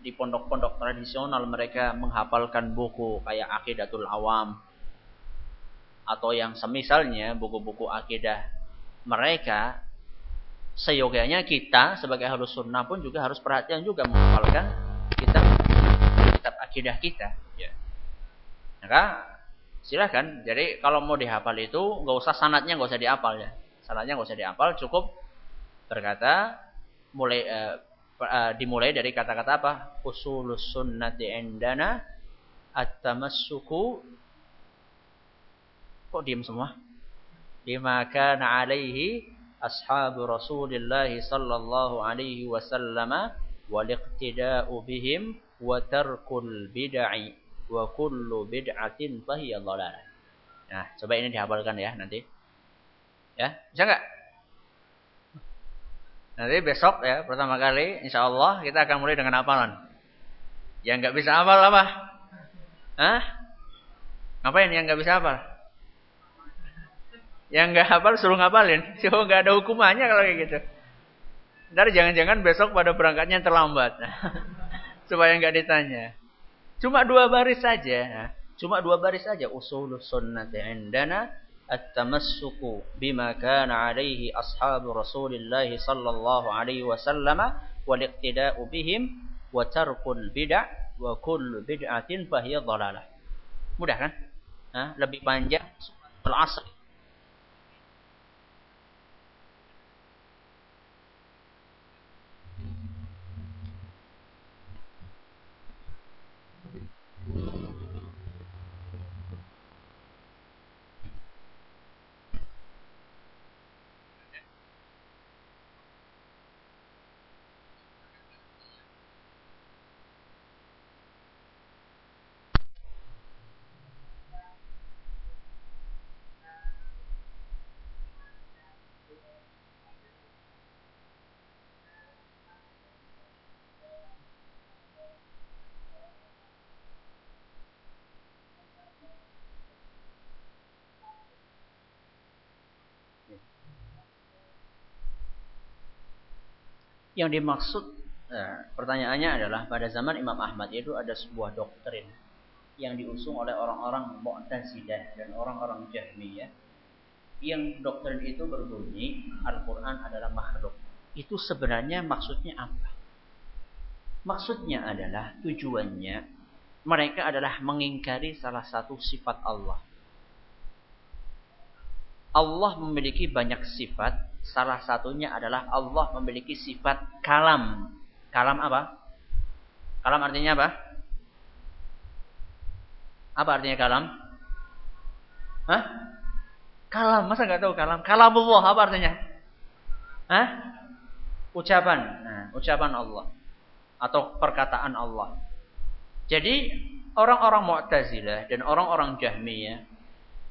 di pondok-pondok tradisional mereka menghafalkan buku kayak Aqidatul Awam atau yang semisalnya buku-buku akidah mereka seyogianya kita sebagai halus sunnah pun juga harus perhatian juga menghafalkan kitab kitab akidah kita ya. Maka silahkan. Jadi kalau mau dihafal itu nggak usah sanatnya nggak usah dihafal ya. Sanatnya nggak usah dihafal, cukup berkata mulai eh, uh, dimulai dari kata-kata apa? Usulus sunnati indana at-tamassuku Kok diam semua? Bima kana alaihi ashabu Rasulillah sallallahu alaihi wasallam wal iqtida'u bihim wa tarkul bid'ah wa kullu bid'atin fahiya dhalalah. Nah, coba ini dihafalkan ya nanti. Ya, bisa enggak? Nanti besok ya, pertama kali insya Allah kita akan mulai dengan hafalan. Yang nggak bisa hafal apa? Hah? Ngapain yang nggak bisa hafal? Yang nggak hafal suruh ngapalin. Coba nggak ada hukumannya kalau kayak gitu. Ntar jangan-jangan besok pada berangkatnya terlambat. Supaya nggak ditanya. Cuma dua baris saja. Cuma dua baris saja. Usulus sunnati indana التمسك بما كان عليه أصحاب رسول الله صلى الله عليه وسلم والاقتداء بهم وترك البدع وكل بدعة فهي ضلالة mudah kan? Nah, lebih panjang Yang dimaksud nah, pertanyaannya adalah pada zaman Imam Ahmad itu ada sebuah doktrin yang diusung oleh orang-orang Mu'tazilah dan orang-orang Jahmiyah yang doktrin itu berbunyi Al-Quran adalah makhluk. Itu sebenarnya maksudnya apa? Maksudnya adalah tujuannya mereka adalah mengingkari salah satu sifat Allah. Allah memiliki banyak sifat, salah satunya adalah Allah memiliki sifat kalam. Kalam apa? Kalam artinya apa? Apa artinya kalam? Hah? Kalam, masa nggak tahu kalam? Kalamullah apa artinya? Hah? Ucapan. Nah, ucapan Allah atau perkataan Allah. Jadi orang-orang Mu'tazilah dan orang-orang Jahmiyah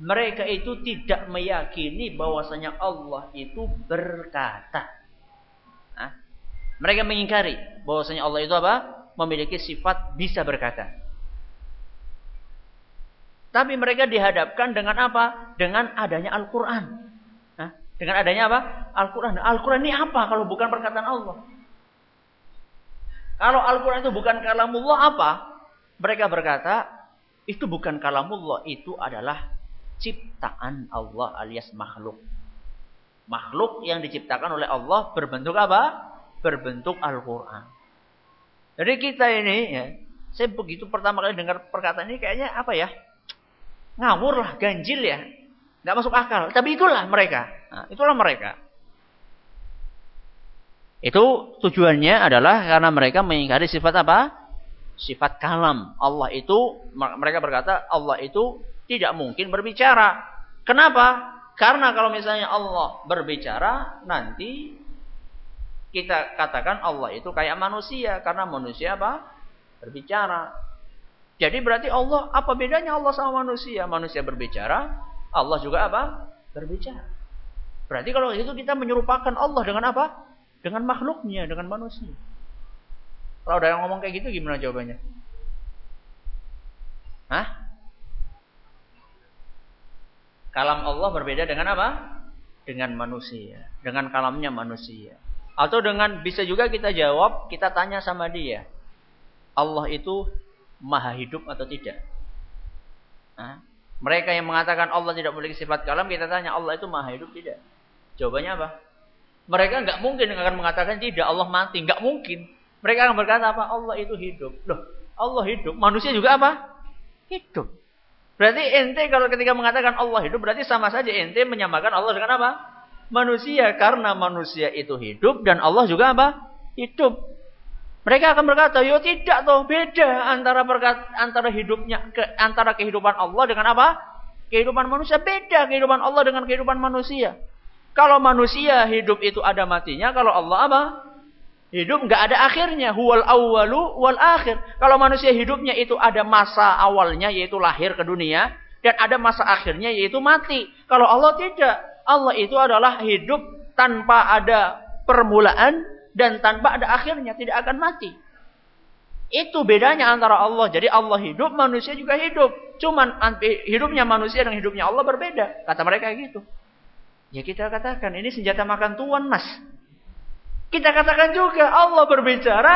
mereka itu tidak meyakini bahwasanya Allah itu berkata. Nah, mereka mengingkari bahwasanya Allah itu apa? Memiliki sifat bisa berkata. Tapi mereka dihadapkan dengan apa? Dengan adanya Al-Quran. Nah, dengan adanya apa? Al-Quran. Al-Quran ini apa kalau bukan perkataan Allah? Kalau Al-Quran itu bukan kalamullah apa? Mereka berkata, itu bukan kalamullah, itu adalah ciptaan Allah alias makhluk. Makhluk yang diciptakan oleh Allah berbentuk apa? Berbentuk Al-Quran. Jadi kita ini, ya, saya begitu pertama kali dengar perkataan ini kayaknya apa ya? Ngawur lah, ganjil ya. Nggak masuk akal. Tapi itulah mereka. Nah, itulah mereka. Itu tujuannya adalah karena mereka mengingkari sifat apa? Sifat kalam. Allah itu, mereka berkata Allah itu tidak mungkin berbicara. Kenapa? Karena kalau misalnya Allah berbicara, nanti kita katakan Allah itu kayak manusia. Karena manusia apa? Berbicara. Jadi berarti Allah, apa bedanya Allah sama manusia? Manusia berbicara, Allah juga apa? Berbicara. Berarti kalau itu kita menyerupakan Allah dengan apa? Dengan makhluknya, dengan manusia. Kalau ada yang ngomong kayak gitu gimana jawabannya? Hah? Kalam Allah berbeda dengan apa? Dengan manusia. Dengan kalamnya manusia. Atau dengan bisa juga kita jawab, kita tanya sama dia. Allah itu maha hidup atau tidak? Hah? Mereka yang mengatakan Allah tidak memiliki sifat kalam, kita tanya Allah itu maha hidup tidak? Jawabannya apa? Mereka nggak mungkin akan mengatakan tidak Allah mati, nggak mungkin. Mereka akan berkata apa? Allah itu hidup. Loh, Allah hidup, manusia juga apa? Hidup. Berarti ente kalau ketika mengatakan Allah hidup berarti sama saja ente menyamakan Allah dengan apa? Manusia karena manusia itu hidup dan Allah juga apa? Hidup. Mereka akan berkata, "Yo tidak toh, beda antara berkat, antara hidupnya ke, antara kehidupan Allah dengan apa? Kehidupan manusia beda kehidupan Allah dengan kehidupan manusia." Kalau manusia hidup itu ada matinya, kalau Allah apa? Hidup nggak ada akhirnya. Huwal awwalu wal akhir. Kalau manusia hidupnya itu ada masa awalnya yaitu lahir ke dunia dan ada masa akhirnya yaitu mati. Kalau Allah tidak, Allah itu adalah hidup tanpa ada permulaan dan tanpa ada akhirnya, tidak akan mati. Itu bedanya antara Allah. Jadi Allah hidup, manusia juga hidup. Cuman hidupnya manusia dan hidupnya Allah berbeda. Kata mereka gitu. Ya kita katakan ini senjata makan tuan mas. Kita katakan juga Allah berbicara,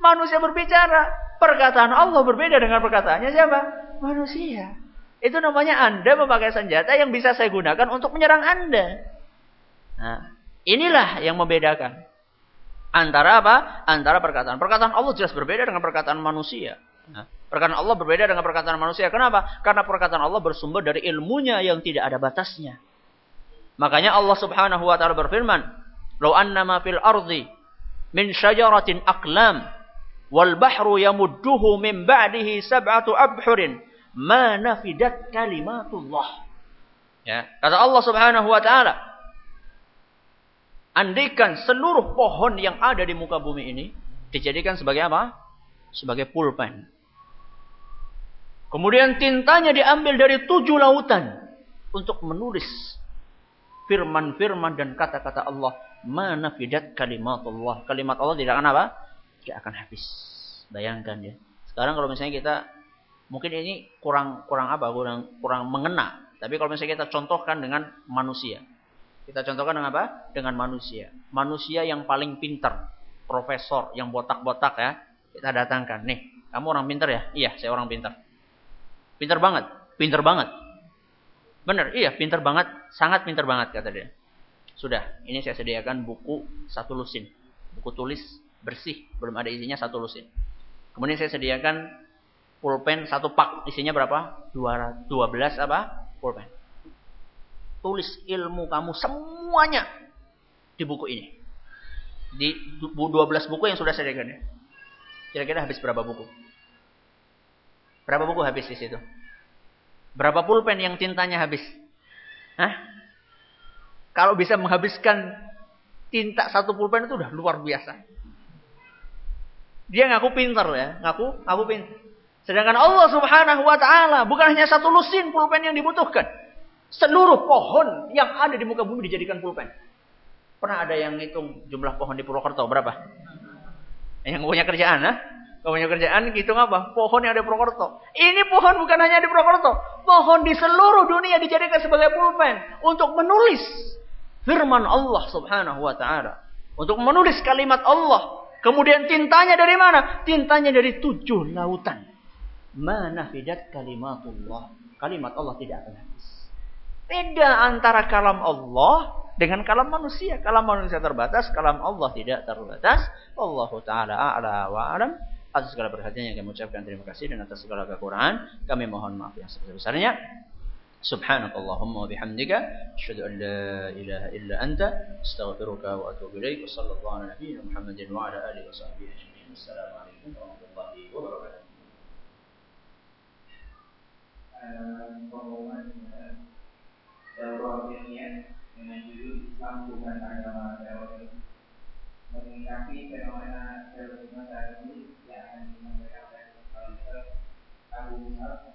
manusia berbicara. Perkataan Allah berbeda dengan perkataannya siapa? Manusia. Itu namanya Anda memakai senjata yang bisa saya gunakan untuk menyerang Anda. Nah, inilah yang membedakan. Antara apa? Antara perkataan. Perkataan Allah jelas berbeda dengan perkataan manusia. Nah, perkataan Allah berbeda dengan perkataan manusia. Kenapa? Karena perkataan Allah bersumber dari ilmunya yang tidak ada batasnya. Makanya Allah Subhanahu wa taala berfirman, "Lau annama fil ardi min syajaratin aqlam wal bahru yamudduhu min ba'dihi sab'atu abhurin ma nafidat kalimatullah." Ya, kata Allah Subhanahu wa taala, andaikan seluruh pohon yang ada di muka bumi ini dijadikan sebagai apa? Sebagai pulpen. Kemudian tintanya diambil dari tujuh lautan untuk menulis firman-firman dan kata-kata Allah. Mana fidat kalimat Allah. Kalimat Allah tidak akan apa? Tidak akan habis. Bayangkan ya. Sekarang kalau misalnya kita mungkin ini kurang kurang apa? Kurang kurang mengena. Tapi kalau misalnya kita contohkan dengan manusia. Kita contohkan dengan apa? Dengan manusia. Manusia yang paling pintar. Profesor yang botak-botak ya. Kita datangkan. Nih, kamu orang pintar ya? Iya, saya orang pintar. Pintar banget. Pintar banget. Benar, iya, pinter banget, sangat pinter banget kata dia. Sudah, ini saya sediakan buku satu lusin. Buku tulis bersih, belum ada isinya satu lusin. Kemudian saya sediakan pulpen satu pak, isinya berapa? 12 apa? Pulpen. Tulis ilmu kamu semuanya di buku ini. Di 12 buku yang sudah saya sediakan ya. Kira-kira habis berapa buku? Berapa buku habis di situ? Berapa pulpen yang tintanya habis? Hah? Kalau bisa menghabiskan tinta satu pulpen itu udah luar biasa. Dia ngaku pintar ya, ngaku ngaku pintar. Sedangkan Allah Subhanahu wa taala bukan hanya satu lusin pulpen yang dibutuhkan. Seluruh pohon yang ada di muka bumi dijadikan pulpen. Pernah ada yang ngitung jumlah pohon di Purwokerto berapa? Yang punya kerjaan, ha? Kau punya kerjaan gitu apa? Pohon yang ada di Purwokerto. Ini pohon bukan hanya di Purwokerto. Pohon di seluruh dunia dijadikan sebagai pulpen. Untuk menulis firman Allah subhanahu wa ta'ala. Untuk menulis kalimat Allah. Kemudian tintanya dari mana? Tintanya dari tujuh lautan. Mana fidat kalimatullah. Kalimat Allah tidak akan habis. Beda antara kalam Allah dengan kalam manusia. Kalam manusia terbatas, kalam Allah tidak terbatas. Allah Ta'ala a'la wa alam. Atas segala perhatian yang kami ucapkan terima kasih dan atas segala kekurangan kami mohon maaf yang sebesar-besarnya. Subhanakallahumma wa bihamdika asyhadu an la ilaha illa anta astaghfiruka wa atubu ilaik. Wassallallahu ala nabiyyina Muhammadin wa ala alihi wa sahbihi ajma'in. Assalamualaikum warahmatullahi wabarakatuh. Pengumuman daurah dengan judul Islam bukan agama teroris mengikapi fenomena terorisme saat ini yang akan disampaikan oleh Abu Musab